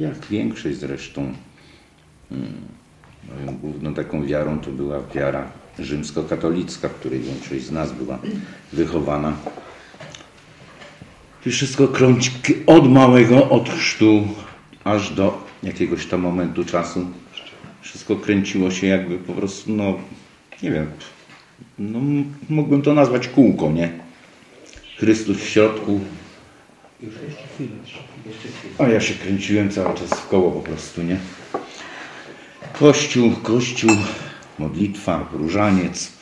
jak większość zresztą, mm, moją główną taką wiarą to była wiara rzymskokatolicka, w której większość z nas była wychowana. I wszystko krąci od małego, od chrztu, aż do jakiegoś tam momentu czasu. Wszystko kręciło się jakby po prostu, no nie wiem, no, mógłbym to nazwać kółko, nie? Chrystus w środku. A ja się kręciłem cały czas w koło po prostu, nie? Kościół, kościół, modlitwa, różaniec,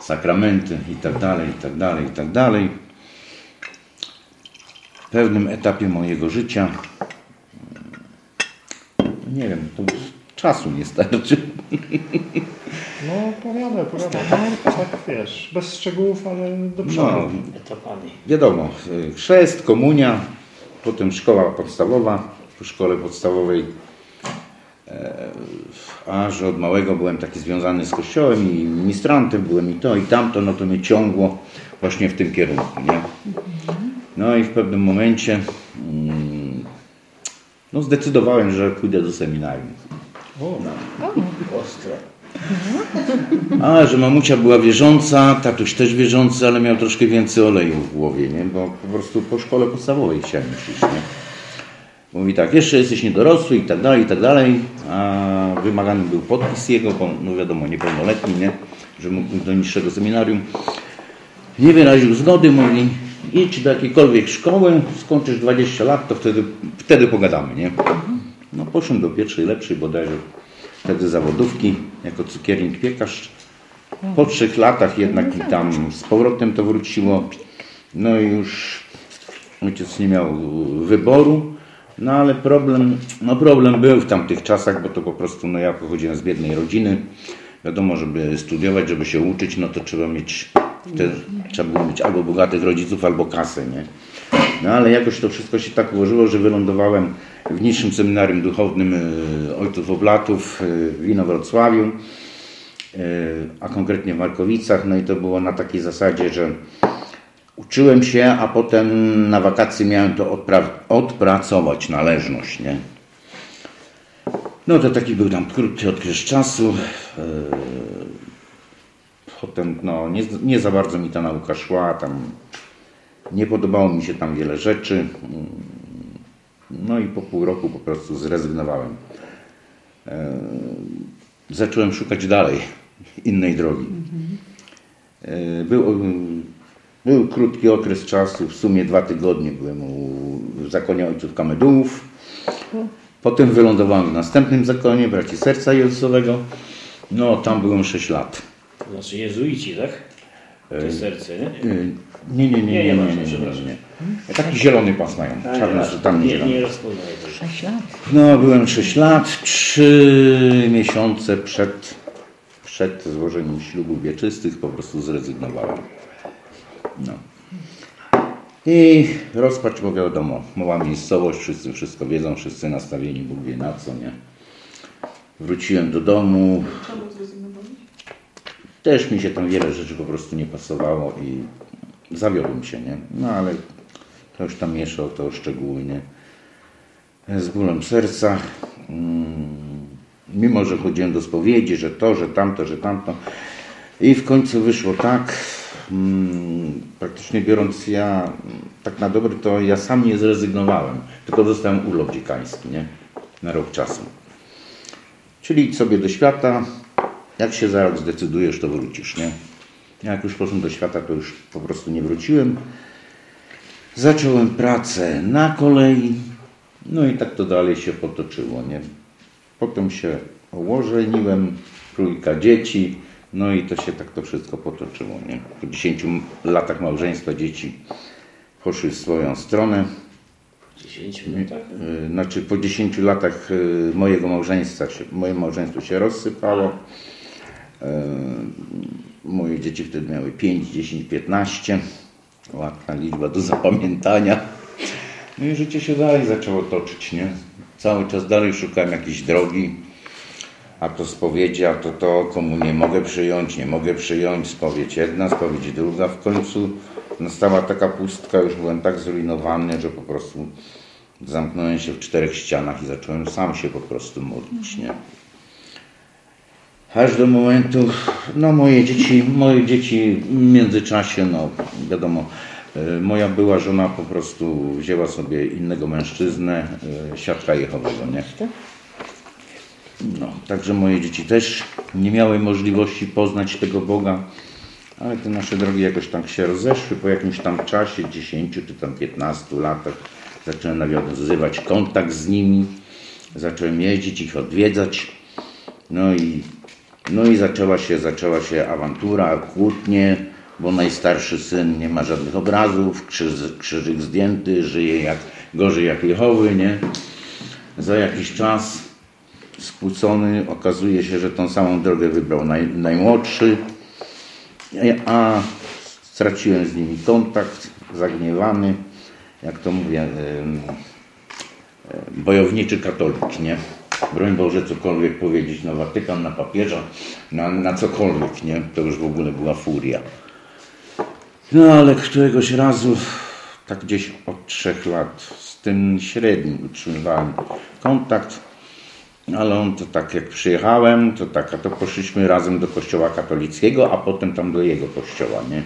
sakramenty i tak dalej, i tak dalej, i tak dalej. W pewnym etapie mojego życia, nie wiem, to czasu nie starczy. No opowiadaj, opowiadaj. Tak wiesz, bez szczegółów, ale do przodu. No, Etapami. wiadomo, chrzest, komunia, potem szkoła podstawowa. Po szkole podstawowej a że od małego byłem taki związany z kościołem i ministrantem, byłem i to i tamto, no to mnie ciągło właśnie w tym kierunku, nie? No i w pewnym momencie mm, no zdecydowałem, że pójdę do seminarium. Ostro. A, że mamusia była wierząca, tatuś też wierzący, ale miał troszkę więcej oleju w głowie, nie? Bo po prostu po szkole podstawowej chciałem iść, nie? Mówi tak, jeszcze jesteś niedorosły i tak dalej, i tak dalej, a wymagany był podpis jego, bo no wiadomo, niepełnoletni, nie? Że mógł do niższego seminarium. Nie wyraził zgody, mówi, idź do jakiejkolwiek szkoły, skończysz 20 lat, to wtedy, wtedy pogadamy, nie? No poszedłem do pierwszej, lepszej bodajże wtedy zawodówki, jako cukiernik piekarz. Po trzech latach jednak mi tam z powrotem to wróciło. No i już ojciec nie miał wyboru. No ale problem, no problem był w tamtych czasach, bo to po prostu, no ja pochodziłem z biednej rodziny. Wiadomo, żeby studiować, żeby się uczyć, no to trzeba mieć, wtedy trzeba było mieć albo bogatych rodziców, albo kasę, nie? No ale jakoś to wszystko się tak ułożyło, że wylądowałem w niższym seminarium duchownym y, ojców Oblatów y, w Inowrocławiu, y, a konkretnie w Markowicach. No i to było na takiej zasadzie, że uczyłem się, a potem na wakacje miałem to odpra- odpracować, należność, nie? No to taki był tam krótki okres czasu. Potem no, nie, nie za bardzo mi ta nauka szła, tam nie podobało mi się tam wiele rzeczy. No i po pół roku po prostu zrezygnowałem. E, Zacząłem szukać dalej innej drogi. E, Był, był krótki okres czasu, w sumie dwa tygodnie byłem w zakonie ojców Kamedułów. Potem wylądowałem w następnym zakonie, braci Serca Jezusowego. No, tam byłem 6 lat. To znaczy jezuici, tak? To serce, y, nie? Nie, nie, nie, nie, nie, nie, nie, Taki zielony pas mają, tak, czarny, tak. tam nie, nie rozpoznaję. 6 lat. No, byłem 6 lat, trzy miesiące przed, przed złożeniem ślubów wieczystych po prostu zrezygnowałem. No. I rozpacz, bo wiadomo, mała miejscowość, wszyscy wszystko wiedzą, wszyscy nastawieni, Bóg wie na co, nie? Wróciłem do domu. Czemu też mi się tam wiele rzeczy po prostu nie pasowało i zawiodłem się, nie? No ale to już tam mieszał to szczegóły, nie? Z bólem serca. Mm, Mimo, że chodziłem do spowiedzi, że to, że tamto, że tamto. I w końcu wyszło tak, mm, praktycznie biorąc ja, tak na dobre, to ja sam nie zrezygnowałem, tylko dostałem urlop dziekański, nie? Na rok czasu. Czyli sobie do świata, jak się za rok zdecydujesz, to wrócisz, nie? Jak już poszedłem do świata, to już po prostu nie wróciłem. Zacząłem pracę na kolei, no i tak to dalej się potoczyło, nie? Potem się ożeniłem, trójka dzieci, no i to się tak to wszystko potoczyło, nie? Po 10 latach małżeństwa dzieci poszły w swoją stronę. 10 minutach? Y, Znaczy po 10 latach y, mojego małżeństwa moje małżeństwo się rozsypało. Y, Moje dzieci wtedy miały 5, 10, 15. Łatwa liczba do zapamiętania. No i życie się dalej zaczęło toczyć, nie? Cały czas dalej szukałem jakiejś drogi. A to spowiedzi, a to to, komu nie mogę przyjąć, nie mogę przyjąć. Spowiedź jedna, spowiedź druga. W końcu nastała taka pustka, już byłem tak zrujnowany, że po prostu zamknąłem się w czterech ścianach i zacząłem sam się po prostu modlić, nie? Aż do momentu, no moje dzieci, moje dzieci w międzyczasie, no wiadomo, e, moja była żona po prostu wzięła sobie innego mężczyznę, e, świadka Jehowego, nie? No, także moje dzieci też nie miały możliwości poznać tego Boga, ale te nasze drogi jakoś tam się rozeszły. Po jakimś tam czasie, 10 czy tam 15 latach, zacząłem nawiązywać kontakt z nimi, zacząłem jeździć, ich odwiedzać. No i, no i zaczęła, się, zaczęła się awantura, kłótnie, bo najstarszy syn nie ma żadnych obrazów, krzyż, krzyżyk zdjęty, żyje jak, gorzej jak Jehowy, nie? Za jakiś czas skłócony okazuje się, że tą samą drogę wybrał naj, najmłodszy, a straciłem z nimi kontakt, zagniewany, jak to mówię, bojowniczy katolik, nie? Broń Boże cokolwiek powiedzieć na Watykan, na papieża, na, na cokolwiek, nie? To już w ogóle była furia. No ale któregoś razu, tak gdzieś od trzech lat, z tym średnim utrzymywałem kontakt, ale on to tak jak przyjechałem, to tak, a to poszliśmy razem do kościoła katolickiego, a potem tam do jego kościoła, nie?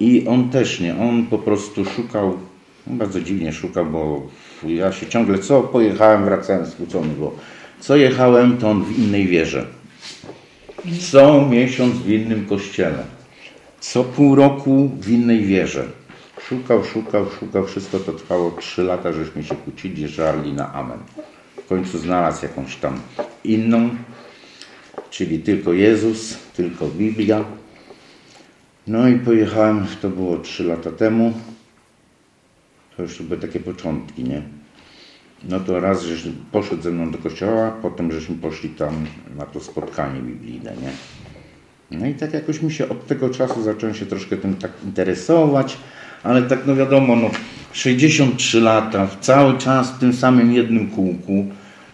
I on też nie, on po prostu szukał, bardzo dziwnie szukał, bo ja się ciągle, co pojechałem, wracałem skłócony, bo co jechałem, to on w innej wierze. Co miesiąc w innym kościele. Co pół roku w innej wierze. Szukał, szukał, szukał, wszystko to trwało trzy lata, żeśmy się kłócili, żarli na amen. W końcu znalazł jakąś tam inną, czyli tylko Jezus, tylko Biblia. No i pojechałem, to było trzy lata temu. To już były takie początki, nie? No to raz, żeś poszedł ze mną do kościoła, potem żeśmy poszli tam na to spotkanie biblijne, nie? No i tak jakoś mi się od tego czasu zacząłem się troszkę tym tak interesować, ale tak no wiadomo, no 63 lata, cały czas w tym samym jednym kółku,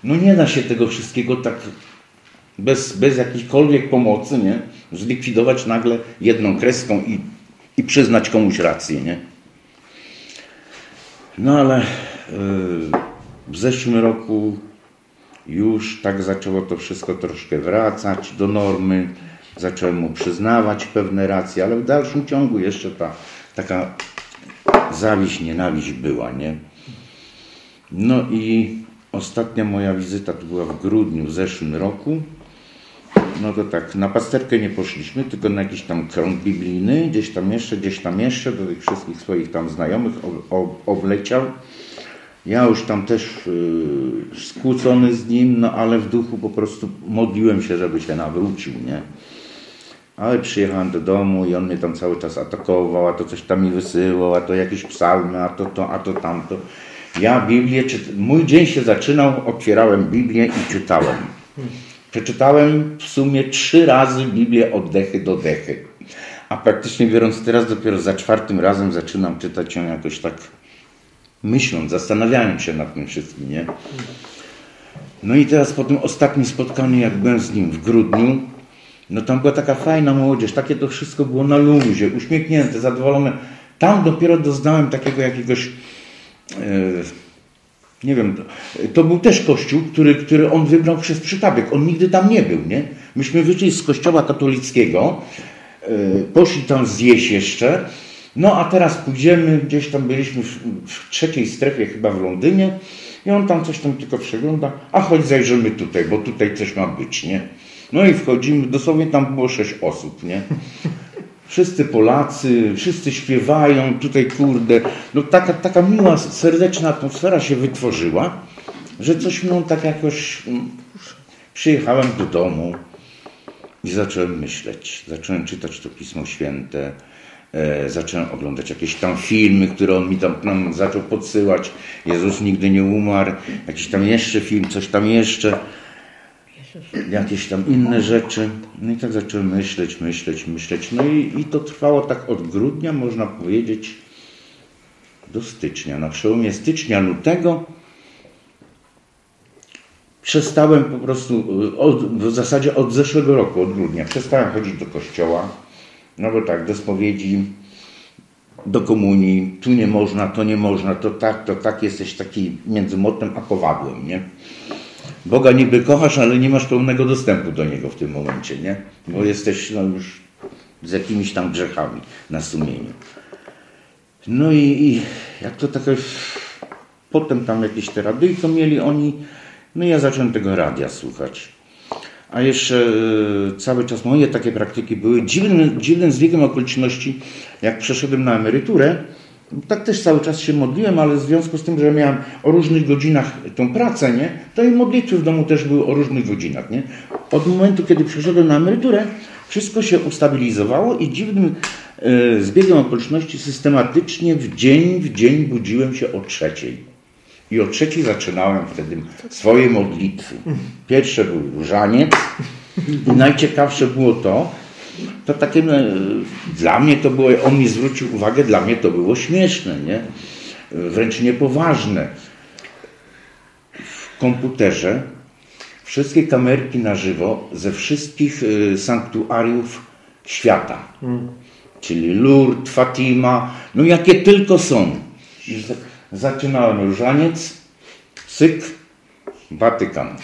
no nie da się tego wszystkiego tak bez, bez jakiejkolwiek pomocy, nie? Zlikwidować nagle jedną kreską i, i przyznać komuś rację, nie? No ale yy, w zeszłym roku już tak zaczęło to wszystko troszkę wracać do normy. Zacząłem mu przyznawać pewne racje, ale w dalszym ciągu jeszcze ta taka zawiść, nienawiść była, nie? No i ostatnia moja wizyta to była w grudniu w zeszłym roku. No to tak, na pasterkę nie poszliśmy, tylko na jakiś tam krąg biblijny, gdzieś tam jeszcze, gdzieś tam jeszcze, do tych wszystkich swoich tam znajomych obleciał. Ja już tam też yy, skłócony z nim, no ale w duchu po prostu modliłem się, żeby się nawrócił, nie? Ale przyjechałem do domu i on mnie tam cały czas atakował, a to coś tam mi wysyłał, a to jakieś psalmy, a to to, a to tamto. Ja Biblię, czy... mój dzień się zaczynał, otwierałem Biblię i czytałem. Przeczytałem w sumie trzy razy Biblię od dechy do dechy. A praktycznie biorąc teraz dopiero za czwartym razem zaczynam czytać ją jakoś tak myśląc, zastanawiając się nad tym wszystkim, nie? No i teraz po tym ostatnim spotkaniu, jak byłem z nim w grudniu, no tam była taka fajna młodzież, takie to wszystko było na luzie, uśmiechnięte, zadowolone. Tam dopiero doznałem takiego jakiegoś, e, nie wiem, to był też kościół, który, który on wybrał przez przypadek. On nigdy tam nie był, nie? Myśmy wyszli z kościoła katolickiego, e, poszli tam zjeść jeszcze, no a teraz pójdziemy, gdzieś tam byliśmy w, w trzeciej strefie chyba w Londynie i on tam coś tam tylko przegląda, a choć zajrzymy tutaj, bo tutaj coś ma być, nie? No i wchodzimy, dosłownie tam było sześć osób, nie? Wszyscy Polacy, wszyscy śpiewają, tutaj kurde, no taka, taka miła, serdeczna atmosfera się wytworzyła, że coś mną tak jakoś mm, przyjechałem do domu i zacząłem myśleć, zacząłem czytać to Pismo Święte, e, zacząłem oglądać jakieś tam filmy, które on mi tam, tam zaczął podsyłać, Jezus nigdy nie umarł, jakiś tam jeszcze film, coś tam jeszcze, jakieś tam inne rzeczy. No i tak zacząłem myśleć, myśleć, myśleć. No i, i to trwało tak od grudnia, można powiedzieć, do stycznia. Na przełomie stycznia, lutego przestałem po prostu, od, w zasadzie od zeszłego roku, od grudnia, przestałem chodzić do kościoła. No bo tak, do spowiedzi do komunii, tu nie można, to nie można, to tak, to tak, jesteś taki między motem a kowadłem, nie? Boga niby kochasz, ale nie masz pełnego dostępu do Niego w tym momencie, nie? Bo jesteś no, już z jakimiś tam grzechami na sumieniu. No i, i jak to takie... Potem tam jakieś te radyjko mieli oni, no i ja zacząłem tego radia słuchać. A jeszcze e, cały czas moje takie praktyki były dziwnym, dziwnym zbiegiem okoliczności, jak przeszedłem na emeryturę, tak też cały czas się modliłem, ale w związku z tym, że miałem o różnych godzinach tą pracę, nie, to i modlitwy w domu też były o różnych godzinach. Nie. Od momentu, kiedy przeszedłem na emeryturę, wszystko się ustabilizowało i dziwnym e, zbiegiem okoliczności systematycznie w dzień w dzień budziłem się o trzeciej. I o trzeciej zaczynałem wtedy swoje modlitwy. Pierwsze był różaniec i najciekawsze było to, to takie, no, dla mnie to było, on mi zwrócił uwagę, dla mnie to było śmieszne, nie? wręcz niepoważne. W komputerze wszystkie kamerki na żywo ze wszystkich y, sanktuariów świata, hmm. czyli Lourdes, Fatima, no jakie tylko są. Zaczynałem różaniec, cyk, Watykan.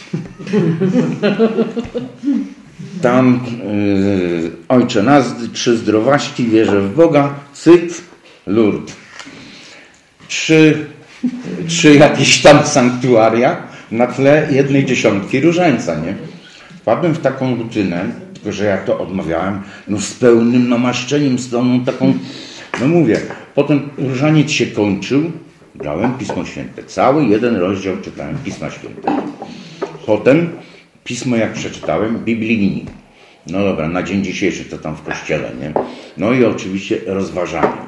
Tam yy, Ojcze nas, trzy zdrowaści, wierzę w Boga, cyk, Lourdes. Trzy, trzy jakieś tam sanktuaria na tle jednej dziesiątki różańca, nie? Wpadłem w taką rutynę, tylko że ja to odmawiałem, no z pełnym namaszczeniem, z tą taką, no mówię, potem różaniec się kończył, brałem Pismo Święte. Cały jeden rozdział czytałem Pisma Święte. Potem Pismo jak przeczytałem, biblijni. No dobra, na dzień dzisiejszy to tam w kościele, nie? No i oczywiście rozważanie.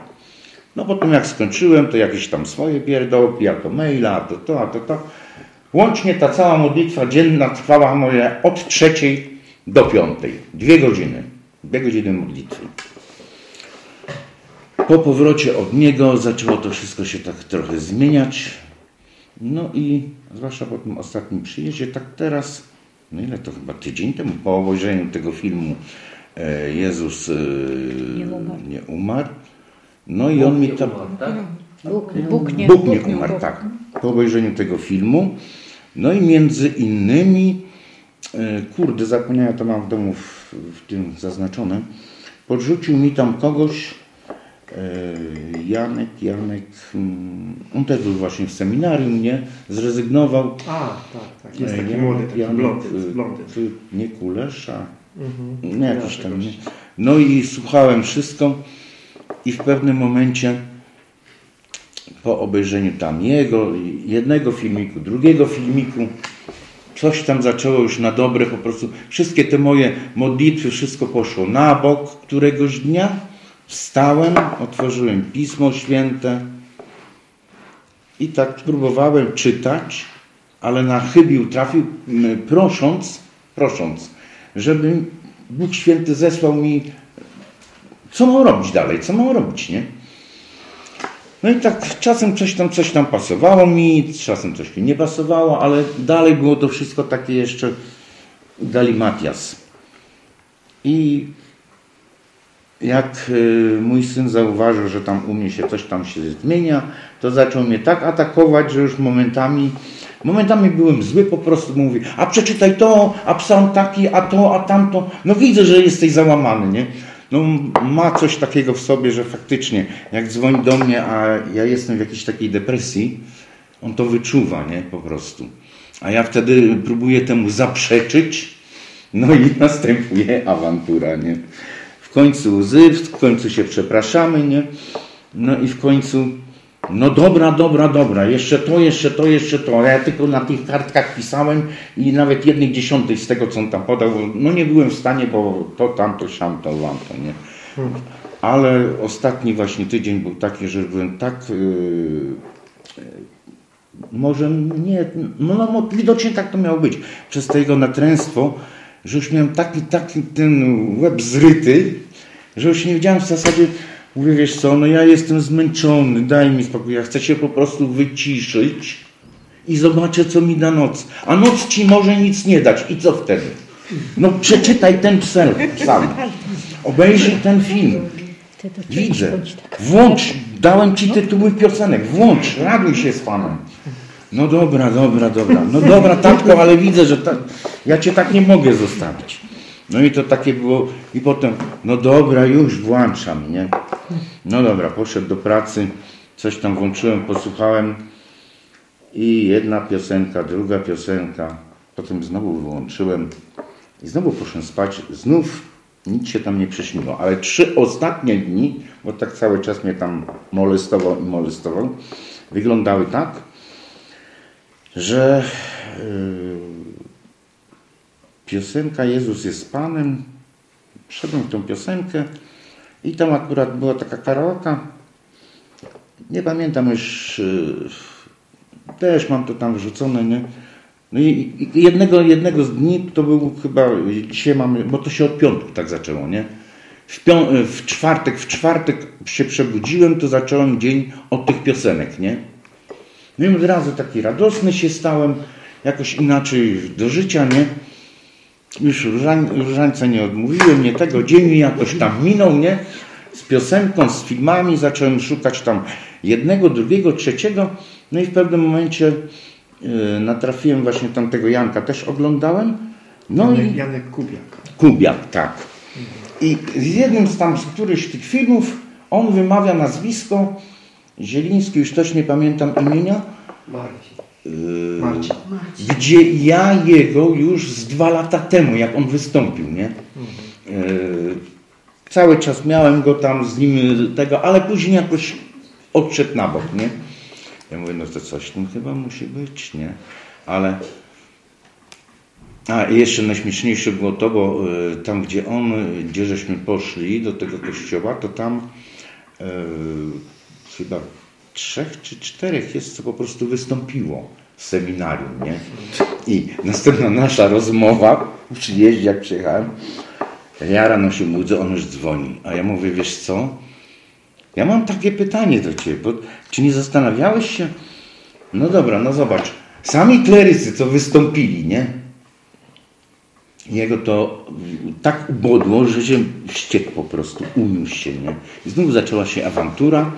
No potem jak skończyłem, to jakieś tam swoje pierdołki, a to maila, a to to, a to to. Łącznie ta cała modlitwa dzienna trwała moje od trzeciej do piątej. Dwie godziny. Dwie godziny modlitwy. Po powrocie od niego zaczęło to wszystko się tak trochę zmieniać. No i zwłaszcza po tym ostatnim przyjeździe, tak teraz, no ile to chyba tydzień temu, po obejrzeniu tego filmu e, Jezus e, nie umarł. Nie umarł. No i Bóg on mi tam. Umarł, tak? Bóg, Bóg, nie, Bóg nie umarł, tak. Po obejrzeniu tego filmu. No i między innymi, e, kurde, zapomniałem, to mam w domu w, w tym zaznaczone, podrzucił mi tam kogoś, Janek, Janek, mm, on też był właśnie w seminarium, nie? Zrezygnował. A, tak, tak. Jest taki młody, taki Janek, blondy, Nie Kulesza, mhm. nie jakiś tam, nie? No i słuchałem wszystko i w pewnym momencie po obejrzeniu tam jego, jednego filmiku, drugiego filmiku, coś tam zaczęło już na dobre, po prostu wszystkie te moje modlitwy, wszystko poszło na bok któregoś dnia Wstałem, otworzyłem Pismo Święte i tak próbowałem czytać, ale na chybił trafił, prosząc, prosząc, żeby Bóg Święty zesłał mi, co mam robić dalej, co mam robić, nie? No i tak czasem coś tam, coś tam pasowało mi, czasem coś mi nie pasowało, ale dalej było to wszystko takie jeszcze dali Matias. I jak y, mój syn zauważył, że tam u mnie się coś tam się zmienia, to zaczął mnie tak atakować, że już momentami, momentami byłem zły, po prostu mówi, a przeczytaj to, a psalm taki, a to, a tamto. No widzę, że jesteś załamany, nie? No ma coś takiego w sobie, że faktycznie, jak dzwoni do mnie, a ja jestem w jakiejś takiej depresji, on to wyczuwa, nie? Po prostu. A ja wtedy próbuję temu zaprzeczyć, no i następuje awantura, nie? W końcu łzy, w końcu się przepraszamy, nie? No i w końcu, no dobra, dobra, dobra, jeszcze to, jeszcze to, jeszcze to. Ja tylko na tych kartkach pisałem i nawet jednej dziesiątej z tego, co on tam podał, no nie byłem w stanie, bo to, tamto, siamto, wamto, nie? Ale ostatni właśnie tydzień był taki, że byłem tak... Yy, może nie, no, no widocznie tak to miało być. Przez to jego natręstwo że już miałem taki, taki ten łeb zryty, że już nie wiedziałem w zasadzie, mówię, wiesz co, no ja jestem zmęczony, daj mi spokój, ja chcę się po prostu wyciszyć i zobaczę, co mi da noc. A noc ci może nic nie dać. I co wtedy? No przeczytaj ten psalm, psalm. obejrzyj ten film. Widzę. Włącz, dałem ci tytuły piosenek. Włącz, raduj się z Panem. No dobra, dobra, dobra. No dobra, tatko, ale widzę, że ta... ja cię tak nie mogę zostawić. No i to takie było. I potem, no dobra, już włączam, nie? No dobra, poszedł do pracy, coś tam włączyłem, posłuchałem i jedna piosenka, druga piosenka. Potem znowu wyłączyłem i znowu poszedłem spać. Znów nic się tam nie przyśniło. Ale trzy ostatnie dni, bo tak cały czas mnie tam molestował i molestował, wyglądały tak, że yy, piosenka Jezus jest Panem, wszedłem w tą piosenkę i tam akurat była taka karaoka. Nie pamiętam już, yy, też mam to tam wrzucone, nie? No i jednego, jednego z dni, to był chyba, dzisiaj mamy, bo to się od piątku tak zaczęło, nie? W, pią- w czwartek, w czwartek się przebudziłem, to zacząłem dzień od tych piosenek, nie? No i od razu taki radosny się stałem, jakoś inaczej do życia, nie? Już różań, różańca nie odmówiłem, nie tego. Dzień mi jakoś tam minął, nie? Z piosenką, z filmami zacząłem szukać tam jednego, drugiego, trzeciego. No i w pewnym momencie yy, natrafiłem właśnie tamtego Janka, też oglądałem. No Janek, i Janek Kubiak. Kubiak, tak. I z jednym z tam z którychś tych filmów on wymawia nazwisko Zieliński, już też nie pamiętam imienia, Marcin. yy, Marcin. gdzie ja jego już z dwa lata temu, jak on wystąpił, nie? Yy, cały czas miałem go tam z nim yy, tego, ale później jakoś odszedł na bok, nie? Ja mówię, no to coś tym chyba musi być, nie? Ale a i jeszcze najśmieszniejsze było to, bo tam gdzie on, gdzie żeśmy poszli do tego kościoła, to tam chyba trzech czy czterech jest, co po prostu wystąpiło z seminarium, nie? I następna nasza rozmowa w przyjeździe, jak przyjechałem, ja rano się budzę, on już dzwoni. A ja mówię, wiesz co? Ja mam takie pytanie do Ciebie, bo czy nie zastanawiałeś się? No dobra, no zobacz. Sami klerycy, co wystąpili, nie? Jego to tak ubodło, że się wściekł po prostu, uniósł się, nie? I znów zaczęła się awantura.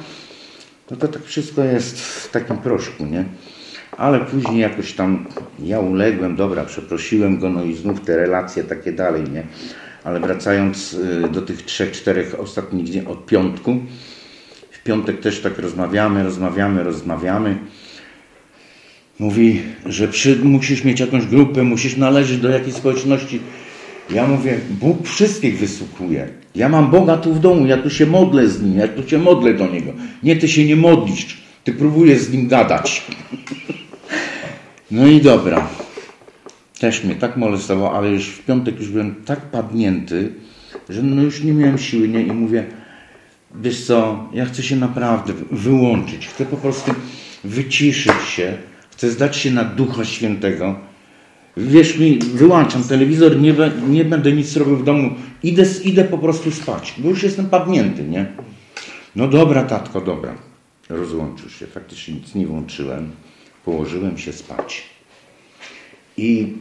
No to tak wszystko jest w takim proszku, nie? Ale później jakoś tam ja uległem, dobra, przeprosiłem go, no i znów te relacje takie dalej, nie? Ale wracając y, do tych trzech, czterech ostatnich dni od piątku, w piątek też tak rozmawiamy, rozmawiamy, rozmawiamy. Mówi, że przy, musisz mieć jakąś grupę, musisz należeć do jakiejś społeczności. Ja mówię, Bóg wszystkich wysłuchuje. Ja mam Boga tu w domu, ja tu się modlę z Nim, ja tu się modlę do Niego. Nie, Ty się nie modlisz, Ty próbujesz z Nim gadać. No i dobra. Też mnie tak molestował, ale już w piątek już byłem tak padnięty, że no już nie miałem siły, nie? I mówię, wiesz co, ja chcę się naprawdę wyłączyć. Chcę po prostu wyciszyć się. Chcę zdać się na Ducha Świętego. Wierz mi, wyłączam telewizor, nie, nie będę nic robił w domu. Idę, idę po prostu spać, bo już jestem padnięty, nie? No dobra, tatko, dobra. Rozłączył się. Faktycznie nic nie włączyłem. Położyłem się spać. I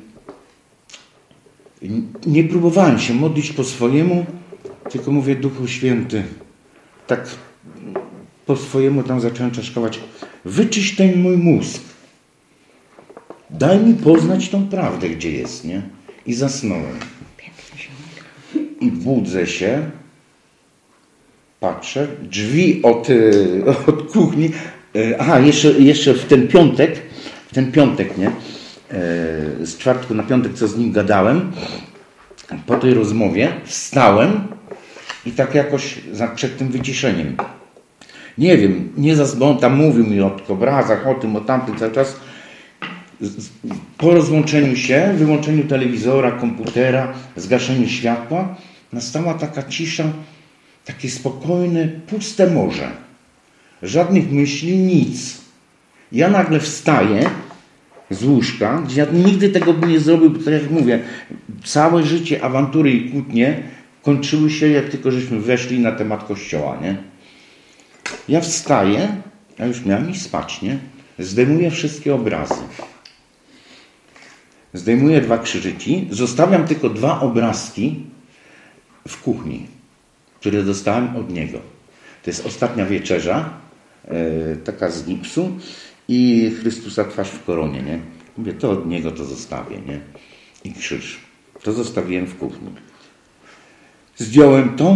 nie próbowałem się modlić po swojemu, tylko mówię, Duchu Święty, tak po swojemu tam zacząłem czaszkować. Wyczyść ten mój mózg. Daj mi poznać tą prawdę, gdzie jest, nie? I zasnąłem. I budzę się, patrzę, drzwi od, y, od kuchni. y, Aha, jeszcze, jeszcze w ten piątek, w ten piątek, nie? Y, Z czwartku na piątek, co z nim gadałem, po tej rozmowie wstałem i tak jakoś przed tym wyciszeniem. Nie wiem, nie on tam mówił mi o obrazach, o tym, o tamtym cały czas. Po rozłączeniu się, wyłączeniu telewizora, komputera, zgaszeniu światła, nastała taka cisza, takie spokojne, puste morze. Żadnych myśli, nic. Ja nagle wstaję z łóżka, gdzie ja nigdy tego bym nie zrobił, bo tak jak mówię, całe życie awantury i kłótnie kończyły się, jak tylko żeśmy weszli na temat kościoła, nie? Ja wstaję, ja już miałem iść spać, nie? Zdejmuję wszystkie obrazy. Zdejmuję dwa krzyżyki, zostawiam tylko dwa obrazki w kuchni. które dostałem od niego. To jest ostatnia wieczerza, e, taka z gipsu i Chrystusa twarz w koronie, nie? Mówię, to od niego to zostawię, nie? I krzyż. To zostawiłem w kuchni. Zdjąłem to,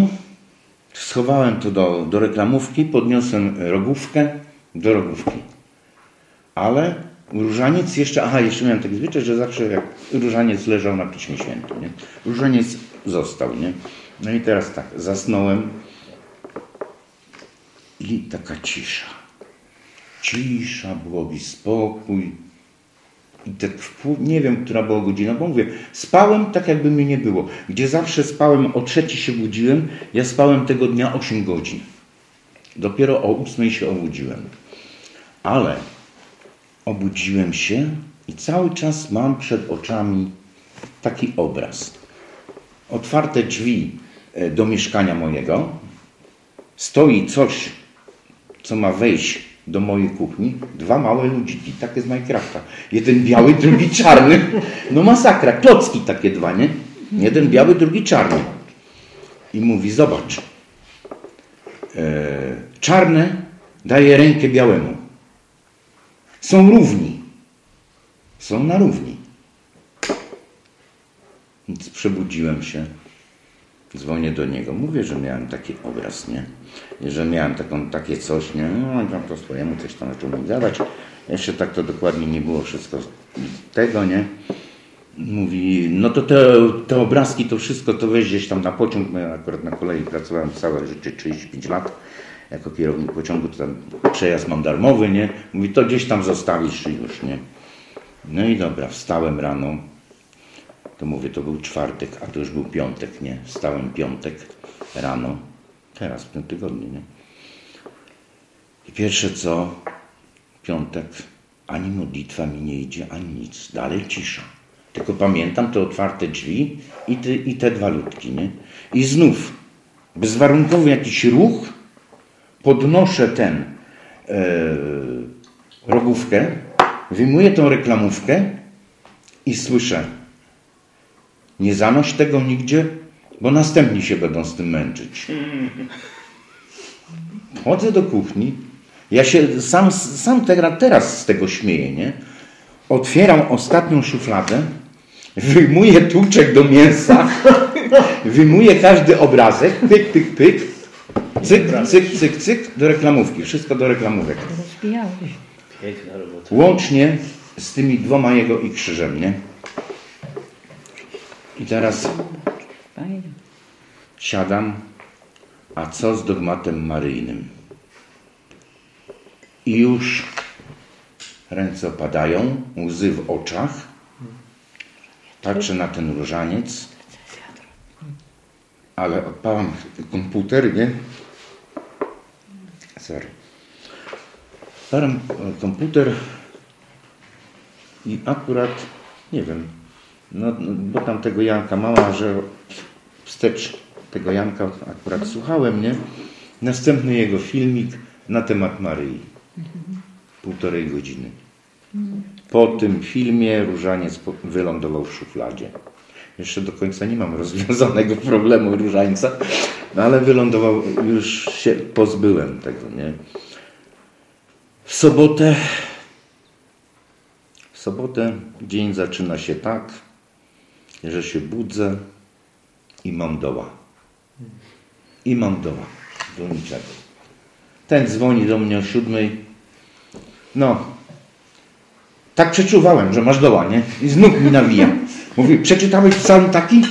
schowałem to do, do reklamówki, podniosłem rogówkę do rogówki. Ale różaniec jeszcze, aha, jeszcze miałem taki zwyczaj, że zawsze jak różaniec leżał na Piśmie Świętym, nie? Różaniec został, nie? No i teraz tak, zasnąłem i taka cisza. Cisza, byłoby spokój. I tak nie wiem, która była godzina, bo mówię, spałem tak jakby mnie nie było. Gdzie zawsze spałem, o trzeci się budziłem, ja spałem tego dnia 8 godzin. Dopiero o ósmej się obudziłem. Ale obudziłem się i cały czas mam przed oczami taki obraz. Otwarte drzwi e, do mieszkania mojego. Stoi coś, co ma wejść do mojej kuchni. Dwa małe ludziki, takie z Minecrafta. Jeden biały, drugi czarny. No masakra, klocki takie dwa, nie? Jeden biały, drugi czarny. I mówi, zobacz. E, czarne daje rękę białemu. Są równi. Są na równi. Więc przebudziłem się. Dzwonię do niego. Mówię, że miałem taki obraz, nie? Że miałem taką, takie coś, nie? No, tam to swojemu coś tam zaczął mi gadać. Jeszcze tak to dokładnie nie było wszystko tego, nie? Mówi, no to te, te obrazki, to wszystko, to weź gdzieś tam na pociąg. Ja akurat na kolei pracowałem całe życie, 35 lat jako kierownik pociągu, to tam przejazd mam darmowy, nie? Mówi, to gdzieś tam zostawisz już, nie? No i dobra, wstałem rano, to mówię, to był czwartek, a to już był piątek, nie? Wstałem piątek rano, teraz w tym tygodniu, nie? I pierwsze co, piątek, ani modlitwa mi nie idzie, ani nic, dalej cisza. Tylko pamiętam te otwarte drzwi i te, i te dwa ludki, nie? I znów bezwarunkowy jakiś ruch, podnoszę ten e, rogówkę, wyjmuję tą reklamówkę i słyszę nie zanoś tego nigdzie, bo następni się będą z tym męczyć. Chodzę do kuchni, ja się sam, sam teraz z tego śmieję, nie? Otwieram ostatnią szufladę, wyjmuję tłuczek do mięsa, wyjmuję każdy obrazek, pyk, pyk, pyk, cyk, cyk, cyk, cyk, do reklamówki. Wszystko do reklamówek. Piękna robota. Łącznie z tymi dwoma jego i krzyżem, nie? I teraz siadam, a co z dogmatem maryjnym? I już ręce opadają, łzy w oczach. Patrzę na ten różaniec, ale odpalam komputer, nie? Sorry. Odpalam komputer i akurat, nie wiem, no, bo tam tego Janka mała, że wstecz tego Janka akurat słuchałem, nie? Następny jego filmik na temat Maryi. Półtorej godziny. Po tym filmie różaniec wylądował w szufladzie. Jeszcze do końca nie mam rozwiązanego problemu różańca, no ale wylądował, już się pozbyłem tego, nie? W sobotę, w sobotę dzień zaczyna się tak, że się budzę i mam doła. I mam doła. Do niczego. Ten dzwoni do mnie o siódmej. No, tak przeczuwałem, że masz doła, nie? I znów mi nawija. Mówi, przeczytałeś psalm taki?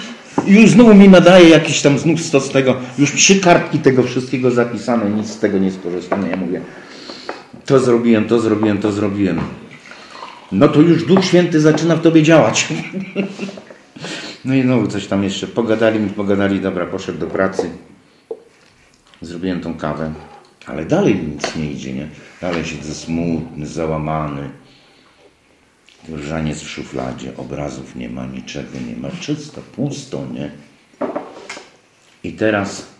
I już znowu mi nadaje jakiś tam znów stos tego, już trzy kartki tego wszystkiego zapisane, nic z tego nie skorzystane. Ja mówię, to zrobiłem, to zrobiłem, to zrobiłem. No to już Duch Święty zaczyna w tobie działać. No i znowu coś tam jeszcze. Pogadali mi, pogadali, dobra, poszedł do pracy. Zrobiłem tą kawę. Ale dalej nic nie idzie, nie? Dalej siedzę smutny, załamany. Różaniec w szufladzie, obrazów nie ma, niczego nie ma. Czysto, pusto, nie? I teraz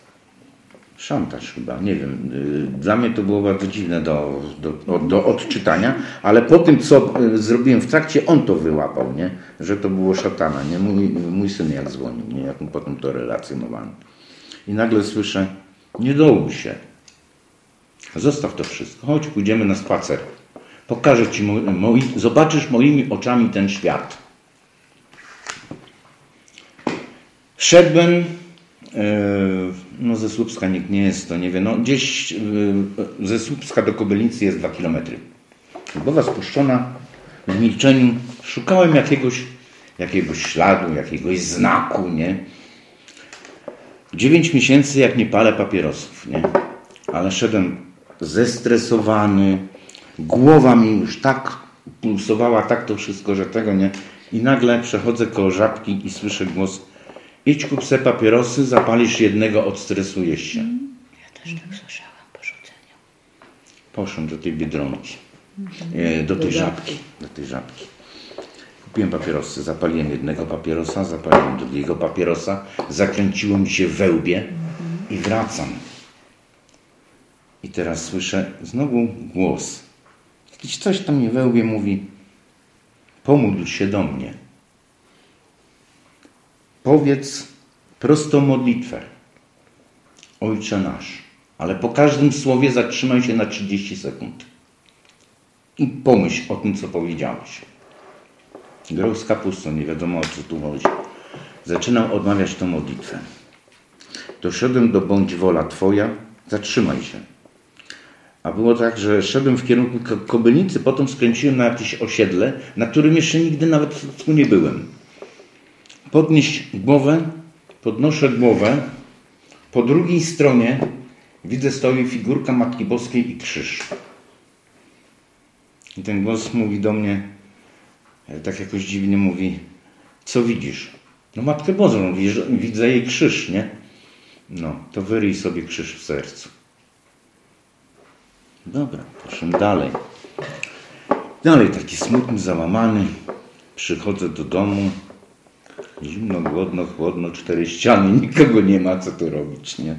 szantaż chyba, nie wiem. Y, dla mnie to było bardzo dziwne do, do, do odczytania, ale po tym, co y, zrobiłem w trakcie, on to wyłapał, nie? że to było szatana. Nie? Mój, mój syn jak dzwonił, nie? jak mu potem to relacjonowałem. I nagle słyszę, nie dołuj się. Zostaw to wszystko, chodź, pójdziemy na spacer. Pokażę ci, moi, zobaczysz moimi oczami ten świat. Szedłem, e, no ze Słupska nikt nie jest, to nie wie, no gdzieś e, ze Słupska do Kobylnicy jest dwa kilometry. Głowa spuszczona, w milczeniu, szukałem jakiegoś, jakiegoś śladu, jakiegoś znaku, nie? Dziewięć miesięcy jak nie palę papierosów, nie? Ale szedłem zestresowany, głowa mi już tak pulsowała, tak to wszystko, że tego nie. I nagle przechodzę koło żabki i słyszę głos idź kup se papierosy, zapalisz jednego, odstresujesz się. Ja też tak słyszałam po rzuceniu. Poszłem do tej Biedronki, e, do tej żabki, do tej żabki. Kupiłem papierosy, zapaliłem jednego papierosa, zapaliłem drugiego papierosa, zakręciło mi się we łbie i wracam. I teraz słyszę znowu głos. Jakiś coś tam mi we łbie mówi, pomódl się do mnie. Powiedz prostą modlitwę. Ojcze nasz. Ale po każdym słowie zatrzymaj się na 30 sekund. I pomyśl o tym, co powiedziałeś. Grał z kapustą, nie wiadomo o co tu chodzi. Zaczynam odmawiać tę modlitwę. Doszedłem do bądź wola Twoja, zatrzymaj się. A było tak, że szedłem w kierunku Kobylnicy, potem skręciłem na jakieś osiedle, na którym jeszcze nigdy nawet tu nie byłem. Podnieść głowę, podnoszę głowę, po drugiej stronie widzę stoi figurka Matki Boskiej i krzyż. I ten głos mówi do mnie, tak jakoś dziwnie mówi, co widzisz? No Matkę Bożą, widzę jej krzyż, nie? No, to wyryj sobie krzyż w sercu. Dobra, proszę dalej. Dalej taki smutny, załamany. Przychodzę do domu. Zimno, głodno, chłodno, cztery ściany, nikogo nie ma, co tu robić, nie?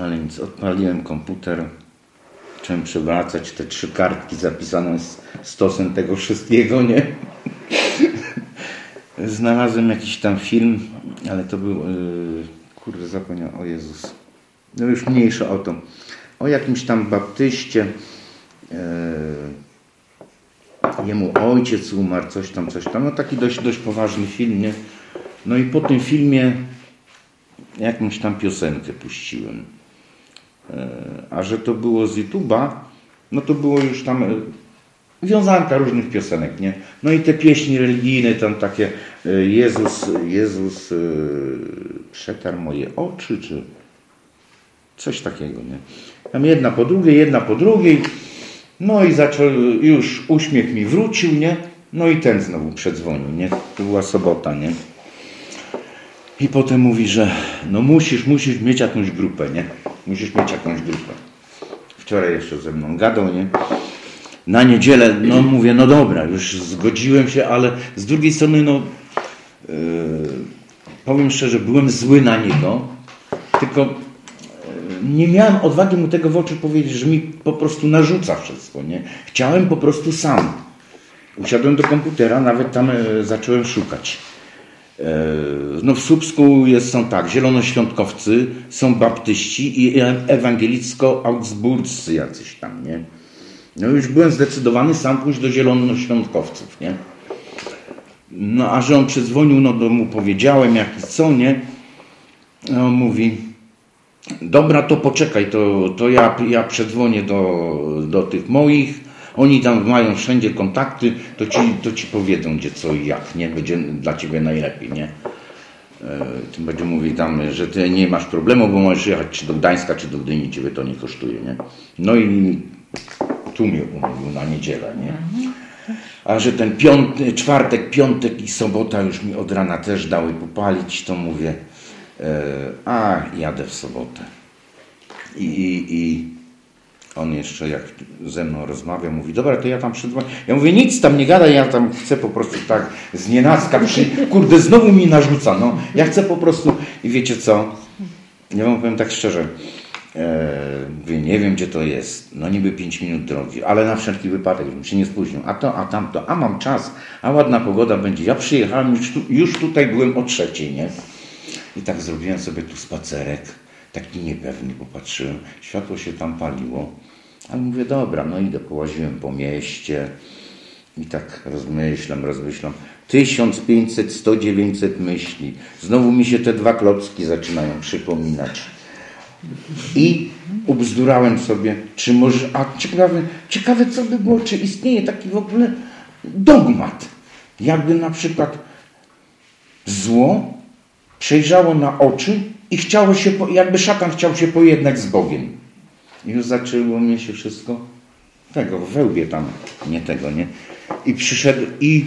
Ale nic, odpaliłem komputer, zacząłem przewracać te trzy kartki zapisane z stosem tego wszystkiego, nie? Znalazłem jakiś tam film, ale to był, yy, kurde, zapomniałem, o Jezus. No już mniejsza o to. O jakimś tam baptyście, yy, jemu ojciec umarł, coś tam, coś tam. No taki dość, dość poważny film, nie? No i po tym filmie jakąś tam piosenkę puściłem. E, a że to było z YouTube'a, no to było już tam e, wiązanka różnych piosenek, nie? No i te pieśni religijne, tam takie e, Jezus, Jezus przetarł moje oczy, czy coś takiego, nie? Tam jedna po drugiej, jedna po drugiej. No i zaczął, już uśmiech mi wrócił, nie? No i ten znowu przedzwonił, nie? To była sobota, nie? I potem mówi, że no musisz, musisz mieć jakąś grupę, nie? Musisz mieć jakąś grupę. Wczoraj jeszcze ze mną gadał, nie? Na niedzielę, no mówię, no dobra, już zgodziłem się, ale z drugiej strony, no yy, powiem szczerze, byłem zły na niego, tylko nie miałem odwagi mu tego w oczy powiedzieć, że mi po prostu narzuca wszystko, nie? Chciałem po prostu sam. Usiadłem do komputera, nawet tam yy, zacząłem szukać. E, no w Słupsku jest, są tak, zielonoświątkowcy, są baptyści i ewangelicko-augsburscy jacyś tam, nie? No już byłem zdecydowany sam pójść do zielonoświątkowców, nie? No a że on przedzwonił, no to mu powiedziałem jak i co, nie? No, mówi, dobra, to poczekaj, to, to ja, ja przedzwonię do, do tych moich, oni tam mają wszędzie kontakty, to ci, to ci powiedzą gdzie co i jak, nie? Będzie dla ciebie najlepiej, nie? E, tym będzie mówił tam, że ty nie masz problemu, bo możesz jechać czy do Gdańska, czy do Gdyni, ciebie to nie kosztuje, nie? No i tu mnie umówił na niedzielę, nie? A że ten piąty, czwartek, piątek i sobota już mi od rana też dały popalić, to mówię, a jadę w sobotę. I, i, i on jeszcze jak ze mną rozmawia, mówi, dobra, to ja tam przydzwonię. Ja mówię, nic tam nie gadaj, ja tam chcę po prostu tak z nienacka przy... Kurde, znowu mi narzuca, no. Ja chcę po prostu... I wiecie co? Ja wam powiem tak szczerze. E, mówię, nie wiem, gdzie to jest. No niby 5 minut drogi, ale na wszelki wypadek, żebym się nie spóźnił. A to, a tamto, a mam czas, a ładna pogoda będzie. Ja przyjechałem, już, tu, już tutaj byłem o trzeciej, nie? I tak zrobiłem sobie tu spacerek, taki niepewny, bo patrzyłem, światło się tam paliło. Ale mówię, dobra, no idę, połaziłem po mieście i tak rozmyślam, rozmyślam. 1500, 100, 900 myśli. Znowu mi się te dwa klocki zaczynają przypominać. I ubzdurałem sobie, czy może, a ciekawe, ciekawe co by było, czy istnieje taki w ogóle dogmat. Jakby na przykład zło przejrzało na oczy i chciało się, jakby szatan chciał się pojednać z Bogiem. I już zaczęło mnie się wszystko tego, wełbie tam, nie tego, nie? I przyszedł i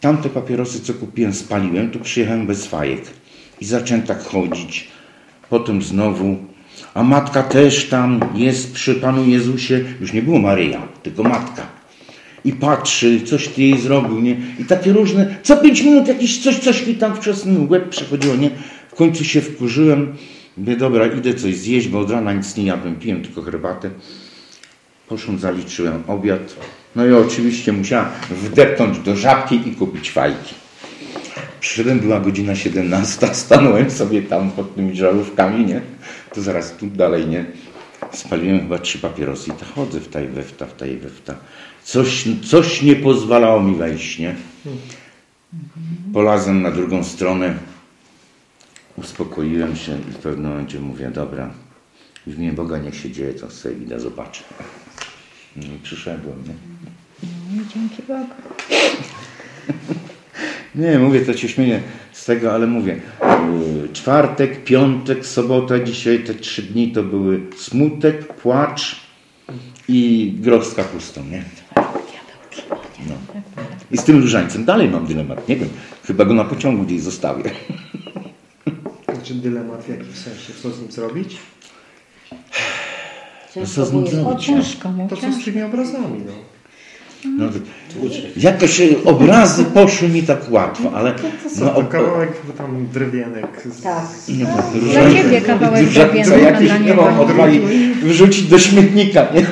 tamte papierosy, co kupiłem, spaliłem, tu przyjechałem bez fajek. I zacząłem tak chodzić. Potem znowu, a matka też tam jest przy Panu Jezusie. Już nie było Maryja, tylko matka. I patrzy, coś ty jej zrobił, nie? I takie różne, co pięć minut jakieś coś, coś mi tam mój łeb przechodziło, nie? W końcu się wkurzyłem. Mówię, dobra, idę coś zjeść, bo od rana nic nie jadłem, piłem tylko herbatę. Poszłem, zaliczyłem obiad. No i oczywiście musiałem wdepnąć do żabki i kupić fajki. Przyszedłem, była godzina 17, stanąłem sobie tam pod tymi żarówkami, nie? To zaraz tu dalej, nie? Spaliłem chyba trzy papierosy i tak chodzę w taj, we w ta, w. Coś, coś nie pozwalało mi wejść, nie? Polazłem na drugą stronę, uspokoiłem się i w pewnym momencie mówię, dobra, w imię Boga niech się dzieje, co sobie idę, zobaczę. No i przyszedłem, nie? No, dzięki Bogu. Nie, mówię, to się śmieję z tego, ale mówię. yy, Czwartek, piątek, sobota, dzisiaj te trzy dni to były smutek, płacz i groch z kapustą, nie? No. I z tym różańcem dalej mam dylemat. Nie wiem, chyba go na pociągu gdzieś zostawię. Znaczy dylemat w jakim sensie? Co z nim zrobić? co z nim zrobić? ciężko mu, To co z tymi obrazami, no. No, to- jakoś obrazy poszły mi tak łatwo, ale Co, no, to o- kawałek tam drewienek. Z... Tak. nie, no, Dla różańce- ciebie kawałek drewniany, a jakieś dla nie mam niego odwali wrzucić do śmietnika, nie?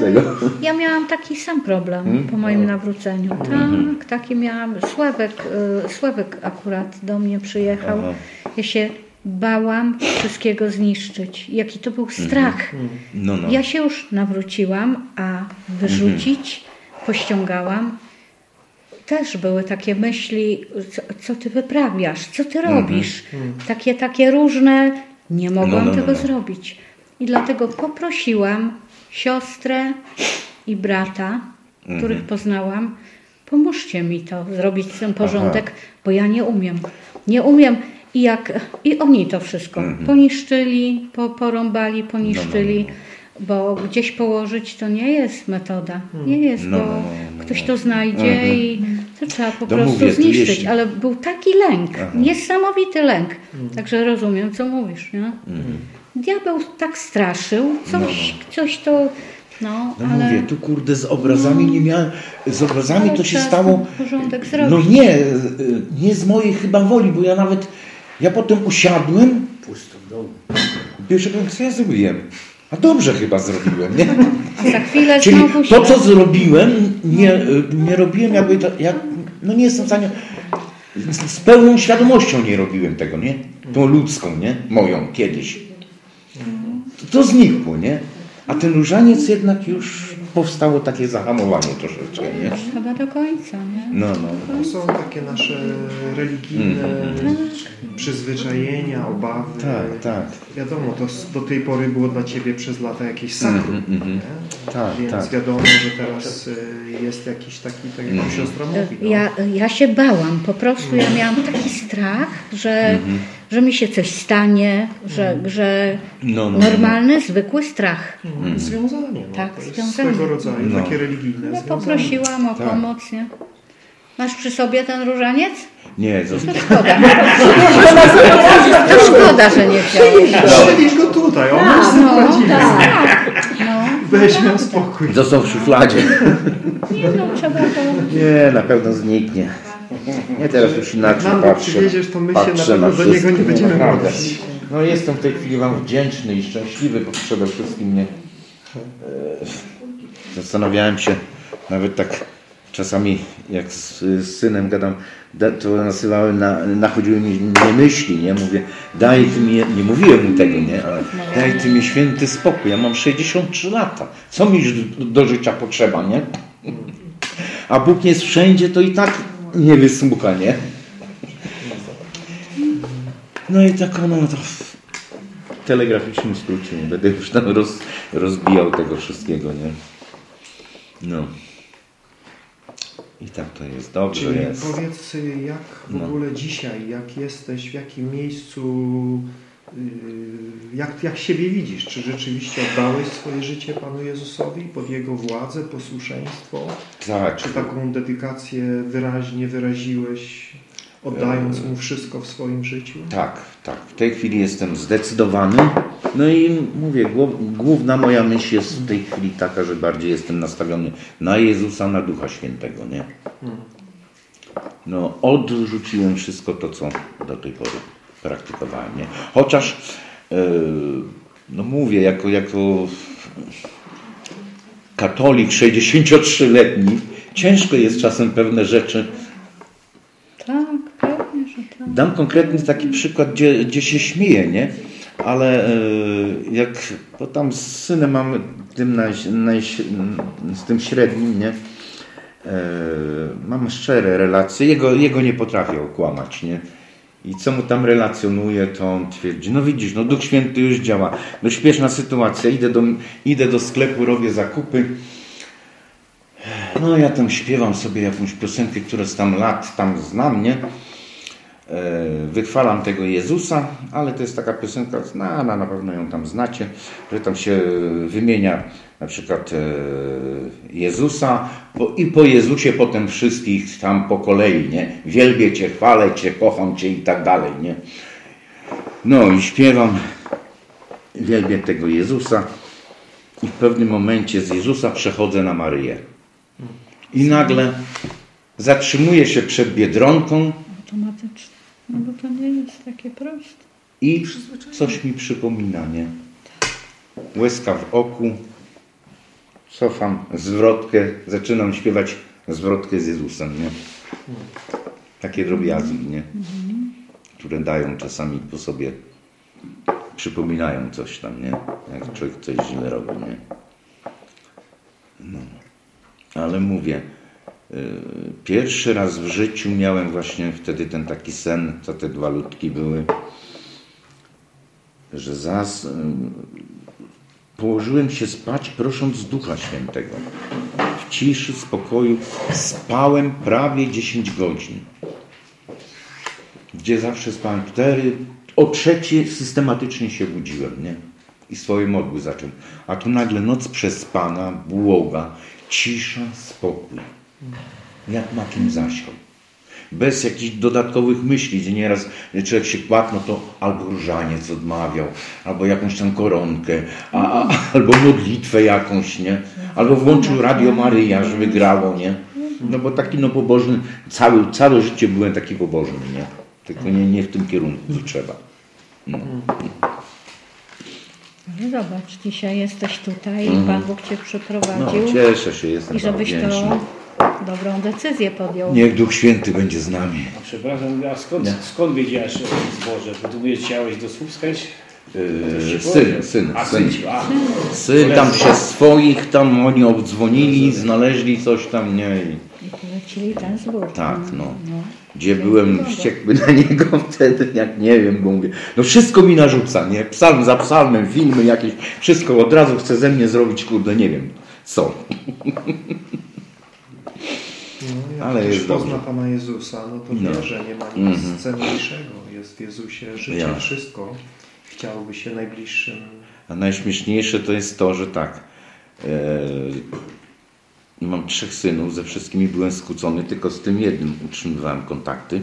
Tego. Ja miałam taki sam problem Hmm? po moim nawróceniu. Tak, taki miałam. Sławek, y, Sławek akurat do mnie przyjechał. Aha. Ja się bałam wszystkiego zniszczyć. Jaki to był strach. No, no. Ja się już nawróciłam, a wyrzucić pościągałam. Też były takie myśli, co, co ty wyprawiasz, co ty robisz. Takie, takie różne. Nie mogłam no, no, tego no. zrobić. I dlatego poprosiłam siostrę i brata, których poznałam, pomóżcie mi to zrobić ten porządek, bo ja nie umiem. Nie umiem. I, jak, I oni to wszystko poniszczyli, po, porąbali, poniszczyli, bo gdzieś położyć to nie jest metoda. Nie jest, No, bo no, no, no, ktoś no. to znajdzie i to trzeba po To prostu mówię, zniszczyć. jeśli- Ale był taki lęk, niesamowity lęk. Także rozumiem, co mówisz. Nie? Diabeł tak straszył, coś, coś to. No, No ale. mówię, tu kurde z obrazami nie miałem, z obrazami ale to się stało, ten porządek zrobić. no nie, y, nie z mojej chyba woli, bo ja nawet, ja potem usiadłem, Pusto w domu. powiem, co ja zrobiłem? A dobrze chyba zrobiłem, nie? Za chwilę Czyli znowu to, co zrobiłem, nie, y, nie robiłem jakby, to, jak, no nie jestem w stanie, z, z pełną świadomością nie robiłem tego, nie? Tą ludzką, nie? Moją kiedyś. To, to znikło, nie? A ten różaniec jednak już powstało takie zahamowanie troszeczkę, nie? Chyba do końca, nie? No, no. To są takie nasze religijne przyzwyczajenia, obawy. Tak, tak. Wiadomo, to do tej pory było dla Ciebie przez lata jakieś sakrum. nie? Tak, Więc tak. wiadomo, że teraz y, jest jakiś taki, tak jak siostra mówi. No. Ja, ja się bałam, po prostu ja miałam taki strach, że, Mhm. Że mi się coś stanie, że, że No, no, no. normalny, zwykły strach. Mm, Związanie. No. Tak, to związanie. swego rodzaju No. takie religijne Ja związanie. poprosiłam o Tak. pomoc, nie? Masz przy sobie ten różaniec? Nie, To zostaw. szkoda. To szkoda, że nie wziąłeś. Strzelisz go tutaj, on już No, zapłacimy. tak. No, Weź miał spokój. Został w szufladzie. nie no, trzeba to... Nie, na pewno zniknie. Nie, teraz już inaczej Nam patrzę. przywieziesz, to my się na pewno do niego nie będziemy modlić. No jestem w tej chwili Wam wdzięczny i szczęśliwy, bo przede wszystkim nie... e, Zastanawiałem się, nawet tak czasami jak z, z synem gadam, da, to nasyłałem, na, nachodziły mi nie myśli, nie? Mówię, daj ty mi, nie mówiłem mu tego, nie? Ale daj ty mi święty spokój, ja mam 63 lata. Co mi już do, do życia potrzeba, nie? A Bóg jest wszędzie, to i tak nie wysmucha, nie? No i tak ono to w telegraficznym skrócie, nie będę już tam roz, rozbijał tego wszystkiego, nie? No. I tak to jest, dobrze Czyli jest. powiedz, jak w No. ogóle dzisiaj, jak jesteś, w jakim miejscu, jak, jak siebie widzisz? Czy rzeczywiście oddałeś swoje życie Panu Jezusowi pod Jego władzę, posłuszeństwo? Tak, Czy taką dedykację wyraźnie wyraziłeś, oddając Mu wszystko w swoim życiu? tak, tak. W tej chwili jestem zdecydowany. No i mówię, główna moja myśl jest w tej chwili taka, że bardziej jestem nastawiony na Jezusa, na Ducha Świętego, nie? No, odrzuciłem wszystko to, co do tej pory praktykowałem, nie? Chociaż, e, no mówię, jako, jako katolik 63-letni, ciężko jest czasem pewne rzeczy Tak, pewnie, że tak. Dam konkretny taki przykład, gdzie, gdzie się śmieję, nie? Ale e, jak, bo tam z synem mamy tym naj, naj, z tym średnim, nie? E, mam szczere relacje, jego, jego nie potrafię okłamać, nie? I co mu tam relacjonuje, to on twierdzi, no widzisz, no Duch Święty już działa. No śpieszna sytuacja, idę do, idę do sklepu, robię zakupy, no ja tam śpiewam sobie jakąś piosenkę, które z tam lat tam znam, nie? E, Wychwalam tego Jezusa, ale to jest taka piosenka znana, na pewno ją tam znacie, że tam się wymienia na przykład e, Jezusa i po Jezusie potem wszystkich tam po kolei, nie? Wielbię Cię, chwalę Cię, kocham Cię i tak dalej, nie? No i śpiewam, wielbię tego Jezusa i w pewnym momencie z Jezusa przechodzę na Maryję. I nagle zatrzymuję się przed Biedronką Automatycznie. No bo to nie jest takie proste. i coś mi przypomina, nie? Łezka w oku, cofam zwrotkę, zaczynam śpiewać zwrotkę z Jezusem, nie? Takie drobiazgi, nie? Które dają czasami po sobie, przypominają coś tam, nie? Jak człowiek coś źle robi, nie? No. Ale mówię, pierwszy raz w życiu miałem właśnie wtedy ten taki sen, co te dwa ludki były, że zas, y, położyłem się spać prosząc Ducha Świętego. W ciszy, spokoju spałem prawie 10 godzin. Gdzie zawsze spałem 4, o trzeciej systematycznie się budziłem, nie? I swoje modły zacząłem. A tu nagle noc przespana, błoga, cisza, spokój. Jak makiem zasiał. Bez jakichś dodatkowych myśli, gdzie nieraz człowiek się kładł, no to albo różaniec odmawiał, albo jakąś tam koronkę, a, a, albo modlitwę jakąś, nie? Albo włączył Radio Maryja, żeby grało, nie? No bo taki no pobożny, całe, całe życie byłem taki pobożny, nie? Tylko nie, nie w tym kierunku, co trzeba. No. No zobacz, dzisiaj jesteś tutaj i Pan Bóg Cię no, przyprowadził. cieszę się, jestem I żebyś to dobrą decyzję podjął. Niech Duch Święty będzie z nami. A przepraszam, a skąd, Nie. skąd wiedziałeś o tym zborze? Bo tu chciałeś do Słupska iść? Yy, syn, syn, A, syn. syn. A, Syn tam się swoich, tam oni obdzwonili, znaleźli coś tam, nie? I I polecili ten zbór. tak, no. no. Gdzie byłem wściekły na niego wtedy, jak nie wiem, bo mówię, no wszystko mi narzuca, nie? Psalm za psalmem, filmy jakieś, wszystko od razu chce ze mnie zrobić, kurde, nie wiem, co. No, jak Ale jest pozna dobrze. Pana Jezusa, no to No. wie, że nie ma nic Mhm. cenniejszego. Jest w Jezusie życie, Ja. wszystko. Chciałby się najbliższym A najśmieszniejsze to jest to, że tak, e, mam trzech synów, ze wszystkimi byłem skłócony, tylko z tym jednym utrzymywałem kontakty.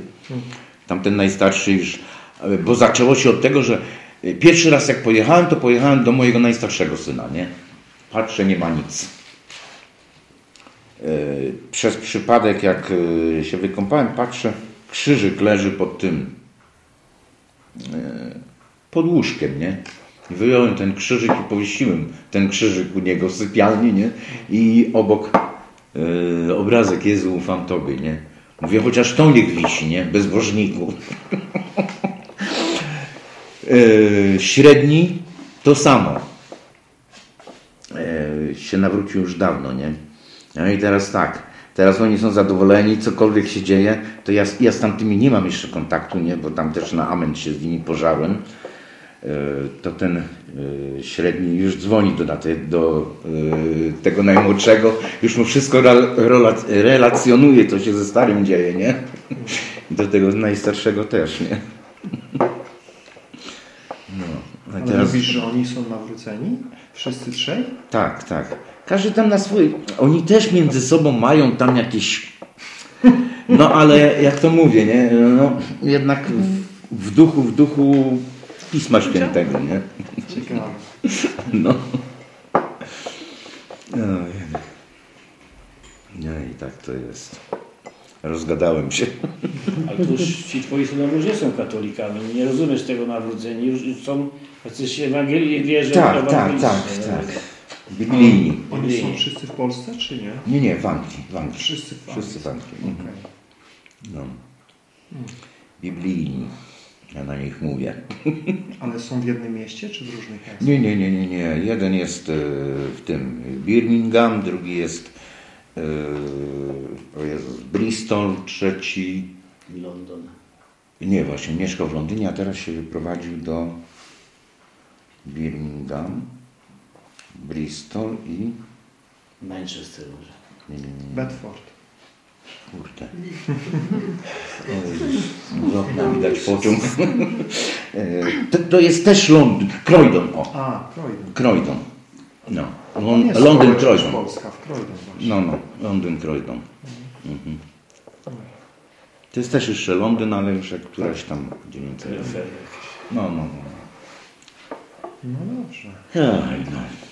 Tamten najstarszy już, e, bo zaczęło się od tego, że e, pierwszy raz jak pojechałem, to pojechałem do mojego najstarszego syna, nie? Patrzę, nie ma nic. E, Przez przypadek, jak e, się wykąpałem, patrzę, krzyżyk leży pod tym, e, pod łóżkiem, nie? Wyjąłem ten krzyżyk i powiesiłem ten krzyżyk u niego w sypialni, nie? I obok e, obrazek Jezu ufam Tobie, nie? Mówię, chociaż to niech wisi, nie? Bezbożniku. e, średni to samo. E, się nawrócił już dawno, nie? No i teraz tak, teraz oni są zadowoleni, cokolwiek się dzieje, to ja, ja z tamtymi nie mam jeszcze kontaktu, nie? Bo tam też na amen się z nimi pożarłem. E, to ten e, średni już dzwoni do, do e, tego najmłodszego, już mu wszystko relacjonuje, co się ze starym dzieje, nie? Do tego najstarszego też, nie? No. Ale teraz... mówisz, że oni są nawróceni? Wszyscy trzej? Tak, tak. Każdy tam na swój. Oni też między sobą mają tam jakieś. No ale jak to mówię, nie? No, jednak w, w duchu, w duchu Pisma Świętego, nie? Ciekawe. No. No, i tak to jest. Rozgadałem się. Ale to już ci twoi synowie już nie są katolikami. Nie rozumiesz tego nawrócenia. Już są jacyś Ewangelii wierzą Tak, tak, tak, tak. Biblijni. Oni są wszyscy w Polsce, czy nie? Nie, nie, w Anglii. W Anglii. Wszyscy w Anglii. Wszyscy w Anglii. Okay. No. Biblijni. Ja na nich mówię. Ale są w jednym mieście, czy w różnych miastach? Nie, nie, nie, nie, nie. Jeden jest e, w tym Birmingham, drugi jest e, o Jezus, Bristol, trzeci London. Nie, właśnie mieszkał w Londynie, a teraz się wyprowadził do Birmingham, Bristol i Manchester może. Nie, nie, nie. Bedford. Kurde. Z okna widać pociąg. E, to, to, jest też Londyn. Croydon. O. A, Croydon. Croydon. No. Lon, Londyn, Croydon. Polska w Croydon właśnie. No, no. Londyn, Croydon. Mhm. To jest też jeszcze Londyn, ale już jak któraś tam dzielnica. No, no, no. No dobrze. Aj, no.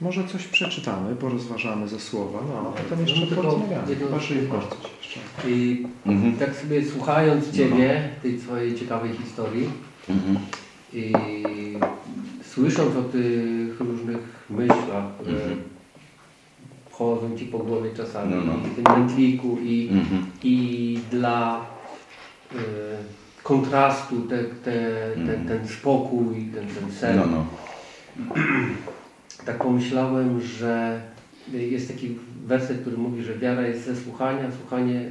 Może coś przeczytamy, porozważamy ze słowa, no a potem jeszcze no, porozmawiamy. Jedno... Jeszcze. I mhm. tak sobie słuchając Ciebie, tej Twojej ciekawej historii mhm. i słysząc o tych różnych myślach, które mhm. chodzą Ci po głowie czasami, no, no. i tym mętliku i, mhm. i dla y, kontrastu te, te, ten, mhm. ten spokój, ten, ten sen. Tak pomyślałem, że jest taki werset, który mówi, że wiara jest ze słuchania, słuchanie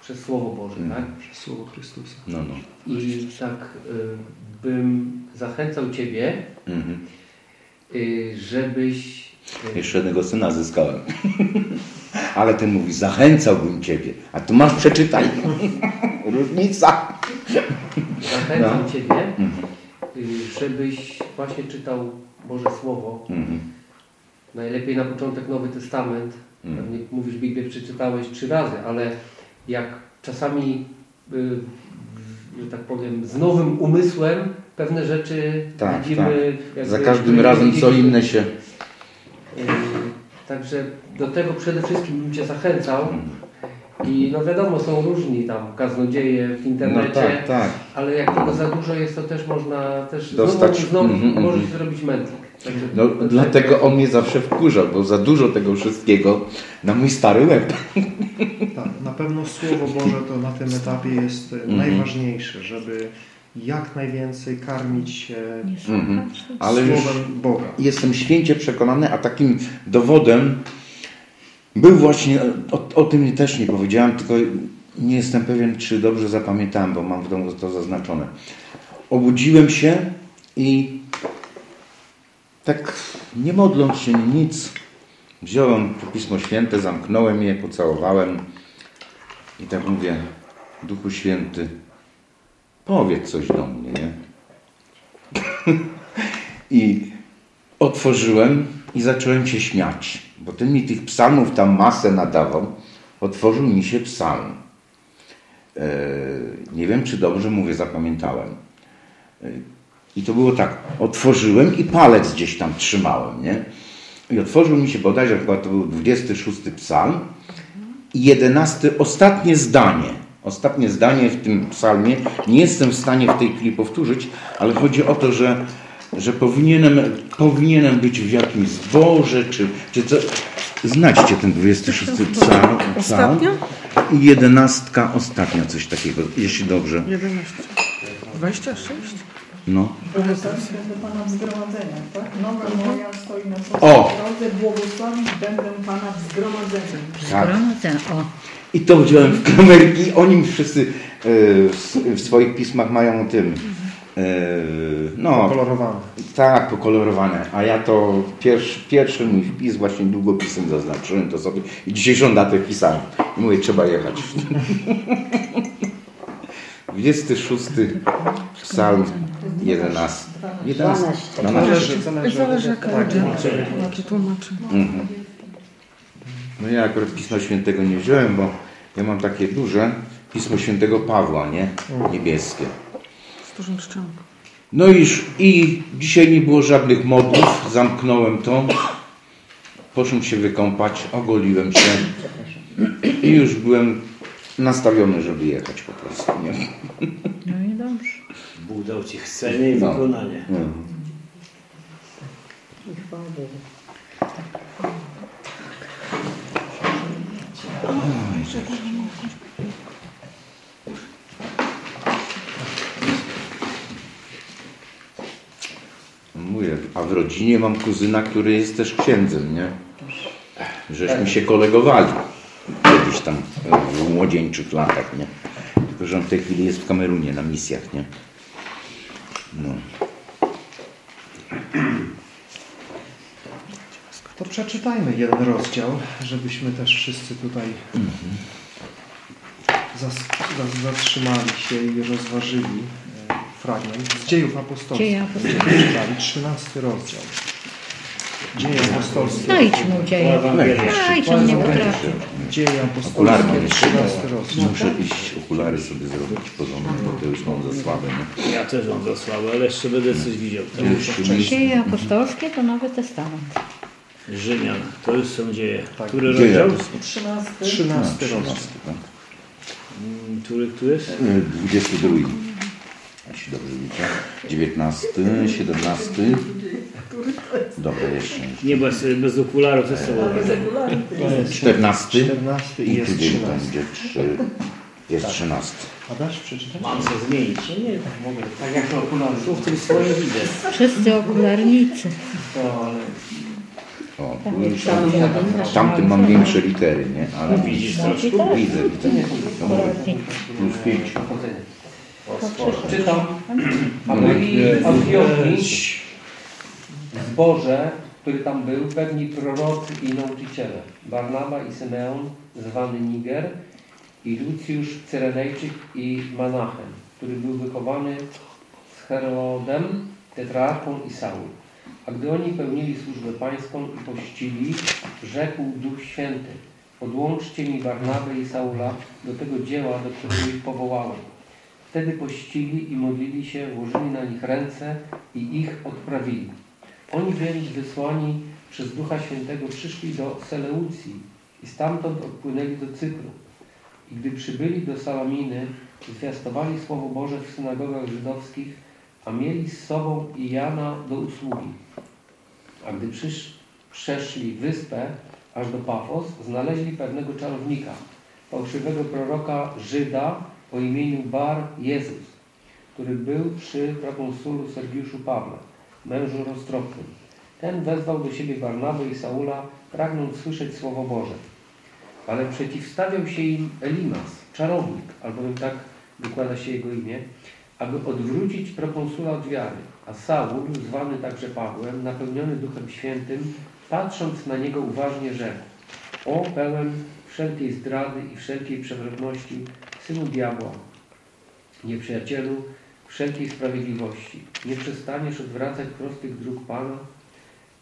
przez Słowo Boże, mm. tak? Przez Słowo Chrystusa. No, no. I tak y, bym zachęcał Ciebie, mm -hmm. y, żebyś... Y, Jeszcze jednego syna zyskałem. Ale ten mówi, zachęcałbym Ciebie. A tu masz przeczytaj. Różnica. Zachęcam no. Ciebie, mm -hmm. żebyś właśnie czytał Boże Słowo. Mhm. Najlepiej na początek Nowy Testament. Mhm. Pewnie mówisz, Biblię przeczytałeś trzy razy, ale jak czasami, y, że tak powiem, z nowym umysłem pewne rzeczy tak, widzimy. Tak. Za każdym razem co inne się. Y, także do tego przede wszystkim bym Cię zachęcał. I no wiadomo, są różni tam kaznodzieje w internecie, no tak, tak. ale jak tego za dużo jest, to też można też Dostać. znowu, znowu mm -hmm. możesz zrobić mętlik. no, dlatego on mnie zawsze wkurza, bo za dużo tego wszystkiego na mój stary łeb. Tak, na pewno Słowo Boże to na tym etapie jest mm -hmm. najważniejsze, żeby jak najwięcej karmić się mm -hmm. Ale Słowem Boga. Jestem święcie przekonany, a takim dowodem był właśnie, o, o, tym też nie powiedziałem, tylko nie jestem pewien, czy dobrze zapamiętałem, bo mam w domu to zaznaczone. Obudziłem się i tak nie modląc się nic, wziąłem Pismo Święte, zamknąłem je, pocałowałem i tak mówię, Duchu Święty, powiedz coś do mnie, nie? I otworzyłem i zacząłem się śmiać bo ten mi tych psalmów tam masę nadawał, otworzył mi się psalm. E, nie wiem, czy dobrze mówię, zapamiętałem. E, I to było tak, otworzyłem i palec gdzieś tam trzymałem, nie? I otworzył mi się bodajże, chyba to był 26 psalm i 11, ostatnie zdanie. Ostatnie zdanie w tym psalmie, nie jestem w stanie w tej chwili powtórzyć, ale chodzi o to, że że powinienem, powinienem być w jakimś zborze, czy, czy co. Znajdźcie ten 26 psalm, psalm Ostatnia? i jedenastka ostatnia, coś takiego, jeśli dobrze. 11. 26? No. Błogosławieństwo do Pana w zgromadzeniach, tak? Noga moja stoi na O! drodze, błogosławić będę Pana w zgromadzeniu. Tak. O, I to wziąłem w kamerki. Oni wszyscy e, w, w swoich pismach mają tym. E, no, Kolorowane. tak, pokolorowane. A ja to pierwszy, pierwszy mój wpis właśnie długopisem zaznaczyłem to sobie i dzisiejszą datę pisałem. I mówię, trzeba jechać. 26 psalm 11. 11. 12. Zależy, zależy. Zależy jaka Tak, jakie tłumaczy. Mhm. No ja akurat Pisma Świętego nie wziąłem, bo ja mam takie duże Pismo Świętego Pawła, nie? Niebieskie. No iż i dzisiaj nie było żadnych modlów, zamknąłem to, poszłem się wykąpać, ogoliłem się i już byłem nastawiony, żeby jechać po prostu, nie? no i dobrze. Bóg dał Ci chcenie i No. wykonanie. Mhm. Mówię, a w rodzinie mam kuzyna, który jest też księdzem, nie? Żeśmy się kolegowali kiedyś tam e, w młodzieńczych latach, nie? Tylko, że on w tej chwili jest w Kamerunie na misjach, nie? No. To przeczytajmy jeden rozdział, żebyśmy też wszyscy tutaj zas, zatrzymali się i rozważyli fragment z dziejów apostolskich. Dzieje apostolskie. Przeczytali 13 rozdział. Dzieje apostolskie. Znajdź mu dzieje. Znajdź, on nie potrafi. Dzieje apostolskie, mam jeszcze. 13 rozdział. Muszę iść okulary sobie zrobić porządnie, bo to już mam za słabe, nie? Ja też mam za słabe, ale jeszcze będę coś widział. Dzieje apostolskie to Nowy Testament. Rzymian, to już są dzieje. Tak. Który Dzieje rozdział? apostolskie. 13. 13 rozdział. 13, tak? Mm, Który, który jest? E, 22. Jeśli dobrze widzę. 19, 17. Dobra, jeszcze. Nie, bo jest bez okularów to są. 14. 14 i I jest gdzie 13. będzie 3. Jest 13. Adaś, przeczytaj? Mam co zmienić. Nie, tak mogę. Tak jak okulary. Tu w tym swoje widzę. Wszyscy okularnicy. O, Tak, tu już tam tamtym mam większe litery, nie? Ale Widzisz troszkę? widzę, widzę. Plus 5. Czytam. A byli Antiochii w zborze, który tam był, pewni prorocy i nauczyciele. Barnaba i Symeon, zwany Niger, i Lucjusz Cyrenejczyk i Manachem, który był wychowany z Herodem, tetrarchą i Saul. A gdy oni pełnili służbę pańską i pościli, rzekł Duch Święty, podłączcie mi Barnabę i Saula do tego dzieła, do którego ich powołałem. Wtedy pościli i modlili się, włożyli na nich ręce i ich odprawili. Oni więc wysłani przez Ducha Świętego przyszli do Seleucji i stamtąd odpłynęli do Cypru. I gdy przybyli do Salaminy, zwiastowali Słowo Boże w synagogach żydowskich, a mieli z sobą i Jana do usługi. A gdy przysz, przeszli wyspę aż do Pafos, znaleźli pewnego czarownika, fałszywego proroka Żyda o imieniu Bar Jezus, który był przy prokonsulu Sergiuszu Pawle, mężu roztropnym. Ten wezwał do siebie Barnabę i Saula, pragnąc słyszeć Słowo Boże. Ale przeciwstawiał się im Elimas, czarownik, albowiem tak wykłada się jego imię, aby odwrócić prokonsula od wiary. A Saul, zwany także Pawłem, napełniony Duchem Świętym, patrząc na niego uważnie rzekł O pełen wszelkiej zdrady i wszelkiej przewrotności, synu diabła, nieprzyjacielu wszelkiej sprawiedliwości. Nie przestaniesz odwracać prostych dróg Pana,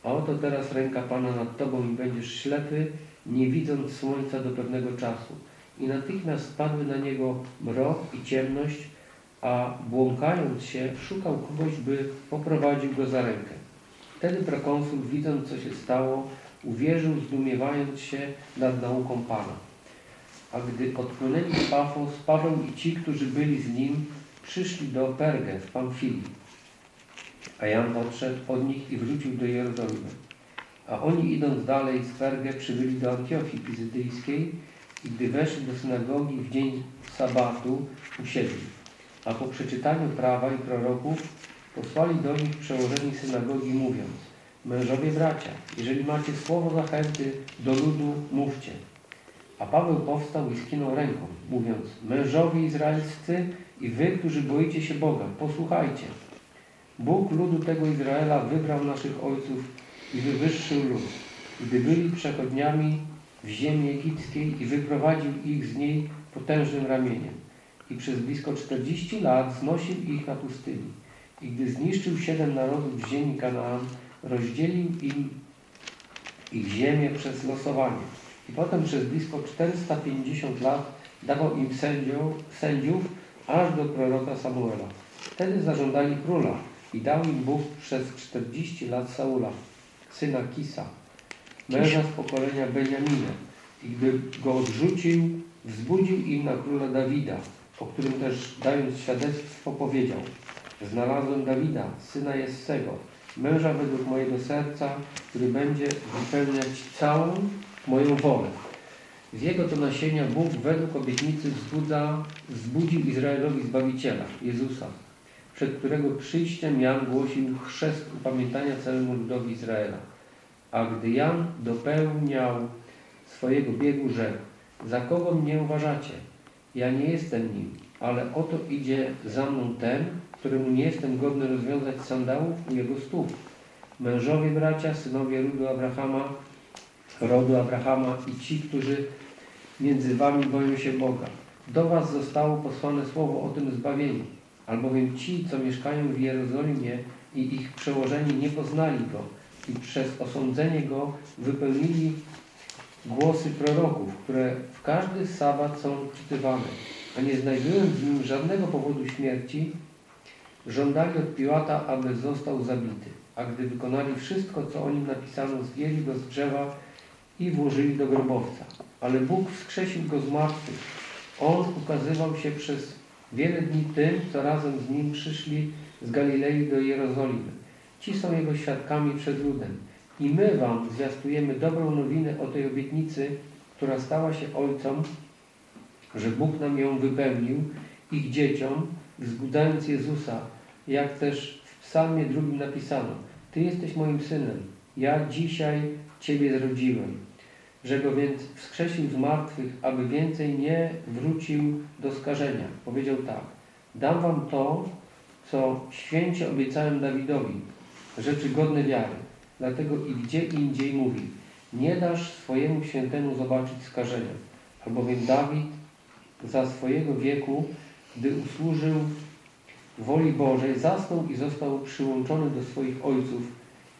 a oto teraz ręka Pana nad Tobą i będziesz ślepy, nie widząc słońca do pewnego czasu. I natychmiast spadły na niego mrok i ciemność, a błąkając się, szukał kogoś, by poprowadził go za rękę. Wtedy prokonsul, widząc, co się stało, uwierzył, zdumiewając się nad nauką Pana. A gdy odpłynęli z Pafos, Paweł i ci, którzy byli z nim, przyszli do Pergę w Pamfilii. A Jan odszedł od nich i wrócił do Jerozolimy. A oni idąc dalej z Pergę przybyli do Antiochii Pizydyjskiej i gdy weszli do synagogi w dzień sabatu usiedli. A po przeczytaniu prawa i proroków posłali do nich przełożeni synagogi mówiąc Mężowie bracia, jeżeli macie słowo zachęty do ludu, mówcie. A Paweł powstał i skinął ręką, mówiąc Mężowie izraelscy i wy, którzy boicie się Boga, posłuchajcie. Bóg ludu tego Izraela wybrał naszych ojców i wywyższył lud, gdy byli przechodniami w ziemi egipskiej i wyprowadził ich z niej potężnym ramieniem. I przez blisko 40 lat znosił ich na pustyni. I gdy zniszczył siedem narodów w ziemi Kanaan, rozdzielił im ich ziemię przez losowanie. I potem przez blisko 450 lat dawał im sędziów, sędziów aż do proroka Samuela. Wtedy zażądali króla i dał im Bóg przez 40 lat Saula, syna Kisa, męża z pokolenia Beniamina. I gdy go odrzucił, wzbudził im na króla Dawida, o którym też dając świadectwo powiedział Znalazłem Dawida, syna Jessego, męża według mojego serca, który będzie wypełniać całą moją wolę. Z jego to nasienia Bóg według obietnicy wzbudza, wzbudził Izraelowi Zbawiciela, Jezusa, przed którego przyjściem Jan głosił chrzest upamiętania całemu ludowi Izraela. A gdy Jan dopełniał swojego biegu rzekł, za kogo mnie uważacie? Ja nie jestem nim, ale oto idzie za mną ten, któremu nie jestem godny rozwiązać sandałów u jego stóp. Mężowie bracia, synowie rodu Abrahama, rodu Abrahama i ci, którzy między wami boją się Boga. Do was zostało posłane słowo o tym zbawieniu, albowiem ci, co mieszkają w Jerozolimie i ich przełożeni nie poznali Go i przez osądzenie Go wypełnili głosy proroków, które w każdy sabat są czytywane, a nie znajdując w nim żadnego powodu śmierci, żądali od Piłata, aby został zabity. A gdy wykonali wszystko, co o nim napisano, zdjęli go z drzewa i włożyli do grobowca. Ale Bóg wskrzesił go z martwych. On ukazywał się przez wiele dni tym, co razem z nim przyszli z Galilei do Jerozolimy. Ci są jego świadkami przed ludem. I my wam zwiastujemy dobrą nowinę o tej obietnicy, która stała się ojcom, że Bóg nam ją wypełnił, ich dzieciom, wzbudzając Jezusa, jak też w psalmie drugim napisano Ty jesteś moim synem, ja dzisiaj Ciebie zrodziłem. Że go więc wskrzesił z martwych, aby więcej nie wrócił do skażenia. Powiedział tak, dam wam to, co święcie obiecałem Dawidowi, rzeczy godne wiary. Dlatego i gdzie indziej mówi, nie dasz swojemu świętemu zobaczyć skażenia. Albowiem Dawid za swojego wieku, gdy usłużył woli Bożej, zasnął i został przyłączony do swoich ojców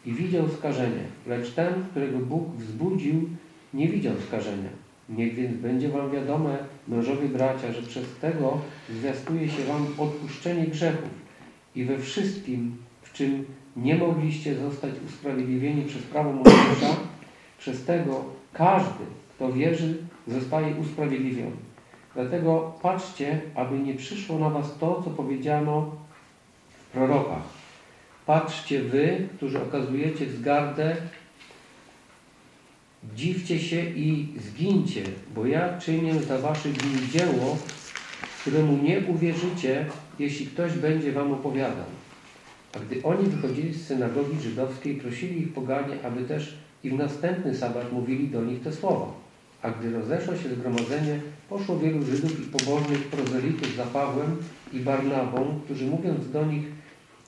i widział skażenie. Lecz ten, którego Bóg wzbudził, nie widział skażenia. Niech więc będzie wam wiadome, mężowie bracia, że przez tego zwiastuje się wam odpuszczenie grzechów i we wszystkim, w czym nie mogliście zostać usprawiedliwieni przez prawo Mojżesza, przez tego każdy, kto wierzy, zostaje usprawiedliwiony. Dlatego patrzcie, aby nie przyszło na was to, co powiedziano w prorokach. Patrzcie wy, którzy okazujecie wzgardę, dziwcie się i zgincie, bo ja czynię za waszych dni dzieło, któremu nie uwierzycie, jeśli ktoś będzie wam opowiadał. A gdy oni wychodzili z synagogi żydowskiej, prosili ich poganie, aby też i w następny sabat mówili do nich te słowa. A gdy rozeszło się zgromadzenie, poszło wielu Żydów i pobożnych prozelitów za Pawłem i Barnabą, którzy mówiąc do nich,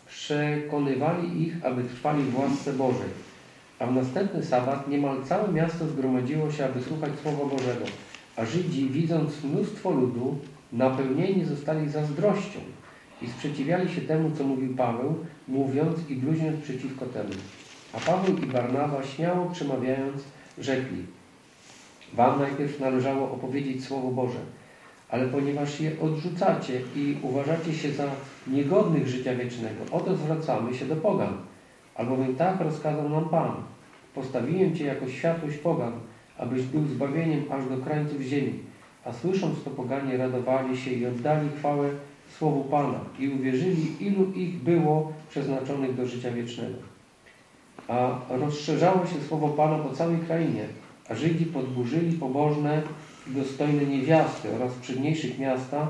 przekonywali ich, aby trwali w łasce Bożej. A w następny sabat niemal całe miasto zgromadziło się, aby słuchać Słowa Bożego. A Żydzi, widząc mnóstwo ludu, napełnieni zostali zazdrością i sprzeciwiali się temu, co mówił Paweł, mówiąc i bluźniąc przeciwko temu. A Paweł i Barnawa, śmiało przemawiając, rzekli Wam najpierw należało opowiedzieć Słowo Boże, ale ponieważ je odrzucacie i uważacie się za niegodnych życia wiecznego, oto zwracamy się do pogan, albowiem tak rozkazał nam Pan. Postawiłem Cię jako światłość pogan, abyś był zbawieniem aż do krańców ziemi. A słysząc to poganie radowali się i oddali chwałę Słowu Pana i uwierzyli, ilu ich było przeznaczonych do życia wiecznego. a rozszerzało się słowo Pana po całej krainie, a Żydzi podburzyli pobożne i dostojne niewiasty oraz przedniejszych miasta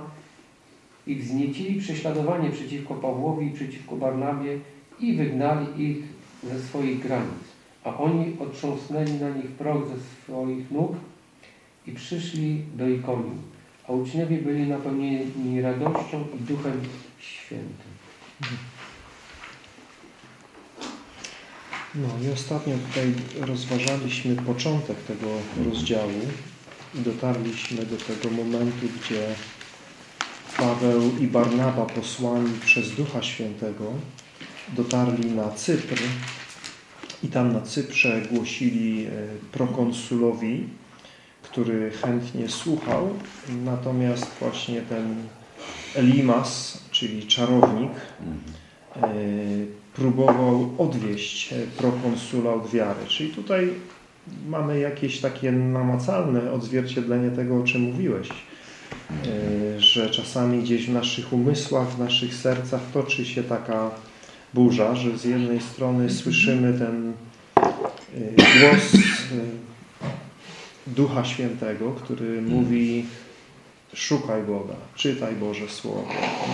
i wzniecili prześladowanie przeciwko Pawłowi i przeciwko Barnabie i wygnali ich ze swoich granic. A oni otrząsnęli na nich proch ze swoich nóg i przyszli do Ikonium. A uczniowie byli napełnieni radością i Duchem Świętym. No i ostatnio tutaj rozważaliśmy początek tego rozdziału i dotarliśmy do tego momentu, gdzie Paweł i Barnaba posłani przez Ducha Świętego dotarli na Cypr i tam na Cyprze głosili e, prokonsulowi, który chętnie słuchał, natomiast właśnie ten Elimas, czyli czarownik, e, próbował odwieść e, prokonsula od wiary. Czyli tutaj mamy jakieś takie namacalne odzwierciedlenie tego, o czym mówiłeś, że czasami gdzieś w naszych umysłach, w naszych sercach toczy się taka burza, że z jednej strony słyszymy ten y, głos y, Ducha Świętego, który mówi szukaj Boga, czytaj Boże Słowo,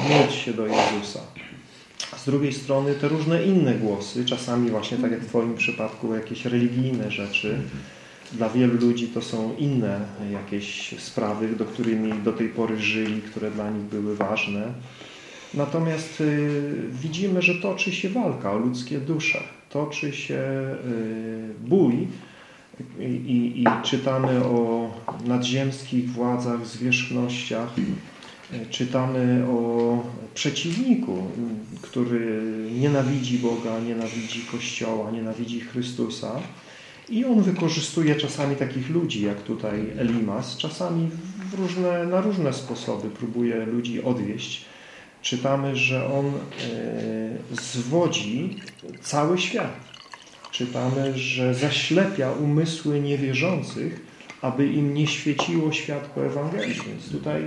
módl się do Jezusa. A z drugiej strony te różne inne głosy, czasami właśnie tak jak w Twoim przypadku jakieś religijne rzeczy, dla wielu ludzi to są inne jakieś sprawy, do którymi do tej pory żyli, które dla nich były ważne. Natomiast y, widzimy, że toczy się walka o ludzkie dusze. Toczy się y, bój i, i, i czytamy o nadziemskich władzach, zwierzchnościach. Y, czytamy o przeciwniku, który nienawidzi Boga, nienawidzi Kościoła, nienawidzi Chrystusa. I on wykorzystuje czasami takich ludzi, jak tutaj Elimas, czasami różne, na różne sposoby próbuje ludzi odwieść czytamy, że on e, zwodzi cały świat. Czytamy, że zaślepia umysły niewierzących, aby im nie świeciło światło Ewangelii. Więc tutaj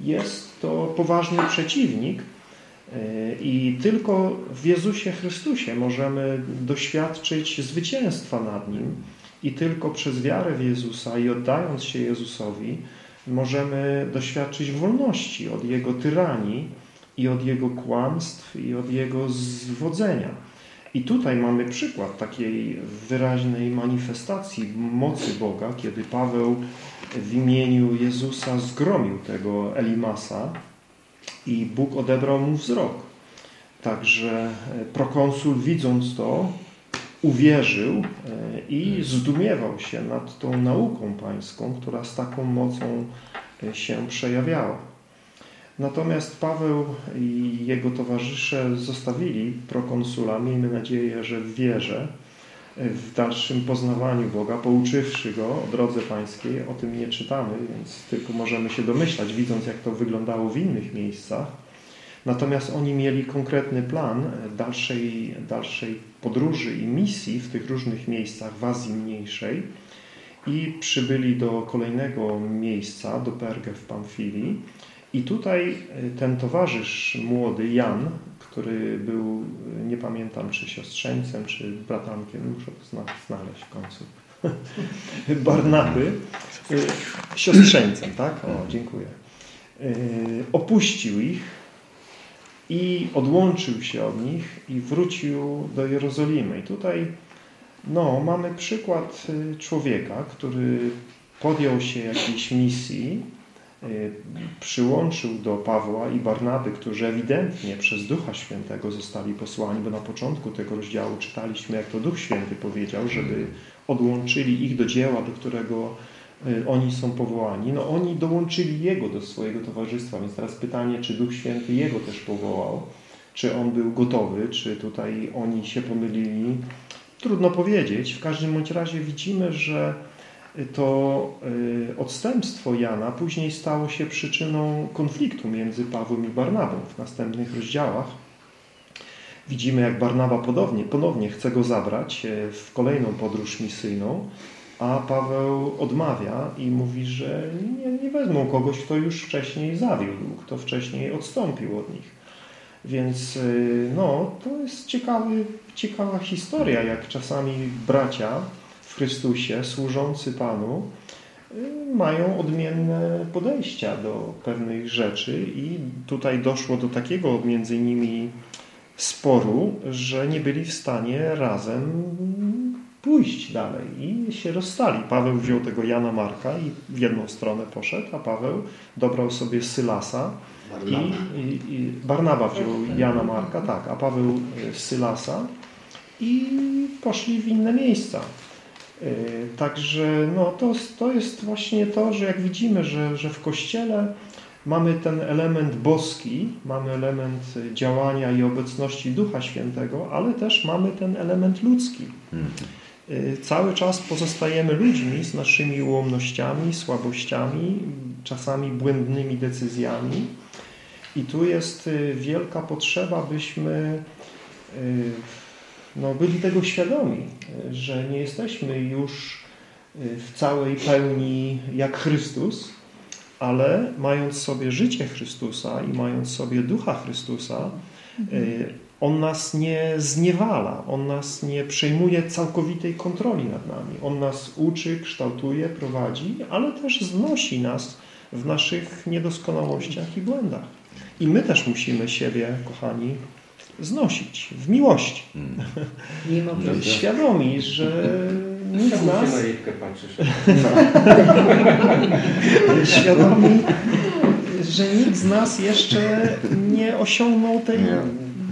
jest to poważny przeciwnik e, i tylko w Jezusie Chrystusie możemy doświadczyć zwycięstwa nad Nim i tylko przez wiarę w Jezusa i oddając się Jezusowi możemy doświadczyć wolności od Jego tyranii, i od jego kłamstw, i od jego zwodzenia. I tutaj mamy przykład takiej wyraźnej manifestacji mocy Boga, kiedy Paweł w imieniu Jezusa zgromił tego Elimasa i Bóg odebrał mu wzrok. Także e, prokonsul widząc to uwierzył e, i zdumiewał się nad tą nauką pańską, która z taką mocą e, się przejawiała. Natomiast Paweł i jego towarzysze zostawili prokonsula, miejmy nadzieję, że w wierze, w dalszym poznawaniu Boga, pouczywszy go o drodze pańskiej. O tym nie czytamy, więc tylko możemy się domyślać, widząc jak to wyglądało w innych miejscach. Natomiast oni mieli konkretny plan dalszej, dalszej podróży i misji w tych różnych miejscach w Azji Mniejszej i przybyli do kolejnego miejsca, do Pergę w Pamfilii i tutaj e, ten towarzysz młody, Jan, który był, e, nie pamiętam czy siostrzeńcem, czy bratankiem, muszę to znaleźć w końcu, Barnaby, e, siostrzeńcem, tak? O, dziękuję. Opuścił ich i odłączył się od nich i wrócił do Jerozolimy. I tutaj no, mamy przykład człowieka, który podjął się jakiejś misji, Y, przyłączył do Pawła i Barnaby, którzy ewidentnie przez Ducha Świętego zostali posłani, bo na początku tego rozdziału czytaliśmy, jak to Duch Święty powiedział, żeby odłączyli ich do dzieła, do którego y, oni są powołani. No oni dołączyli Jego do swojego towarzystwa, więc teraz pytanie, czy Duch Święty Jego też powołał, czy On był gotowy, czy tutaj oni się pomylili. Trudno powiedzieć. W każdym bądź razie widzimy, że to y, odstępstwo Jana później stało się przyczyną konfliktu między Pawłem i Barnabą w następnych rozdziałach. Widzimy, jak Barnaba ponownie, ponownie chce go zabrać e, w kolejną podróż misyjną, a Paweł odmawia i mówi, że nie, nie wezmą kogoś, kto już wcześniej zawiódł, kto wcześniej odstąpił od nich. Więc y, no, to jest ciekawy, ciekawa historia, jak czasami bracia Chrystusie, służący Panu, y, mają odmienne podejścia do pewnych rzeczy i tutaj doszło do takiego między nimi sporu, że nie byli w stanie razem pójść dalej i się rozstali. Paweł wziął tego Jana Marka i w jedną stronę poszedł, a Paweł dobrał sobie Sylasa i, i, i Barnaba wziął Jana Marka, tak, a Paweł y, Sylasa i poszli w inne miejsca. Y, Także no, to, to jest właśnie to, że jak widzimy, że, że w Kościele mamy ten element boski, mamy element działania i obecności Ducha Świętego, ale też mamy ten element ludzki. Y, Cały czas pozostajemy ludźmi z naszymi ułomnościami, słabościami, czasami błędnymi decyzjami. I tu jest y, wielka potrzeba, byśmy no, byli tego świadomi, że nie jesteśmy już y, w całej pełni jak Chrystus, ale mając sobie życie Chrystusa i mając sobie ducha Chrystusa, y, On nas nie zniewala, On nas nie przejmuje całkowitej kontroli nad nami. On nas uczy, kształtuje, prowadzi, ale też znosi nas w naszych niedoskonałościach i błędach. I my też musimy siebie, kochani, znosić w miłości. Mimo Świadomi, że nic z nas na Rybkę patrzysz. świadomi, że nikt z nas jeszcze nie osiągnął tej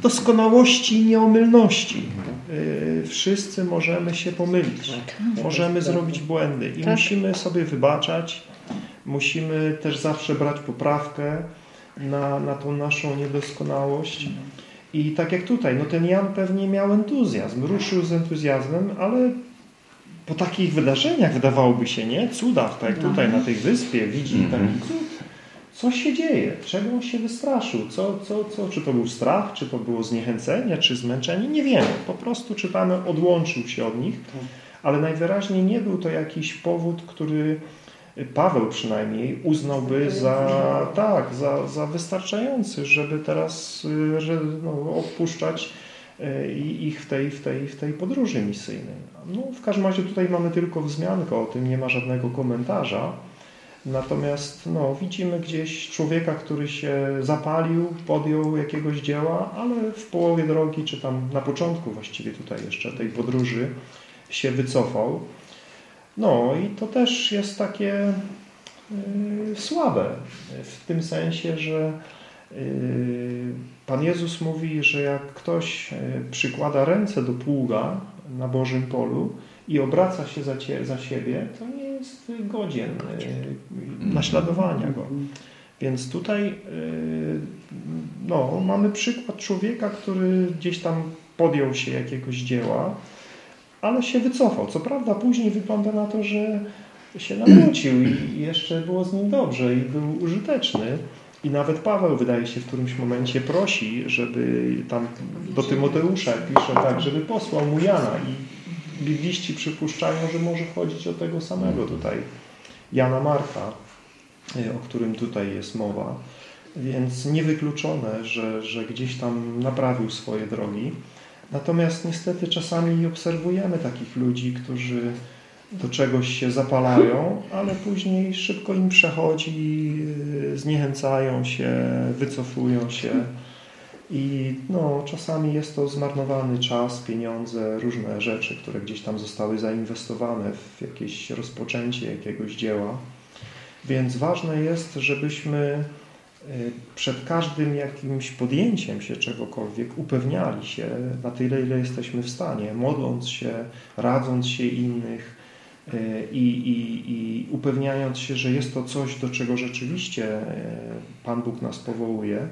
doskonałości i nieomylności. Y, Wszyscy możemy się pomylić. Możemy zrobić błędy i Tak. musimy sobie wybaczać. Musimy też zawsze brać poprawkę na, na tą naszą niedoskonałość. I tak jak tutaj, no ten Jan pewnie miał entuzjazm, ruszył z entuzjazmem, ale po takich wydarzeniach wydawałoby się, nie? Cudach, tak jak tutaj na tej wyspie widzi taki cud. Co się dzieje? Czego on się wystraszył? Co, co, co? Czy to był strach? Czy to było zniechęcenie? Czy zmęczenie? Nie wiemy. Po prostu czytamy, odłączył się od nich. Ale najwyraźniej nie był to jakiś powód, który Paweł przynajmniej uznałby za, tak, za, za wystarczający, żeby teraz y, że, no, odpuszczać y, ich w tej, w, tej, w tej podróży misyjnej. No, w każdym razie tutaj mamy tylko wzmiankę o tym, nie ma żadnego komentarza. Natomiast no, widzimy gdzieś człowieka, który się zapalił, podjął jakiegoś dzieła, ale w połowie drogi, czy tam na początku właściwie tutaj jeszcze tej podróży się wycofał. No i to też jest takie y, słabe w tym sensie, że y, Pan Jezus mówi, że jak ktoś y, przykłada ręce do pługa na Bożym polu i obraca się za, cie, za siebie, to nie jest godzien naśladowania go. Więc tutaj no, mamy przykład człowieka, który gdzieś tam podjął się jakiegoś dzieła, ale się wycofał. Co prawda później wygląda na to, że się nawrócił i jeszcze było z nim dobrze i był użyteczny. I nawet Paweł wydaje się w którymś momencie prosi, żeby tam do Tymoteusza pisze tak, żeby posłał mu Jana i bibliści przypuszczają, że może chodzić o tego samego tutaj Jana Marka, y, o którym tutaj jest mowa. Więc niewykluczone, że, że gdzieś tam naprawił swoje drogi. Natomiast niestety czasami obserwujemy takich ludzi, którzy do czegoś się zapalają, ale później szybko im przechodzi, yy, zniechęcają się, wycofują się i no, czasami jest to zmarnowany czas, pieniądze, różne rzeczy, które gdzieś tam zostały zainwestowane w jakieś rozpoczęcie jakiegoś dzieła. Więc ważne jest, żebyśmy y, przed każdym jakimś podjęciem się czegokolwiek upewniali się na tyle, ile jesteśmy w stanie, modląc się, radząc się innych y, i, i, i upewniając się, że jest to coś, do czego rzeczywiście y, Pan Bóg nas powołuje,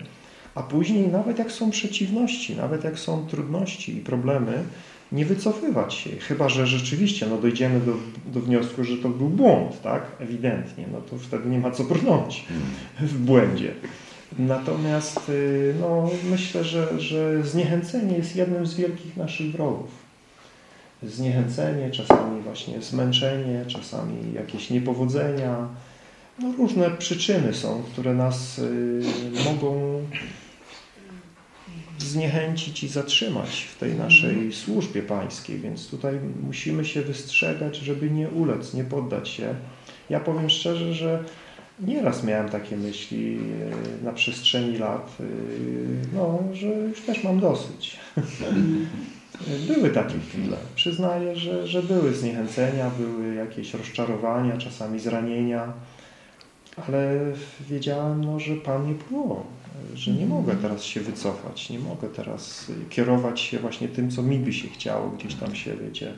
a później nawet jak są przeciwności, nawet jak są trudności i problemy, nie wycofywać się, chyba że rzeczywiście no, dojdziemy do, do wniosku, że to był błąd, tak? Ewidentnie, no to wtedy nie ma co brnąć w błędzie. Natomiast y, no, myślę, że, że zniechęcenie jest jednym z wielkich naszych wrogów. Zniechęcenie, czasami właśnie zmęczenie, czasami jakieś niepowodzenia. No, różne przyczyny są, które nas y, mogą zniechęcić i zatrzymać w tej naszej służbie pańskiej, więc tutaj musimy się wystrzegać, żeby nie ulec, nie poddać się. Ja powiem szczerze, że nieraz miałem takie myśli e, na przestrzeni lat, e, no, że już też mam dosyć. Były takie chwile. Przyznaję, że, że były zniechęcenia, były jakieś rozczarowania, czasami zranienia, ale wiedziałem, no, że Pan nie powołał, że nie mogę teraz się wycofać, nie mogę teraz kierować się właśnie tym, co mi by się chciało, gdzieś tam się, wiecie,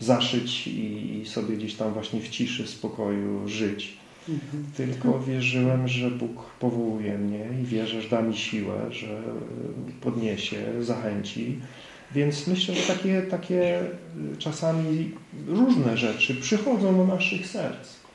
zaszyć i, i sobie gdzieś tam właśnie w ciszy, w spokoju żyć. Tylko wierzyłem, że Bóg powołuje mnie i wierzę, że da mi siłę, że podniesie, zachęci. Więc myślę, że takie, takie czasami różne rzeczy przychodzą do naszych serc.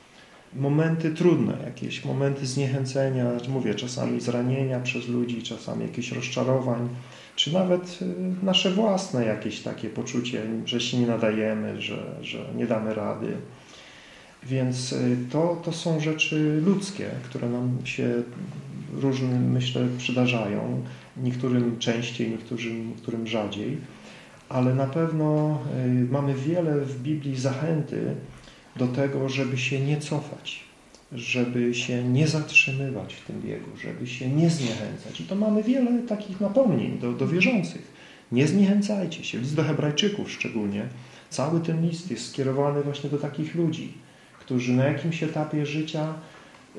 Momenty trudne, jakieś momenty zniechęcenia, mówię, czasami zranienia przez ludzi, czasami jakieś rozczarowań, czy nawet y, nasze własne jakieś takie poczucie, że się nie nadajemy, że, że nie damy rady. Więc y, to, to są rzeczy ludzkie, które nam się różnym, myślę, przydarzają. Niektórym częściej, niektórym, niektórym rzadziej. Ale na pewno y, mamy wiele w Biblii zachęty do tego, żeby się nie cofać, żeby się nie zatrzymywać w tym biegu, żeby się nie zniechęcać. I to mamy wiele takich napomnień do, do wierzących. Nie zniechęcajcie się. List do hebrajczyków szczególnie. Cały ten list jest skierowany właśnie do takich ludzi, którzy na jakimś etapie życia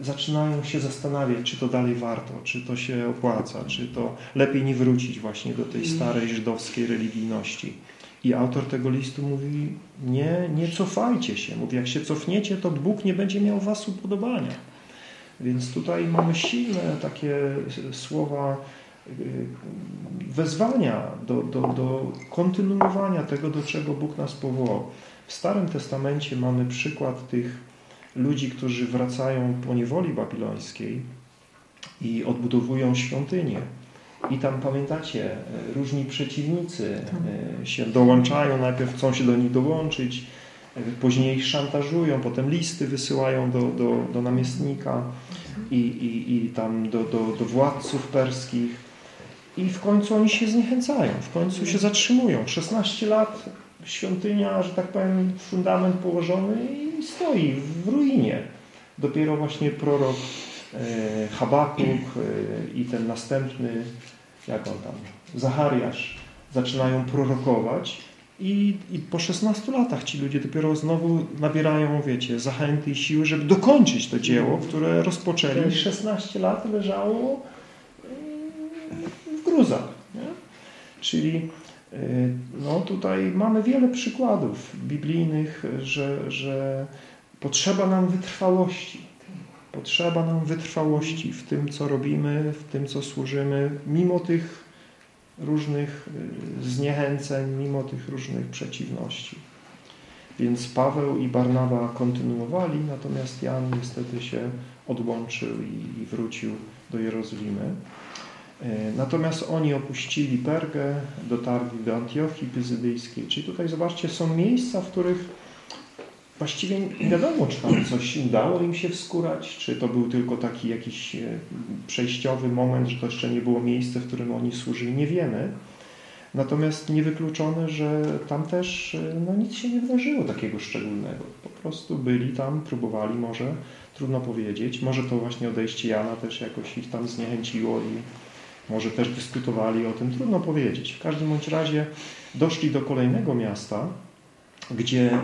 zaczynają się zastanawiać, czy to dalej warto, czy to się opłaca, czy to lepiej nie wrócić właśnie do tej starej żydowskiej religijności. I autor tego listu mówi, nie, nie cofajcie się. Mówi, jak się cofniecie, to Bóg nie będzie miał was upodobania. Więc tutaj mamy silne takie słowa wezwania do, do, do kontynuowania tego, do czego Bóg nas powołał. W Starym Testamencie mamy przykład tych ludzi, którzy wracają po niewoli babilońskiej i odbudowują świątynię. I tam pamiętacie, różni przeciwnicy się dołączają, najpierw chcą się do nich dołączyć, później ich szantażują, potem listy wysyłają do, do, do namiestnika i, i, i tam do, do, do władców perskich i w końcu oni się zniechęcają, w końcu się zatrzymują. 16 lat świątynia, że tak powiem, fundament położony i stoi w ruinie. Dopiero właśnie prorok e, Habakuk e, i ten następny, jak on tam, Zachariasz, zaczynają prorokować i, i po 16 latach ci ludzie dopiero znowu nabierają, wiecie, zachęty i siły, żeby dokończyć to dzieło, które rozpoczęli. 16 lat leżało w gruzach. Nie? Czyli no tutaj mamy wiele przykładów biblijnych, że, że potrzeba nam wytrwałości. Potrzeba nam wytrwałości w tym, co robimy, w tym, co służymy, mimo tych różnych zniechęceń, mimo tych różnych przeciwności. Więc Paweł i Barnaba kontynuowali, natomiast Jan niestety się odłączył i, wrócił do Jerozolimy. Natomiast oni opuścili Pergę, dotarli do Antiochii Pizydyjskiej. Czyli tutaj zobaczcie, są miejsca, w których właściwie nie wiadomo, czy tam coś udało im się wskórać, czy to był tylko taki jakiś przejściowy moment, że to jeszcze nie było miejsce, w którym oni służyli, nie wiemy. Natomiast niewykluczone, że tam też no, nic się nie wydarzyło takiego szczególnego. Po prostu byli tam, próbowali może, trudno powiedzieć. Może to właśnie odejście Jana też jakoś ich tam zniechęciło i może też dyskutowali o tym, trudno powiedzieć. W każdym bądź razie doszli do kolejnego miasta, gdzie y,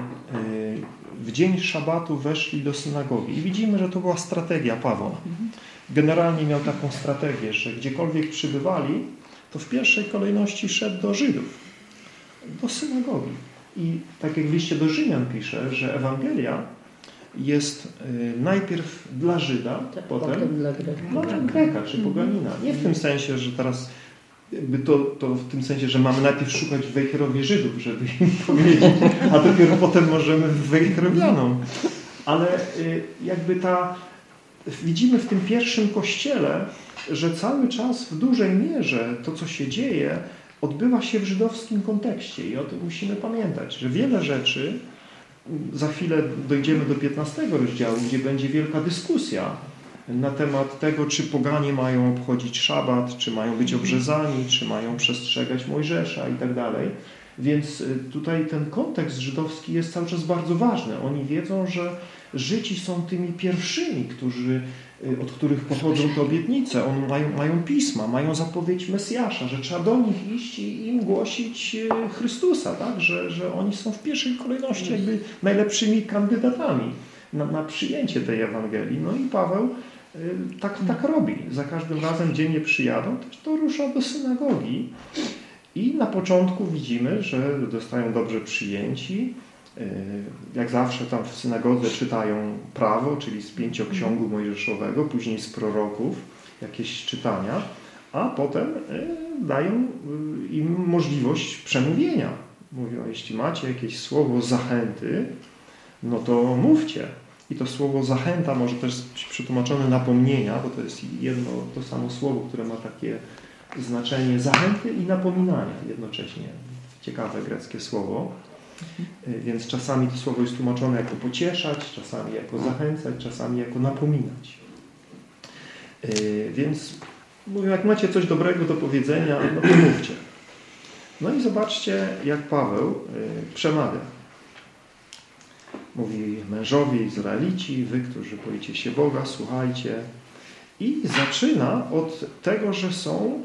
w dzień szabatu weszli do synagogi. I widzimy, że to była strategia Pawła. Generalnie miał taką strategię, że gdziekolwiek przybywali, to w pierwszej kolejności szedł do Żydów, do synagogi. I tak jak w liście do Rzymian pisze, że Ewangelia jest y, najpierw dla Żyda, Tak, potem, potem dla Greka. dla Greka czy poganina. Nie w tym sensie, że teraz jakby to, to w tym sensie, że mamy najpierw szukać Wejherowie Żydów, żeby im powiedzieć, a dopiero potem możemy Wejherowianom. Ale y, jakby ta widzimy w tym pierwszym kościele, że cały czas w dużej mierze to, co się dzieje, odbywa się w żydowskim kontekście i o tym musimy pamiętać, że wiele rzeczy za chwilę dojdziemy do 15 rozdziału, gdzie będzie wielka dyskusja na temat tego, czy poganie mają obchodzić szabat, czy mają być obrzezani, czy mają przestrzegać Mojżesza i tak dalej. Więc y, tutaj ten kontekst żydowski jest cały czas bardzo ważny. Oni wiedzą, że Żydzi są tymi pierwszymi, którzy, y, od których pochodzą te obietnice. Oni mają, mają pisma, mają zapowiedź Mesjasza, że trzeba do nich iść i im głosić y, Chrystusa, tak? że, że oni są w pierwszej kolejności jakby najlepszymi kandydatami na, na przyjęcie tej Ewangelii. No i Paweł tak, tak robi. Za każdym razem, gdzie nie przyjadą, to, to rusza do synagogi i na początku widzimy, że zostają dobrze przyjęci. E, jak zawsze tam w synagodze czytają prawo, czyli z pięcioksiągu mojżeszowego, później z proroków, jakieś czytania, a potem e, dają im możliwość przemówienia. Mówią, jeśli macie jakieś słowo zachęty, no to mówcie. I to słowo zachęta może też być przetłumaczone napomnienia, bo to jest jedno to samo słowo, które ma takie znaczenie zachęty i napominania jednocześnie. Ciekawe greckie słowo. Y, więc czasami to słowo jest tłumaczone jako pocieszać, czasami jako zachęcać, czasami jako napominać. Y, więc mówię, jak macie coś dobrego do powiedzenia, no to mówcie. No i zobaczcie, jak Paweł y, przemawia. Mówi mężowie Izraelici, wy, którzy boicie się Boga, słuchajcie, i zaczyna od tego, że są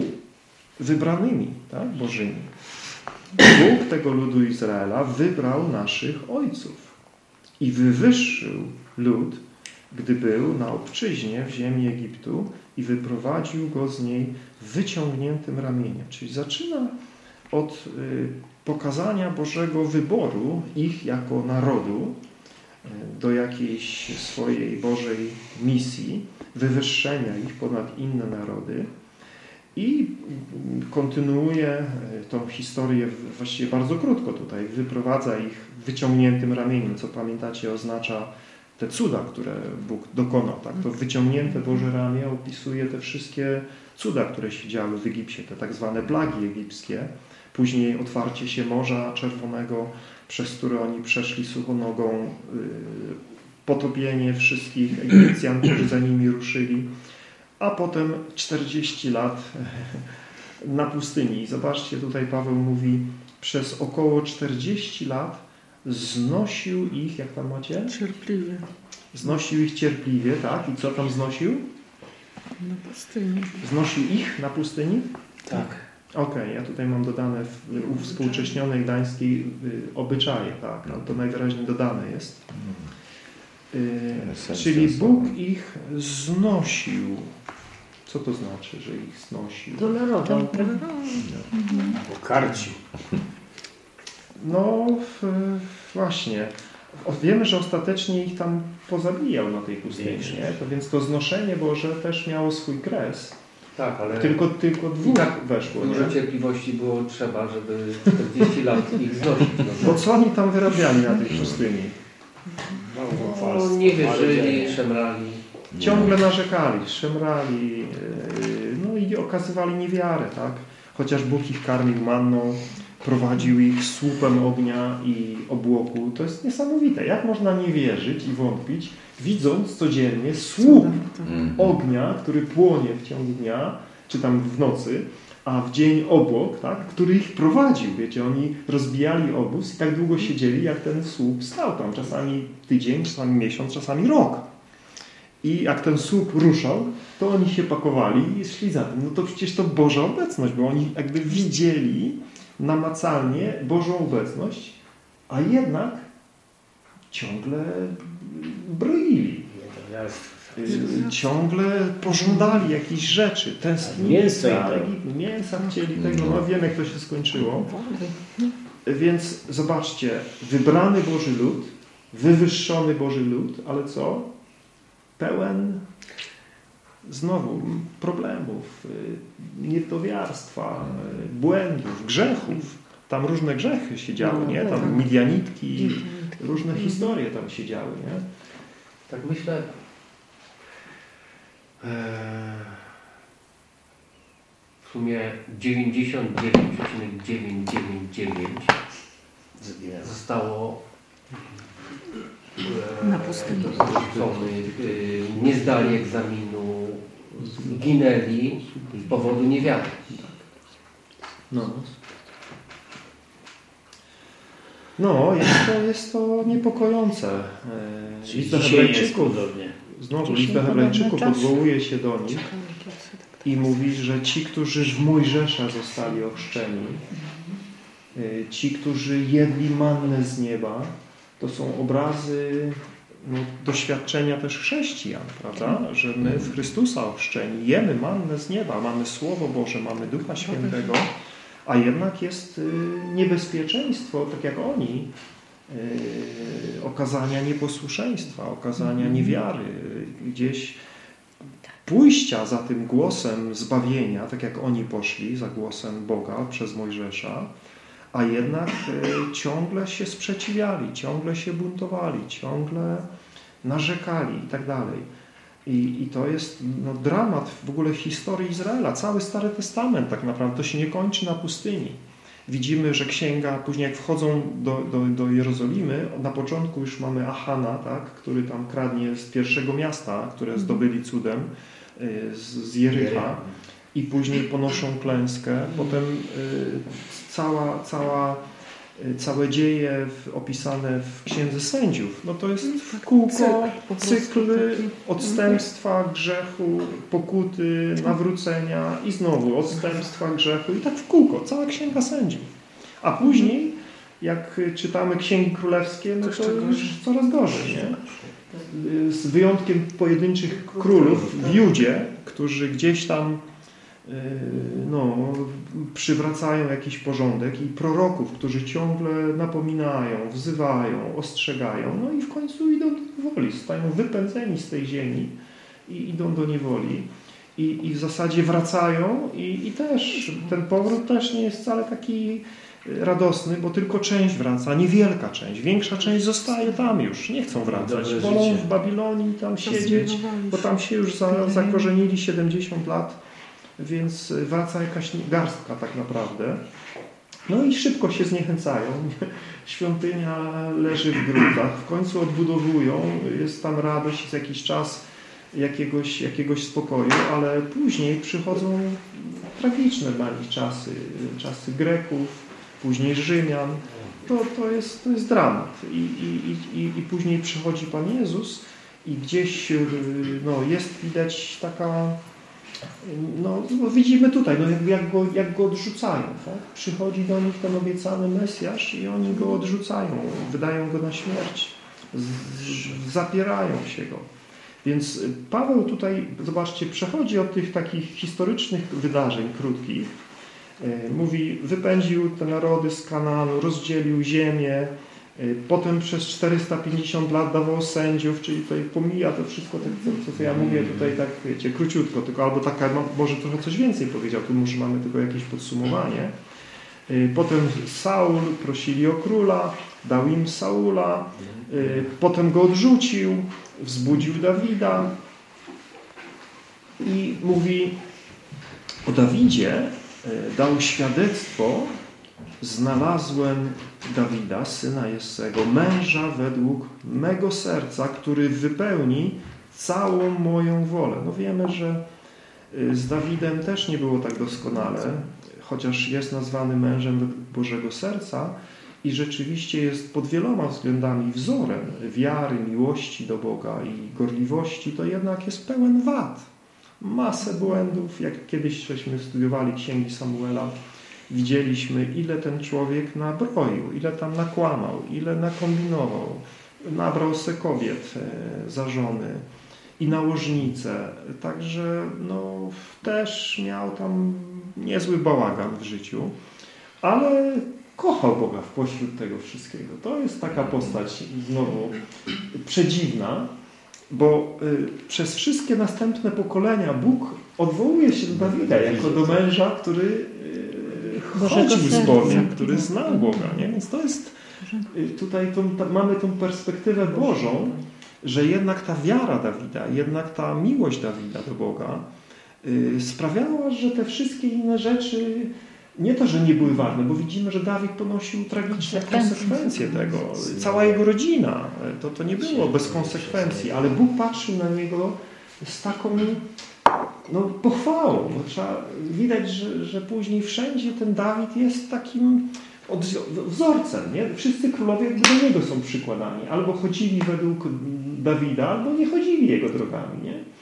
wybranymi, tak, Bożymi. Bóg tego ludu Izraela wybrał naszych ojców i wywyższył lud, gdy był na obczyźnie w ziemi Egiptu i wyprowadził go z niej wyciągniętym ramieniem. Czyli zaczyna od y, pokazania Bożego wyboru ich jako narodu do jakiejś swojej Bożej misji, wywyższenia ich ponad inne narody i kontynuuje e, tą historię właściwie bardzo krótko tutaj. Wyprowadza ich wyciągniętym ramieniem, co pamiętacie oznacza te cuda, które Bóg dokonał. Tak? To wyciągnięte Boże ramię opisuje te wszystkie cuda, które się działy w Egipcie, te tak zwane plagi egipskie. Później otwarcie się Morza Czerwonego, przez które oni przeszli suchonogą, y, potopienie wszystkich Egipcjan, którzy za nimi ruszyli, a potem 40 lat na pustyni. Zobaczcie, tutaj Paweł mówi, przez około 40 lat znosił ich, jak tam macie? Cierpliwie. Znosił ich cierpliwie, tak? I co tam znosił? Na pustyni. Znosił ich na pustyni? Tak. Okej, okay, ja tutaj mam dodane w uwspółcześnionej gdańskiej y, obyczaje, tak, no to najwyraźniej dodane jest. Y, czyli Bóg ich znosił. Co to znaczy, że ich znosił? Tolerował. Albo karcił. No właśnie. Wiemy, że ostatecznie ich tam pozabijał na tej pustyni, nie? To więc to znoszenie Boże też miało swój kres. Tak, ale... Tylko, tylko dwóch tak weszło, Dużo nie? cierpliwości było trzeba, żeby 40 lat ich znosić. No, Bo co oni tam wyrabiali na tej pustyni? no, nie wierzyli, szemrali. Ciągle narzekali, szemrali, yy, no i okazywali niewiarę, tak? Chociaż Bóg ich karmił manną, prowadził ich słupem ognia i obłoku. To jest niesamowite. Jak można nie wierzyć i wątpić, widząc codziennie słup ognia, który płonie w ciągu dnia, czy tam w nocy, a w dzień obok, tak, który ich prowadził. Wiecie, oni rozbijali obóz i tak długo siedzieli, jak ten słup stał tam. Czasami tydzień, czasami miesiąc, czasami rok. I jak ten słup ruszał, to oni się pakowali i szli za tym. No to przecież to Boża obecność, bo oni jakby widzieli namacalnie Bożą obecność, a jednak ciągle broili. Ciągle pożądali jakichś rzeczy, tęsknili Egiptem, mięsa chcieli tego, no wiemy jak to się skończyło. Więc zobaczcie, wybrany Boży lud, wywyższony Boży lud, ale co? Pełen znowu problemów, niedowiarstwa, błędów, grzechów. Tam różne grzechy się działy, nie? Tam midianitki, różne historie tam się działy, nie? Tak myślę, w sumie 99,999 zostało e, Na pustyni. e, nie zdali egzaminu, zginęli z powodu niewiary. No. No, jest to, jest to niepokojące. E, Czyli Hebrajczyków, podobnie. znowu podobny Hebrajczyków odwołuje się do nich i mówi, że ci, którzy w Mojżesza zostali ochrzczeni, e, ci, którzy jedli mannę z nieba, to są obrazy no, doświadczenia też chrześcijan, prawda? Że my w Chrystusa ochrzczeni jemy mannę z nieba, mamy Słowo Boże, mamy Ducha Świętego, a jednak jest y, niebezpieczeństwo, tak jak oni, y, okazania nieposłuszeństwa, okazania niewiary, y, gdzieś pójścia za tym głosem zbawienia, tak jak oni poszli za głosem Boga przez Mojżesza, a jednak y, ciągle się sprzeciwiali, ciągle się buntowali, ciągle narzekali i tak dalej. I, I to jest no, dramat w ogóle w historii Izraela. Cały Stary Testament tak naprawdę to się nie kończy na pustyni. Widzimy, że księga, później jak wchodzą do, do, do Jerozolimy, na początku już mamy Achana, tak, który tam kradnie z pierwszego miasta, które zdobyli cudem, y, z, z Jericha i później ponoszą klęskę. Potem y, cała, cała, y, całe dzieje w, opisane w Księdze Sędziów. No to jest w kółko po prostu cykl taki. odstępstwa, grzechu, pokuty, nawrócenia i znowu odstępstwa, grzechu i tak w kółko. Cała Księga Sędziów. A później, jak czytamy Księgi Królewskie, no to już coraz gorzej, nie? Z wyjątkiem pojedynczych królów w Judzie, którzy gdzieś tam no, przywracają jakiś porządek i proroków, którzy ciągle napominają, wzywają, ostrzegają, no i w końcu idą do niewoli, zostają wypędzeni z tej ziemi i idą do niewoli. I, i w zasadzie wracają i, i też ten powrót też nie jest wcale taki radosny, bo tylko część wraca, niewielka część. Większa część zostaje tam już, nie chcą wracać. Wolą w Babilonii tam siedzieć, bo tam się już za, zakorzenili 70 lat, więc wraca jakaś garstka tak naprawdę. No i szybko się zniechęcają. Świątynia leży w gruzach, w końcu odbudowują, jest tam radość, jest jakiś czas jakiegoś, jakiegoś spokoju, ale później przychodzą tragiczne dla nich czasy, czasy Greków, później Rzymian. To, to, jest, to jest dramat. I, i, i, I później przychodzi Pan Jezus i gdzieś yy, no, jest widać taka no, no widzimy tutaj, no, jak, jak, go, jak go odrzucają. Tak? Przychodzi do nich ten obiecany Mesjasz i oni go odrzucają, wydają go na śmierć, z, zapierają się go. Więc Paweł tutaj, zobaczcie, przechodzi od tych takich historycznych wydarzeń krótkich. E, Mówi, wypędził te narody z Kanaanu, rozdzielił ziemię, potem przez 450 lat dawał sędziów, czyli tutaj pomija to wszystko, tak, co, ja mówię tutaj tak, wiecie, króciutko, tylko albo taka, no, może trochę coś więcej powiedział, tu może mamy tylko jakieś podsumowanie. E, Potem Saul, prosili o króla, dał im Saula, potem go odrzucił, wzbudził Dawida i mówi o Dawidzie dał świadectwo znalazłem Dawida, syna Jessego, męża według mego serca, który wypełni całą moją wolę. No wiemy, że z Dawidem też nie było tak doskonale, chociaż jest nazwany mężem według Bożego serca i rzeczywiście jest pod wieloma względami wzorem wiary, miłości do Boga i gorliwości, to jednak jest pełen wad. Masę błędów, jak kiedyś żeśmy studiowali księgi Samuela, widzieliśmy, ile ten człowiek nabroił, ile tam nakłamał, ile nakombinował. Nabrał se kobiet e, za żony i nałożnice. Także no, też miał tam niezły bałagan w życiu, ale kochał Boga w pośród tego wszystkiego. To jest taka postać znowu przedziwna, bo y, przez wszystkie następne pokolenia Bóg odwołuje się do Dawida jako do męża, który y, chodził z Bogiem, który znał Boga. Nie? Więc to jest y, tutaj tą, ta, mamy tą perspektywę Bożą, że jednak ta wiara Dawida, jednak ta miłość Dawida do Boga y, sprawiała, że te wszystkie inne rzeczy nie to, że nie były ważne, bo widzimy, że Dawid ponosił tragiczne konsekwencje tego. Cała jego rodzina, to, to nie było bez konsekwencji, ale Bóg patrzył na niego z taką no, pochwałą. No, trzeba, widać, że, że później wszędzie ten Dawid jest takim wzorcem. Nie? Wszyscy królowie do niego są przykładani. Albo chodzili według Dawida, albo nie chodzili jego drogami. Nie?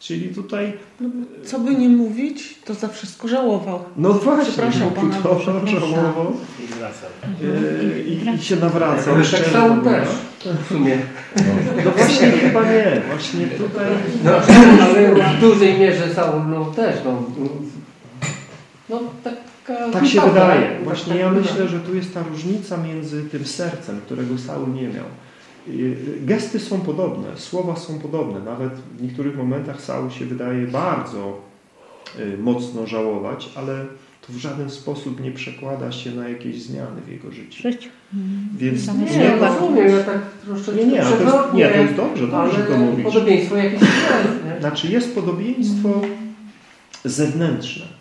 Czyli tutaj... No, co by nie mówić, to za wszystko żałował. No właśnie, Przepraszam Pana to Boże. żałował I wracał. e, i, i się nawracał. Ale tak samo też w sumie. No właśnie chyba nie. Właśnie tutaj... No, ale w dużej mierze Saul no, też. No, no taka Tak się wydaje. Właśnie Tak ja wydaje. myślę, że tu jest ta różnica między tym sercem, którego Saul nie miał. Gesty są podobne, słowa są podobne. Nawet w niektórych momentach Saul się wydaje bardzo y, mocno żałować, ale to w żaden sposób nie przekłada się na jakieś zmiany w jego życiu. Więc Same Nie, nie, słowa. rozumiem, ja tak troszeczkę nie, nie, to jest, nie, to jest dobrze, dobrze to mówić. podobieństwo jakieś jest, nie? Znaczy jest podobieństwo zewnętrzne.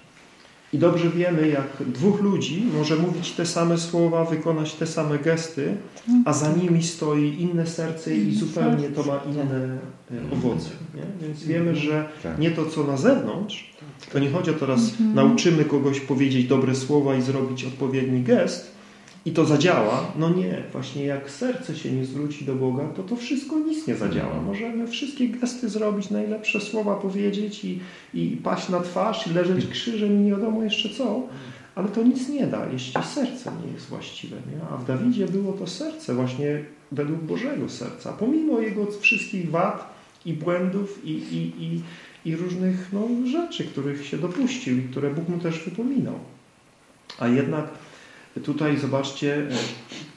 I dobrze wiemy, jak dwóch ludzi może mówić te same słowa, wykonać te same gesty, a za nimi stoi inne serce i zupełnie to ma inne e, owoce. Nie? Więc wiemy, że Tak. nie to, co na zewnątrz, to nie chodzi o to teraz nauczymy kogoś powiedzieć dobre słowa i zrobić odpowiedni gest i to zadziała. No nie, właśnie jak serce się nie zwróci do Boga, to to wszystko nic nie zadziała. Możemy wszystkie gesty zrobić, najlepsze słowa powiedzieć i, i paść na twarz i leżeć krzyżem i nie wiadomo jeszcze co, ale to nic nie da, jeśli serce nie jest właściwe. Nie? A w Dawidzie było to serce właśnie według Bożego serca, pomimo jego wszystkich wad i błędów i, i, i, i różnych no, rzeczy, których się dopuścił i które Bóg mu też wypominał. A jednak tutaj zobaczcie, e,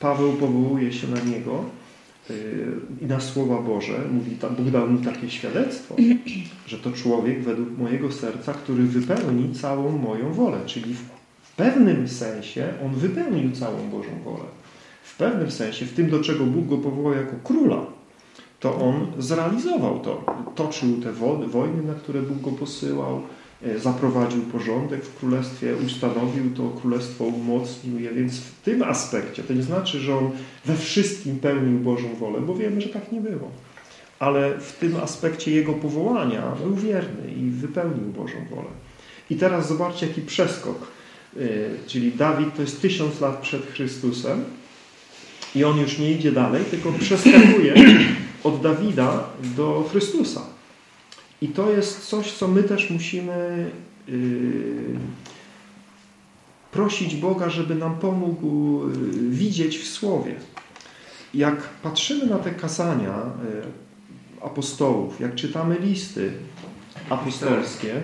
Paweł powołuje się na niego e, i na słowa Boże. Mówi, Bóg dał mu takie świadectwo, że to człowiek według mojego serca, który wypełni całą moją wolę. Czyli w pewnym sensie on wypełnił całą Bożą wolę. W pewnym sensie, w tym do czego Bóg go powołał jako króla, to on zrealizował to. Toczył te wo- wojny, na które Bóg go posyłał, zaprowadził porządek w królestwie, ustanowił to królestwo, umocnił je, więc w tym aspekcie, to nie znaczy, że on we wszystkim pełnił Bożą wolę, bo wiemy, że tak nie było. Ale w tym aspekcie jego powołania był wierny i wypełnił Bożą wolę. I teraz zobaczcie, jaki przeskok. E, Czyli Dawid to jest tysiąc lat przed Chrystusem i on już nie idzie dalej, tylko przeskakuje od Dawida do Chrystusa. I to jest coś, co my też musimy yy, prosić Boga, żeby nam pomógł yy, widzieć w Słowie. Jak patrzymy na te kazania yy, apostołów, jak czytamy listy apostolskie,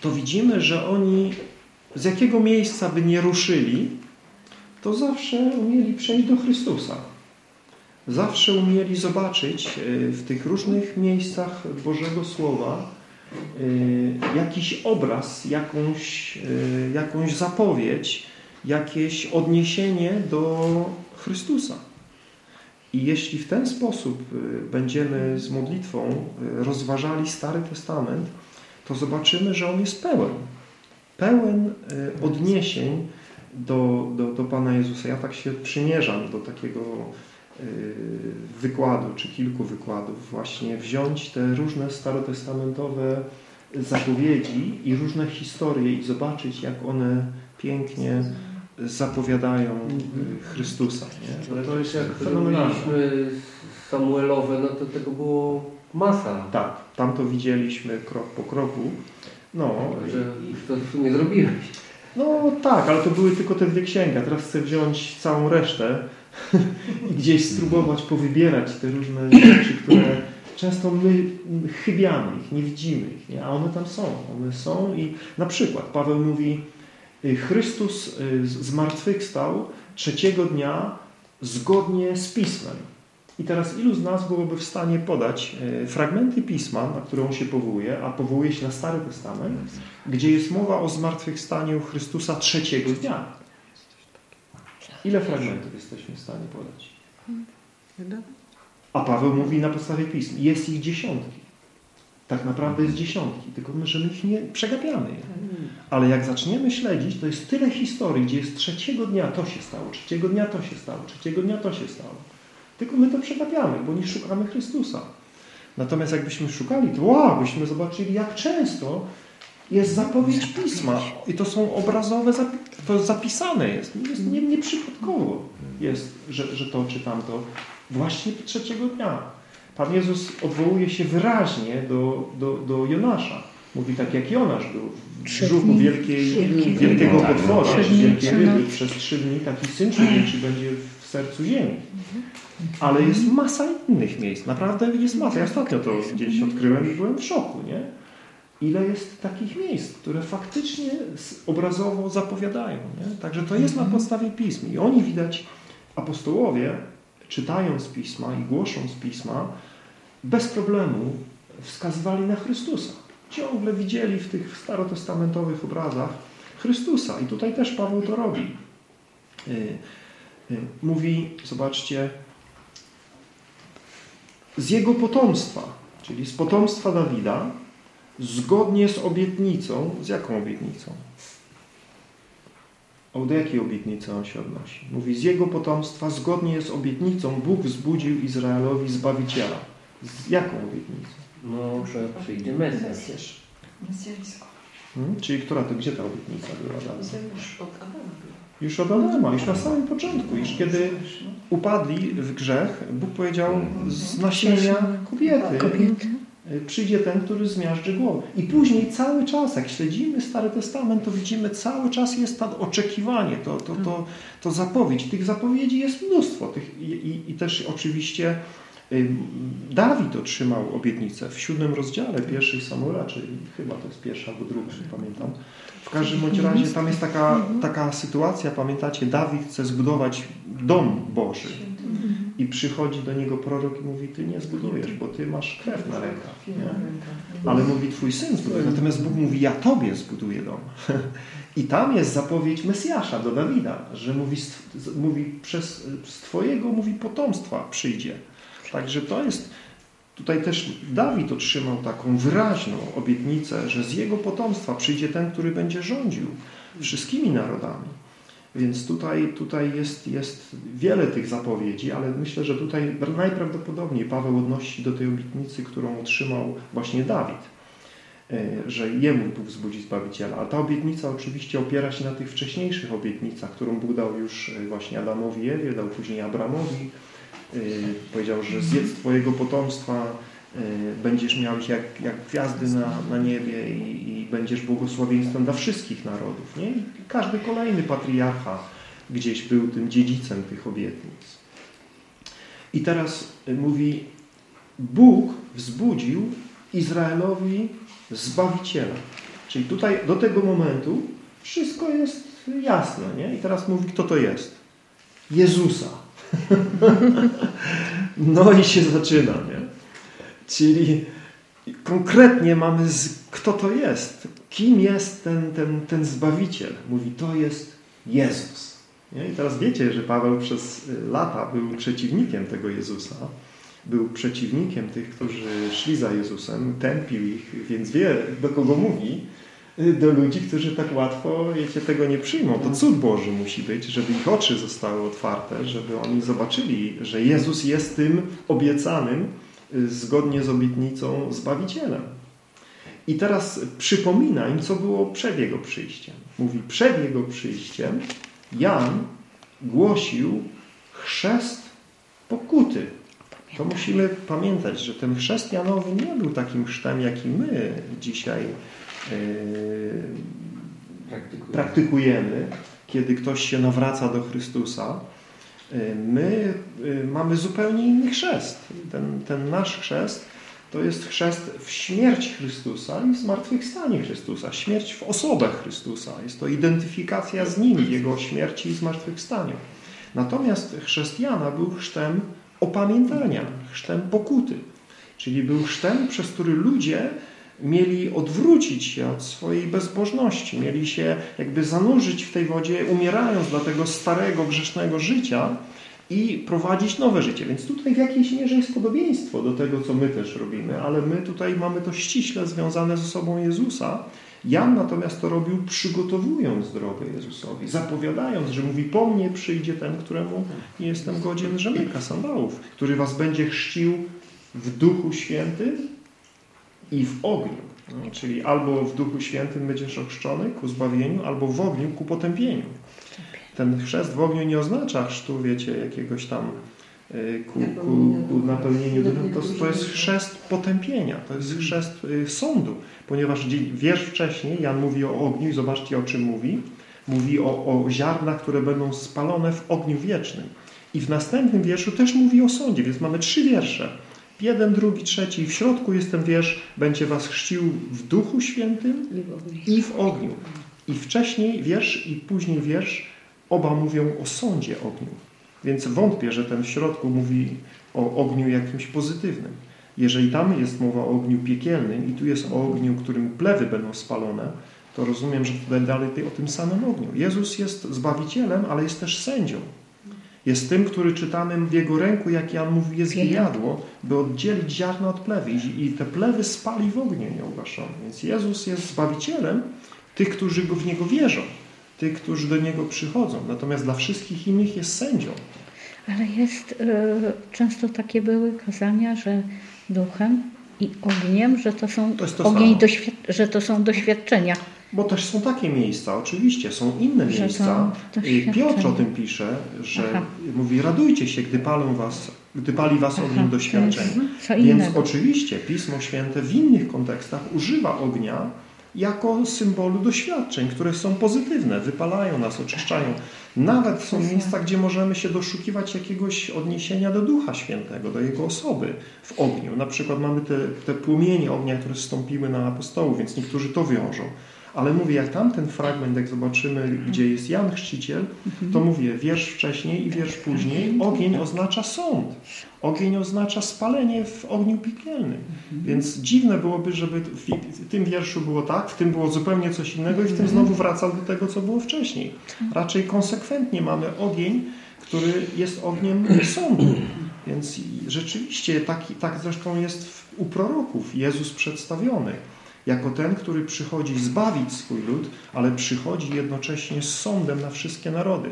to widzimy, że oni z jakiego miejsca by nie ruszyli, to zawsze umieli przejść do Chrystusa. Zawsze umieli zobaczyć e, w tych różnych miejscach Bożego Słowa e, jakiś obraz, jakąś, e, jakąś zapowiedź, jakieś odniesienie do Chrystusa. I jeśli w ten sposób będziemy z modlitwą rozważali Stary Testament, to zobaczymy, że on jest pełen. Pełen odniesień do, do, do Pana Jezusa. Ja tak się przymierzam do takiego wykładu, czy kilku wykładów, właśnie wziąć te różne starotestamentowe zapowiedzi i różne historie i zobaczyć, jak one pięknie zapowiadają Chrystusa. Nie? No to jest jak robiliśmy Samuelowe, no to tego było masa. Tak, tam to widzieliśmy krok po kroku. No, Że to w sumie zrobiłeś. no tak, ale to były tylko te dwie księgi. Teraz chcę wziąć całą resztę i gdzieś spróbować powybierać te różne rzeczy, które często my chybiamy ich, nie widzimy ich, nie? a one tam są. One są i na przykład Paweł mówi Chrystus y, zmartwychwstał trzeciego dnia zgodnie z Pismem. I teraz ilu z nas byłoby w stanie podać y, fragmenty Pisma, na które on się powołuje, a powołuje się na Stary Testament, gdzie jest mowa o zmartwychwstaniu Chrystusa trzeciego dnia. Ile fragmentów jesteśmy w stanie podać? A Paweł mówi na podstawie pism. Jest ich dziesiątki. Tak naprawdę jest dziesiątki, tylko my, że my ich nie przegapiamy. Ale jak zaczniemy śledzić, to jest tyle historii, gdzie jest trzeciego dnia to się stało, trzeciego dnia to się stało, trzeciego dnia to się stało. Tylko my to przegapiamy, bo nie szukamy Chrystusa. Natomiast jakbyśmy szukali, to wow, byśmy zobaczyli, jak często jest zapowiedź Pisma. I to są obrazowe, to zapisane jest. jest nie, nieprzypadkowo jest, że, że to czy tamto. Właśnie trzeciego dnia. Pan Jezus odwołuje się wyraźnie do, do, do Jonasza. Mówi tak jak Jonasz był w brzuchu wielkiej, wielkiego potwora, wielkiej ryby przez trzy dni, taki syn człowieczy będzie w sercu ziemi. Ale jest masa innych miejsc. Naprawdę jest masa. Ja ostatnio to gdzieś odkryłem i byłem w szoku, nie? Ile jest takich miejsc, które faktycznie obrazowo zapowiadają. Nie? Także to jest na podstawie pism. I oni widać, apostołowie, czytając pisma i głosząc pisma, bez problemu wskazywali na Chrystusa. Ciągle widzieli w tych starotestamentowych obrazach Chrystusa. I tutaj też Paweł to robi. Y, y, mówi, zobaczcie, z jego potomstwa, czyli z potomstwa Dawida, zgodnie z obietnicą. Z jaką obietnicą? O do jakiej obietnicy on się odnosi? Mówi, z jego potomstwa zgodnie z obietnicą Bóg wzbudził Izraelowi Zbawiciela. Z jaką obietnicą? No, że przyjdzie Mesjasz. Mesjańsko. Hmm? Czyli która to, gdzie ta obietnica była dalej? Już od Adama była. Już od Adama, już na samym początku, już kiedy upadli w grzech, Bóg powiedział z nasienia kobiety, Kobiety. Przyjdzie ten, który zmiażdży głowę. I później cały czas, jak śledzimy Stary Testament, to widzimy, cały czas jest to oczekiwanie, to, to, to, to zapowiedź. Tych zapowiedzi jest mnóstwo. Tych, i, i, I też oczywiście y, Dawid otrzymał obietnicę w siódmym rozdziale pierwszej Samuela, czyli chyba to jest pierwsza albo druga, nie pamiętam. W każdym bądź razie tam jest taka, taka sytuacja, pamiętacie, Dawid chce zbudować dom Boży. I przychodzi do niego prorok i mówi, ty nie zbudujesz, bo ty masz krew na rękach. Nie? Ale mówi, twój syn zbuduje. Natomiast Bóg mówi, ja tobie zbuduję dom. I tam jest zapowiedź Mesjasza do Dawida, że mówi, mówi przez z twojego mówi potomstwa przyjdzie. Także to jest, tutaj też Dawid otrzymał taką wyraźną obietnicę, że z jego potomstwa przyjdzie ten, który będzie rządził wszystkimi narodami. Więc tutaj, tutaj jest, jest wiele tych zapowiedzi, ale myślę, że tutaj najprawdopodobniej Paweł odnosi do tej obietnicy, którą otrzymał właśnie Dawid, że jemu Bóg wzbudzi Zbawiciela. A ta obietnica oczywiście opiera się na tych wcześniejszych obietnicach, którą Bóg dał już właśnie Adamowi Ewie, dał później Abramowi. Powiedział, że zjedz Twojego potomstwa, będziesz miał się jak, jak gwiazdy na, na niebie i, i będziesz błogosławieństwem dla wszystkich narodów. Nie? Każdy kolejny patriarcha gdzieś był tym dziedzicem tych obietnic. I teraz mówi, Bóg wzbudził Izraelowi Zbawiciela. Czyli tutaj do tego momentu wszystko jest jasne. Nie? I teraz mówi, kto to jest. Jezusa. no i się zaczyna. Nie? Czyli konkretnie mamy, z, kto to jest, kim jest ten, ten, ten Zbawiciel. Mówi, to jest Jezus. Nie? I teraz wiecie, że Paweł przez lata był przeciwnikiem tego Jezusa. Był przeciwnikiem tych, którzy szli za Jezusem, tępił ich, więc wie, do kogo mówi. Do ludzi, którzy tak łatwo, wiecie, tego nie przyjmą. To cud Boży musi być, żeby ich oczy zostały otwarte, żeby oni zobaczyli, że Jezus jest tym obiecanym, zgodnie z obietnicą Zbawicielem. I teraz przypomina im, co było przed Jego przyjściem. Mówi, przed Jego przyjściem Jan głosił chrzest pokuty. To musimy pamiętać, że ten chrzest Janowy nie był takim chrztem, jaki my dzisiaj yy, praktykujemy, kiedy ktoś się nawraca do Chrystusa. My mamy zupełnie inny chrzest. Ten, ten nasz chrzest to jest chrzest w śmierć Chrystusa i w zmartwychwstanie Chrystusa. Śmierć w osobę Chrystusa. Jest to identyfikacja z Nim, Jego śmierci i zmartwychwstaniu. Natomiast chrzest Jana był chrztem opamiętania, chrztem pokuty. Czyli był chrztem, przez który ludzie mieli odwrócić się od swojej bezbożności, mieli się jakby zanurzyć w tej wodzie, umierając dla tego starego, grzesznego życia i prowadzić nowe życie. Więc tutaj w jakiejś mierze jest podobieństwo do tego, co my też robimy, ale my tutaj mamy to ściśle związane z osobą Jezusa Jan natomiast to robił przygotowując drogę Jezusowi, zapowiadając, że mówi po mnie przyjdzie ten, któremu nie jestem godzien rzemyka sandałów, który was będzie chrzcił w Duchu Świętym i w ogniu. No, czyli albo w Duchu Świętym będziesz ochrzczony ku zbawieniu, albo w ogniu ku potępieniu. Ten chrzest w ogniu nie oznacza chrztu, wiecie, jakiegoś tam y, ku, ku, ku napełnieniu duchem. To, to jest chrzest potępienia, to jest chrzest y, sądu, ponieważ wiersz wcześniej, Jan mówi o ogniu i zobaczcie o czym mówi. Mówi o, o ziarnach, które będą spalone w ogniu wiecznym. I w następnym wierszu też mówi o sądzie, więc mamy trzy wiersze. Jeden, drugi, trzeci i w środku jest ten wiersz, będzie was chrzcił w Duchu Świętym i w ogniu. I wcześniej wiersz i później wiersz oba mówią o sądzie ogniu. Więc wątpię, że ten w środku mówi o ogniu jakimś pozytywnym. Jeżeli tam jest mowa o ogniu piekielnym i tu jest o ogniu, którym plewy będą spalone, to rozumiem, że tutaj dalej o tym samym ogniu. Jezus jest Zbawicielem, ale jest też sędzią. Jest tym, który czytamy w jego ręku, jak Jan mówi, jest wijadło, by oddzielić ziarno od plewy. I te plewy spali w ogniu nieugaszone. Więc Jezus jest Zbawicielem tych, którzy w Niego wierzą. Tych, którzy do Niego przychodzą. Natomiast dla wszystkich innych jest sędzią. Ale jest, y, często takie były kazania, że duchem i ogniem, że to są to to ogień, że to są doświadczenia. Bo też są takie miejsca, oczywiście, są inne że miejsca. Piotr o tym pisze, że Aha. mówi, radujcie się, gdy palą was, gdy pali was Aha, ogniem doświadczeń. Więc oczywiście Pismo Święte w innych kontekstach używa ognia jako symbolu doświadczeń, które są pozytywne, wypalają nas, oczyszczają. Nawet są miejsca, gdzie możemy się doszukiwać jakiegoś odniesienia do Ducha Świętego, do Jego osoby w ogniu. Na przykład mamy te, te płomienie ognia, które stąpiły na apostołów, więc niektórzy to wiążą. Ale mówię, jak tamten fragment, jak zobaczymy, gdzie jest Jan Chrzciciel, to mówię, wiersz wcześniej i wiersz później, ogień oznacza sąd. Ogień oznacza spalenie w ogniu piekielnym. Więc dziwne byłoby, żeby w tym wierszu było tak, w tym było zupełnie coś innego i w tym znowu wracał do tego, co było wcześniej. Raczej konsekwentnie mamy ogień, który jest ogniem sądu. Więc rzeczywiście taki, tak zresztą jest u proroków Jezus przedstawiony jako ten, który przychodzi zbawić swój lud, ale przychodzi jednocześnie z sądem na wszystkie narody.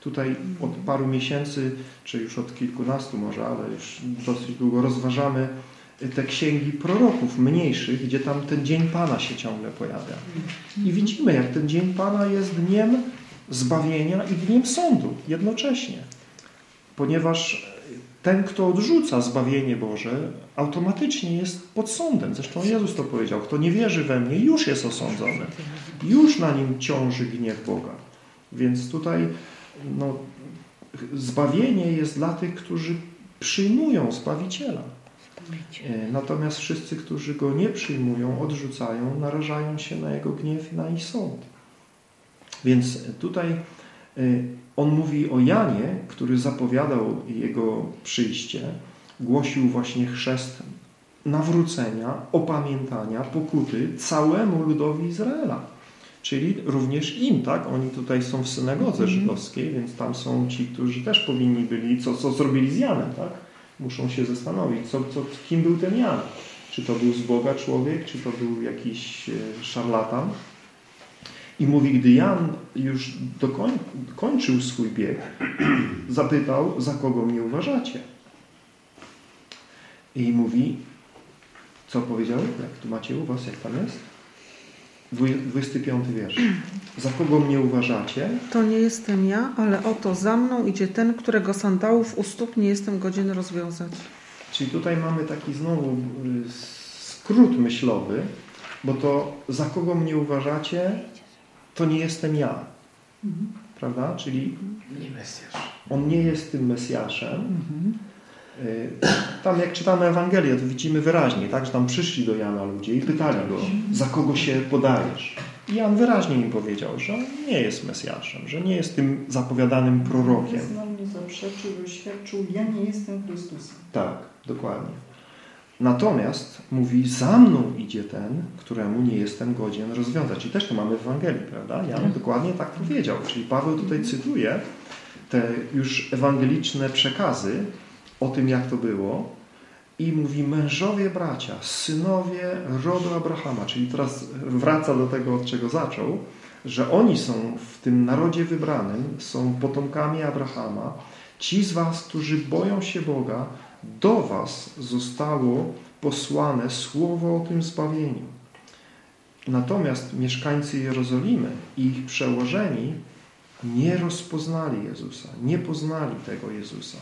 Tutaj od paru miesięcy, czy już od kilkunastu może, ale już dosyć długo rozważamy te księgi proroków mniejszych, gdzie tam ten Dzień Pana się ciągle pojawia. I widzimy, jak ten Dzień Pana jest dniem zbawienia i dniem sądu jednocześnie. Ponieważ ten, kto odrzuca zbawienie Boże, automatycznie jest pod sądem. Zresztą Jezus to powiedział. Kto nie wierzy we mnie, już jest osądzony. Już na nim ciąży gniew Boga. Więc tutaj no, zbawienie jest dla tych, którzy przyjmują Zbawiciela. E, natomiast wszyscy, którzy Go nie przyjmują, odrzucają, narażają się na Jego gniew i na ich sąd. Więc tutaj e, on mówi o Janie, który zapowiadał jego przyjście, głosił właśnie chrzest nawrócenia, opamiętania, pokuty całemu ludowi Izraela. Czyli również im, tak? Oni tutaj są w synagodze mhm. żydowskiej, więc tam są ci, którzy też powinni byli, co, co zrobili z Janem, tak? Muszą się zastanowić, co, co, kim był ten Jan. Czy to był z Boga człowiek, czy to był jakiś e, szarlatan. I mówi, gdy Jan już dokoń, kończył swój bieg, zapytał, za kogo mnie uważacie? I mówi, co powiedział? Jak tu macie u was, jak tam jest? 25 wiersz. Za kogo mnie uważacie? To nie jestem ja, ale oto za mną idzie ten, którego sandałów u stóp nie jestem godzien rozwiązać. Czyli tutaj mamy taki znowu y, skrót myślowy, bo to za kogo mnie uważacie, to nie jestem ja. Mhm. Prawda? Czyli nie Mesjasz. on nie jest tym Mesjaszem. Mhm. Y, tam jak czytamy Ewangelię, to widzimy wyraźnie, tak, że tam przyszli do Jana ludzie i pytali go, za kogo się podajesz. I Jan wyraźnie im powiedział, że on nie jest Mesjaszem, że nie jest tym zapowiadanym prorokiem. Znał mnie zaprzeczył, oświadczył, ja nie jestem Chrystusem. Tak, dokładnie. Natomiast mówi, za mną idzie ten, któremu nie jestem godzien rozwiązać. I też to mamy w Ewangelii, prawda? Jan tak. dokładnie tak powiedział. Czyli Paweł tutaj cytuje te już ewangeliczne przekazy o tym, jak to było. i mówi mężowie bracia, synowie rodu Abrahama, czyli teraz wraca do tego, od czego zaczął, że oni są w tym narodzie wybranym, są potomkami Abrahama. Ci z was, którzy boją się Boga, do was zostało posłane słowo o tym zbawieniu. Natomiast mieszkańcy Jerozolimy i ich przełożeni nie rozpoznali Jezusa, nie poznali tego Jezusa.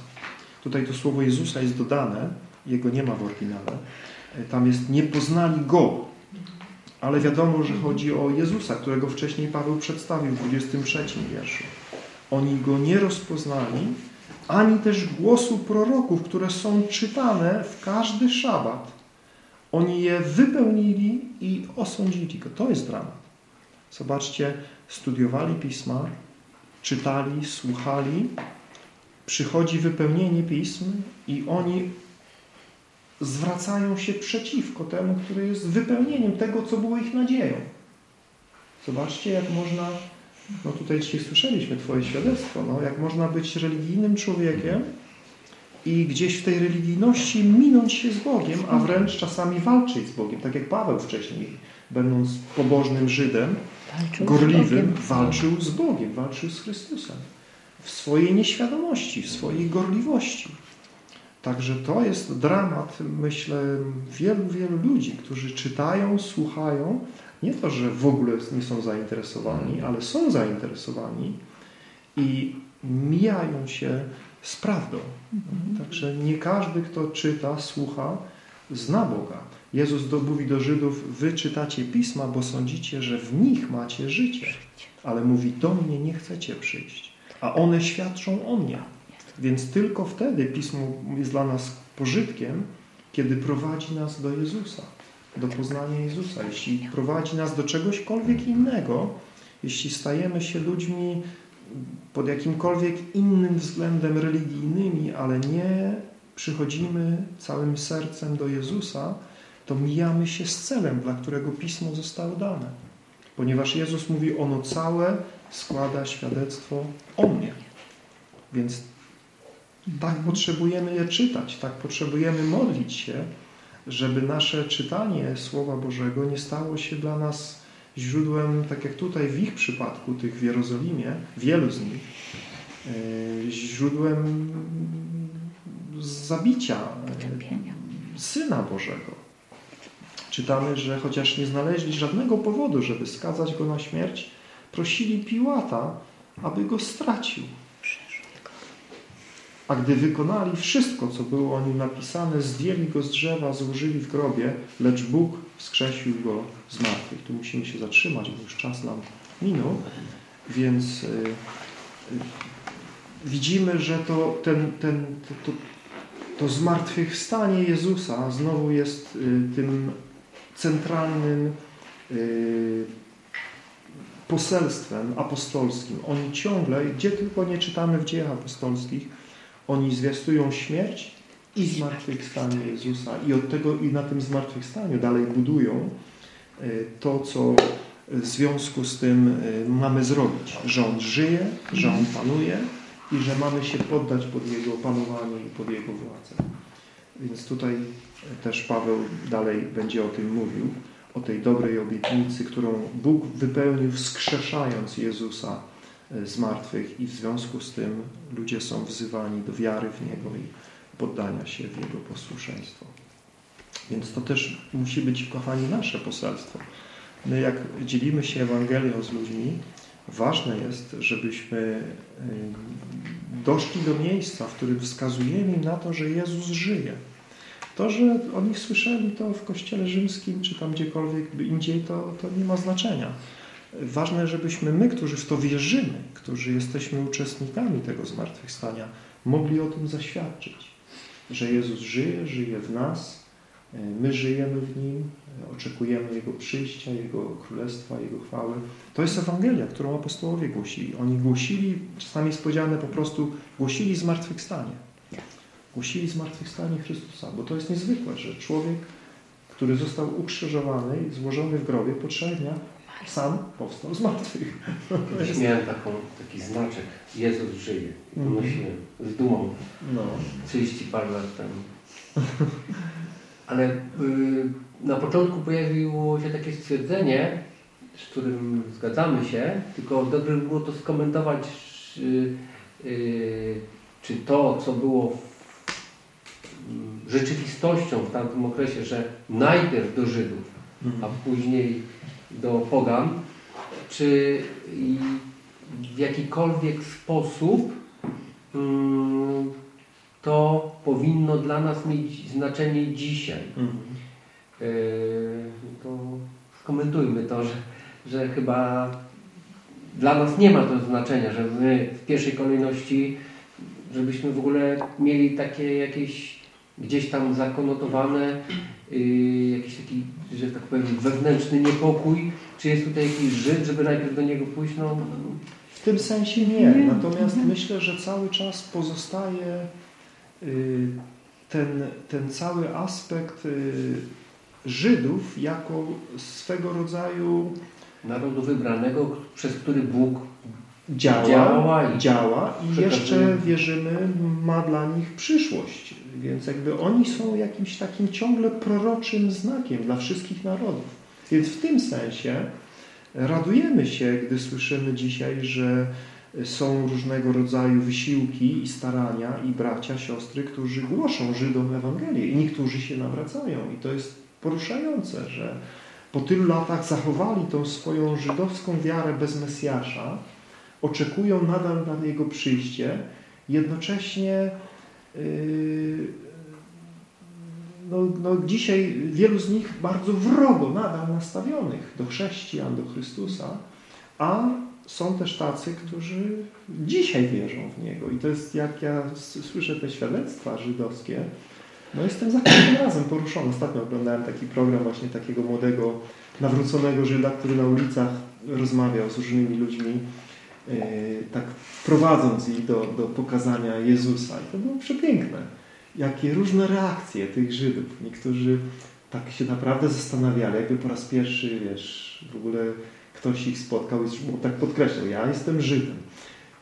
Tutaj to słowo Jezusa jest dodane, jego nie ma w oryginale. Tam jest nie poznali Go, ale wiadomo, że chodzi o Jezusa, którego wcześniej Paweł przedstawił w 23 wierszu. Oni Go nie rozpoznali, ani też głosu proroków, które są czytane w każdy szabat. Oni je wypełnili i osądzili go. To jest dramat. Zobaczcie, studiowali pisma, czytali, słuchali, przychodzi wypełnienie pism i oni zwracają się przeciwko temu, który jest wypełnieniem tego, co było ich nadzieją. Zobaczcie, jak można, no tutaj dzisiaj słyszeliśmy Twoje świadectwo, no, jak można być religijnym człowiekiem i gdzieś w tej religijności minąć się z Bogiem, a wręcz czasami walczyć z Bogiem, tak jak Paweł wcześniej, będąc pobożnym Żydem, Walczył z gorliwym, Bogiem. walczył z Bogiem, walczył z Chrystusem. W swojej nieświadomości, w swojej gorliwości. Także to jest dramat, myślę, wielu, wielu ludzi, którzy czytają, słuchają. Nie to, że w ogóle nie są zainteresowani, ale są zainteresowani i mijają się z prawdą. Także nie każdy, kto czyta, słucha, zna Boga. Jezus do, mówi do Żydów, wy czytacie Pisma, bo sądzicie, że w nich macie życie. Ale mówi, do mnie nie chcecie przyjść, a one świadczą o mnie. Więc tylko wtedy Pismo jest dla nas pożytkiem, kiedy prowadzi nas do Jezusa, do poznania Jezusa. Jeśli prowadzi nas do czegośkolwiek innego, jeśli stajemy się ludźmi pod jakimkolwiek innym względem religijnymi, ale nie przychodzimy całym sercem do Jezusa, to mijamy się z celem, dla którego Pismo zostało dane. Ponieważ Jezus mówi, ono całe składa świadectwo o mnie. Więc tak potrzebujemy je czytać, tak potrzebujemy modlić się, żeby nasze czytanie Słowa Bożego nie stało się dla nas źródłem, tak jak tutaj w ich przypadku, tych w Jerozolimie, wielu z nich, e, źródłem zabicia e, Syna Bożego. Czytamy, że chociaż nie znaleźli żadnego powodu, żeby skazać Go na śmierć, prosili Piłata, aby Go stracił. A gdy wykonali wszystko, co było o nim napisane, zdjęli go z drzewa, złożyli w grobie, lecz Bóg wskrzesił go z martwych. Tu musimy się zatrzymać, bo już czas nam minął. Więc y, y, widzimy, że to, ten, ten, to, to, to zmartwychwstanie Jezusa znowu jest y, tym centralnym poselstwem apostolskim. Oni ciągle, gdzie tylko nie czytamy w dziejach apostolskich, oni zwiastują śmierć i zmartwychwstanie Jezusa i od tego i na tym zmartwychwstaniu dalej budują y, to, co w związku z tym y, mamy zrobić. Że On żyje, że On panuje i że mamy się poddać pod Jego panowanie i pod Jego władzę. Więc tutaj też Paweł dalej będzie o tym mówił, o tej dobrej obietnicy, którą Bóg wypełnił wskrzeszając Jezusa z martwych i w związku z tym ludzie są wzywani do wiary w Niego i poddania się w Jego posłuszeństwo. Więc to też musi być, kochani, nasze poselstwo. My jak dzielimy się Ewangelią z ludźmi, ważne jest, żebyśmy doszli do miejsca, w którym wskazujemy im na to, że Jezus żyje. To, że o nich słyszeli to w kościele rzymskim, czy tam gdziekolwiek indziej, to, to nie ma znaczenia. Ważne, żebyśmy my, którzy w to wierzymy, którzy jesteśmy uczestnikami tego zmartwychwstania, mogli o tym zaświadczyć, że Jezus żyje, żyje w nas, my żyjemy w Nim, oczekujemy Jego przyjścia, Jego królestwa, Jego chwały. To jest Ewangelia, którą apostołowie głosili. Oni głosili, czasami jest powiedziane po prostu, głosili zmartwychwstanie. Głosili zmartwychwstanie Chrystusa, bo to jest niezwykłe, że człowiek, który został ukrzyżowany złożony w grobie po trzech dniach, sam powstał z martwych. Kiedyś miałem taką, taki znaczek, Jezus żyje. Mhm. Nosiłem z dumą No. 30 parę lat temu. Ale y, na początku pojawiło się takie stwierdzenie, z którym zgadzamy się, tylko dobrze by było to skomentować, y, y, czy to, co było rzeczywistością w tamtym okresie, że najpierw do Żydów, a później do Pogan, czy w jakikolwiek sposób mm, to powinno dla nas mieć znaczenie dzisiaj. Mhm. Yy, to skomentujmy to, że, że chyba dla nas nie ma to znaczenia, że my w pierwszej kolejności, żebyśmy w ogóle mieli takie jakieś gdzieś tam zakonotowane jakiś taki, że tak powiem, wewnętrzny niepokój, czy jest tutaj jakiś Żyd, żeby najpierw do niego pójść, no W tym sensie nie. Natomiast myślę, że cały czas pozostaje y, ten, ten cały aspekt y, Żydów jako swego rodzaju narodu wybranego, przez który Bóg działa, Działa i działa i jeszcze wierzymy ma dla nich przyszłość. Więc jakby oni są jakimś takim ciągle proroczym znakiem dla wszystkich narodów. Więc w tym sensie radujemy się, gdy słyszymy dzisiaj, że są różnego rodzaju wysiłki i starania i bracia, siostry, którzy głoszą Żydom Ewangelię i niektórzy się nawracają. I to jest poruszające, że po tylu latach zachowali tą swoją żydowską wiarę bez Mesjasza, oczekują nadal na Jego przyjście, jednocześnie yy, no, no dzisiaj wielu z nich bardzo wrogo nadal nastawionych do chrześcijan, do Chrystusa, a są też tacy, którzy dzisiaj wierzą w Niego. I to jest, jak ja słyszę te świadectwa żydowskie, no jestem za każdym razem poruszony. Ostatnio oglądałem taki program właśnie takiego młodego, nawróconego Żyda, który na ulicach rozmawiał z różnymi ludźmi, tak prowadząc ich do, do pokazania Jezusa. I to było przepiękne. Jakie różne reakcje tych Żydów. Niektórzy tak się naprawdę zastanawiali, jakby po raz pierwszy, wiesz, w ogóle ktoś ich spotkał i tak podkreślał, ja jestem Żydem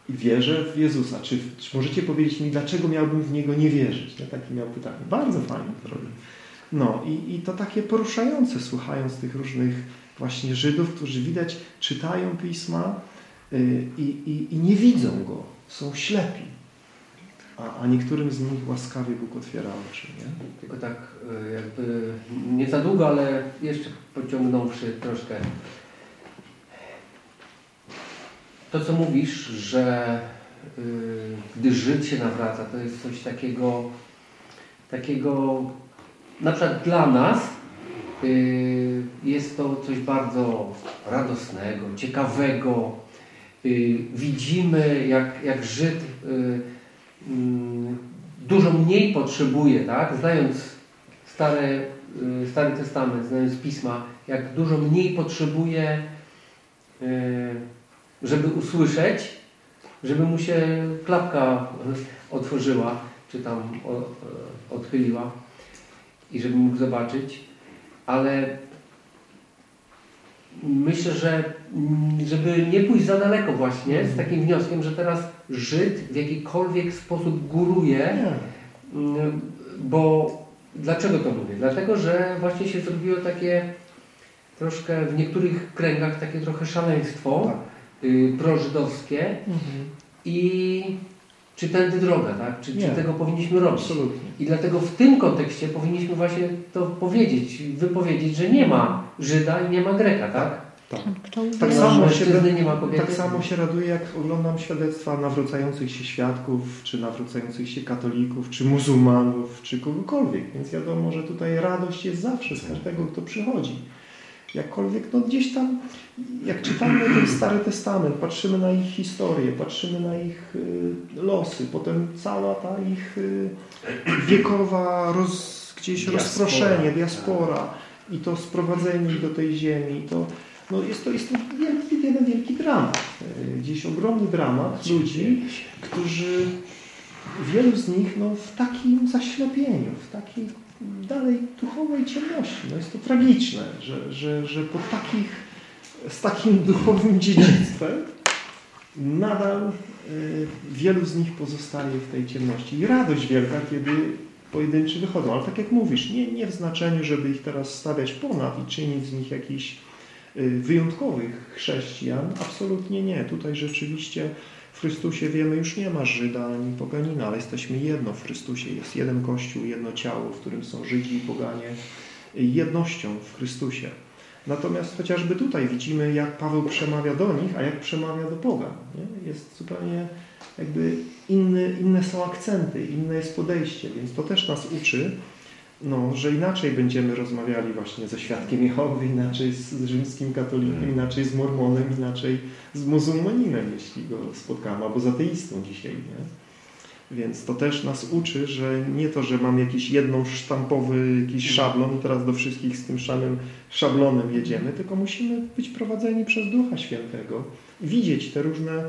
i wierzę w Jezusa. Czy, czy możecie powiedzieć mi, dlaczego miałbym w Niego nie wierzyć? Ja takie miał pytanie. Bardzo fajne robił. No i, i to takie poruszające, słuchając tych różnych właśnie Żydów, którzy widać, czytają Pisma i, i, i nie widzą Go. Są ślepi. A, a niektórym z nich łaskawie Bóg otwiera oczy. Nie? Tylko tak y, jakby nie za długo, ale jeszcze pociągnąwszy troszkę. To co mówisz, że y, gdy Żyd się nawraca, to jest coś takiego, takiego na przykład dla nas y, jest to coś bardzo radosnego, ciekawego. Y, widzimy jak, jak Żyd y, mm, dużo mniej potrzebuje, tak? Znając stare, y, Stary Testament, znając Pisma, jak dużo mniej potrzebuje, y, żeby usłyszeć, żeby mu się klapka otworzyła, czy tam odchyliła i żeby mógł zobaczyć, ale myślę, że mm, żeby nie pójść za daleko właśnie z takim wnioskiem, że teraz Żyd w jakikolwiek sposób góruje. Mm, Bo dlaczego to mówię? Dlatego, że właśnie się zrobiło takie troszkę w niektórych kręgach takie trochę szaleństwo Tak. y, prożydowskie Mhm. i czy tędy droga, tak? Czy, czy tego powinniśmy robić? Absolutnie. I dlatego w tym kontekście powinniśmy właśnie to powiedzieć, wypowiedzieć, że nie ma Żyda i nie ma Greka, tak? Tak Nie uwierzy? ma samo się, tak samo się raduję, jak oglądam świadectwa nawracających się świadków, czy nawracających się katolików, czy muzułmanów, czy kogokolwiek. Więc wiadomo, że tutaj radość jest zawsze z każdego, kto przychodzi. Jakkolwiek, no gdzieś tam, jak czytamy ten Stary Testament, patrzymy na ich historię, patrzymy na ich y, losy, potem cała ta ich y, wiekowa roz, gdzieś Diaspora. rozproszenie, diaspora i to sprowadzenie do tej ziemi, to no jest to, jest to wielki, jeden wielki dramat. Y, Gdzieś ogromny dramat ludzi, którzy, wielu z nich no, w takim zaślepieniu, w takiej dalej duchowej ciemności. No jest to tragiczne, że, że, że po takich, z takim duchowym dziedzictwem nadal y, wielu z nich pozostaje w tej ciemności. I radość wielka, kiedy pojedynczy wychodzą. Ale tak jak mówisz, nie, nie w znaczeniu, żeby ich teraz stawiać ponad i czynić z nich jakichś y, wyjątkowych chrześcijan. Absolutnie nie. Tutaj rzeczywiście w Chrystusie wiemy, już nie ma Żyda ani poganina, ale jesteśmy jedno w Chrystusie. Jest jeden Kościół, jedno ciało, w którym są Żydzi i poganie jednością w Chrystusie. Natomiast chociażby tutaj widzimy, jak Paweł przemawia do nich, a jak przemawia do pogan. Nie? Jest zupełnie jakby inny, inne są akcenty, inne jest podejście, więc to też nas uczy, no, że inaczej będziemy rozmawiali właśnie ze świadkiem Jehowy, inaczej z rzymskim katolikiem, inaczej z mormonem, inaczej z muzułmaninem, jeśli go spotkamy, albo z ateistą dzisiaj, nie? Więc to też nas uczy, że nie to, że mam jakiś jedną sztampowy jakiś szablon i teraz do wszystkich z tym samym szablonem jedziemy, tylko musimy być prowadzeni przez Ducha Świętego i widzieć te różne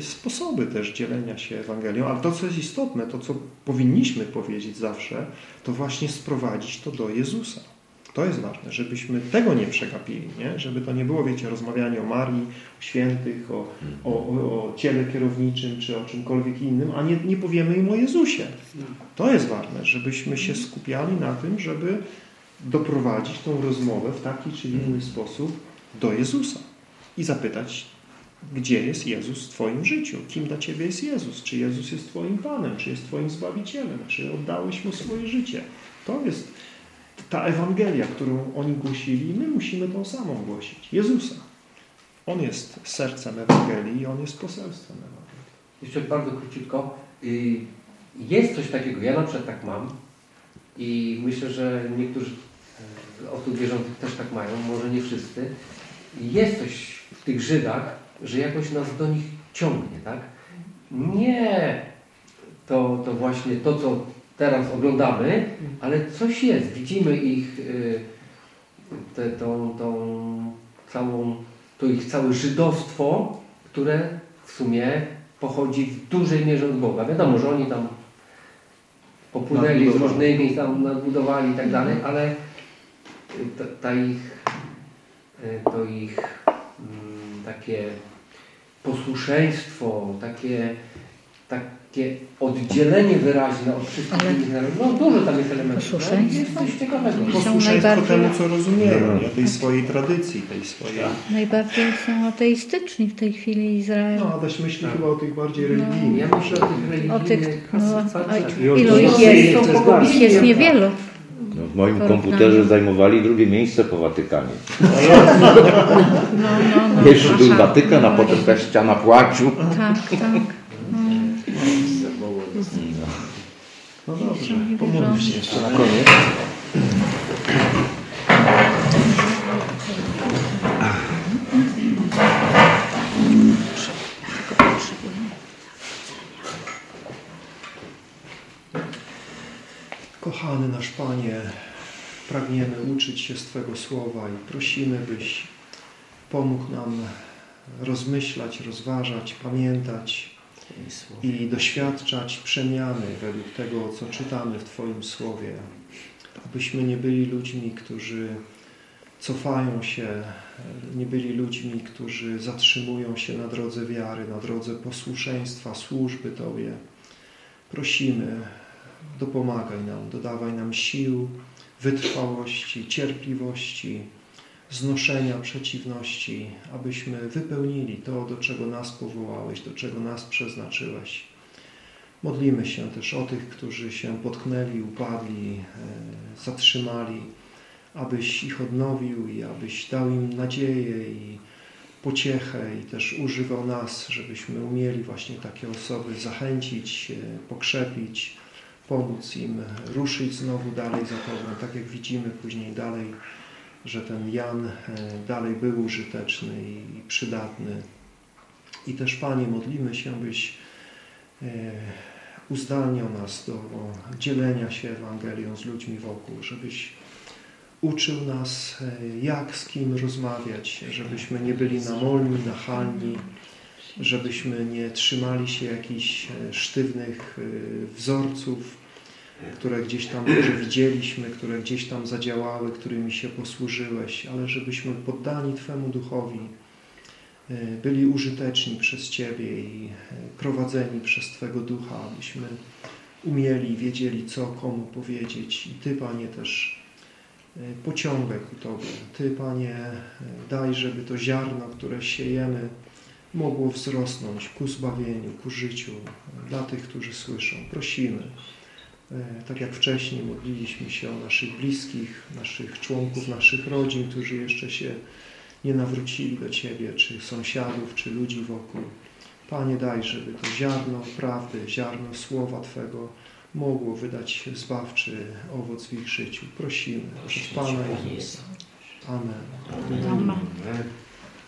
sposoby też dzielenia się Ewangelią. Ale to, co jest istotne, to, co powinniśmy powiedzieć zawsze, to właśnie sprowadzić to do Jezusa. To jest ważne, żebyśmy tego nie przegapili, nie? żeby to nie było, wiecie, rozmawianie o Marii, o świętych, o, o, o, ciele kierowniczym, czy o czymkolwiek innym, a nie, nie powiemy im o Jezusie. To jest ważne, żebyśmy się skupiali na tym, żeby doprowadzić tą rozmowę w taki czy inny sposób do Jezusa i zapytać, gdzie jest Jezus w Twoim życiu? Kim dla Ciebie jest Jezus? Czy Jezus jest Twoim Panem? Czy jest Twoim Zbawicielem? Czy oddałeś Mu swoje życie? To jest ta Ewangelia, którą oni głosili, my musimy tą samą głosić. Jezusa. On jest sercem Ewangelii i On jest poselstwem Ewangelii. Jeszcze bardzo króciutko. Y, jest coś takiego, ja na przykład tak mam i myślę, że niektórzy z osób wierzących też tak mają, może nie wszyscy. Jest coś w tych Żydach, że jakoś nas do nich ciągnie, tak? Nie to, to właśnie to, co teraz oglądamy, ale coś jest. Widzimy ich, y, te, tą, tą całą, to ich całe żydostwo, które w sumie pochodzi w dużej mierze od Boga. Wiadomo, że oni tam popłynęli z różnymi, tam nadbudowali i tak dalej, ale ta, ta ich, y, to ich mm, takie posłuszeństwo, takie, takie oddzielenie wyraźne od wszystkich Ale- innych narodów. No dużo tam jest elementów. No, Posłuszeństwo? jest coś ciekawego. Posłuszeństwo najbardziej- temu, co rozumieją, nie? tej swojej tradycji, tej swojej... Najbardziej są ateistyczni w tej chwili Izrael. No, Adaś myśli chyba o tych bardziej No. religijnych. Ja myślę o tych religijnych O tych, no, a ilu ich jest? Ich jest niewielu. No, w moim komputerze zajmowali drugie miejsce po Watykanie. No, no, no. Pierwszy był Watykan, a potem ta ściana płaczu. Tak, tak. No dobrze, nie pomódlmy się jeszcze na koniec. Kochany nasz Panie, pragniemy uczyć się z Twego Słowa i prosimy, byś pomógł nam rozmyślać, rozważać, pamiętać i doświadczać przemiany według tego, co czytamy w Twoim Słowie. Abyśmy nie byli ludźmi, którzy cofają się, nie byli ludźmi, którzy zatrzymują się na drodze wiary, na drodze posłuszeństwa, służby Tobie. Prosimy, dopomagaj nam, dodawaj nam sił, wytrwałości, cierpliwości, znoszenia przeciwności, abyśmy wypełnili to, do czego nas powołałeś, do czego nas przeznaczyłeś. Modlimy się też o tych, którzy się potknęli, upadli, e, zatrzymali, abyś ich odnowił i abyś dał im nadzieję i pociechę i też używał nas, żebyśmy umieli właśnie takie osoby zachęcić, e, pokrzepić, pomóc im ruszyć znowu dalej za Tobą, tak jak widzimy później dalej, że ten Jan e, dalej był użyteczny i przydatny. I też Panie, modlimy się, byś e, uzdalniał nas do dzielenia się Ewangelią z ludźmi wokół, żebyś uczył nas, e, jak z kim rozmawiać, żebyśmy nie byli namolni, nachalni, żebyśmy nie trzymali się jakichś sztywnych wzorców, które gdzieś tam może widzieliśmy, które gdzieś tam zadziałały, którymi się posłużyłeś, ale żebyśmy poddani Twemu Duchowi e, byli użyteczni przez Ciebie i e, prowadzeni przez Twego Ducha, abyśmy umieli, wiedzieli co komu powiedzieć. I Ty, Panie, też e, pociągaj ku Tobie. Ty, Panie, daj, żeby to ziarno, które siejemy, mogło wzrosnąć ku zbawieniu, ku życiu dla tych, którzy słyszą. Prosimy, tak jak wcześniej modliliśmy się o naszych bliskich, naszych członków, naszych rodzin, którzy jeszcze się nie nawrócili do Ciebie, czy sąsiadów, czy ludzi wokół. Panie, daj, żeby to ziarno prawdy, ziarno Słowa Twego mogło wydać zbawczy owoc w ich życiu. Prosimy przez Pana Jezusa. Amen. Amen. Amen.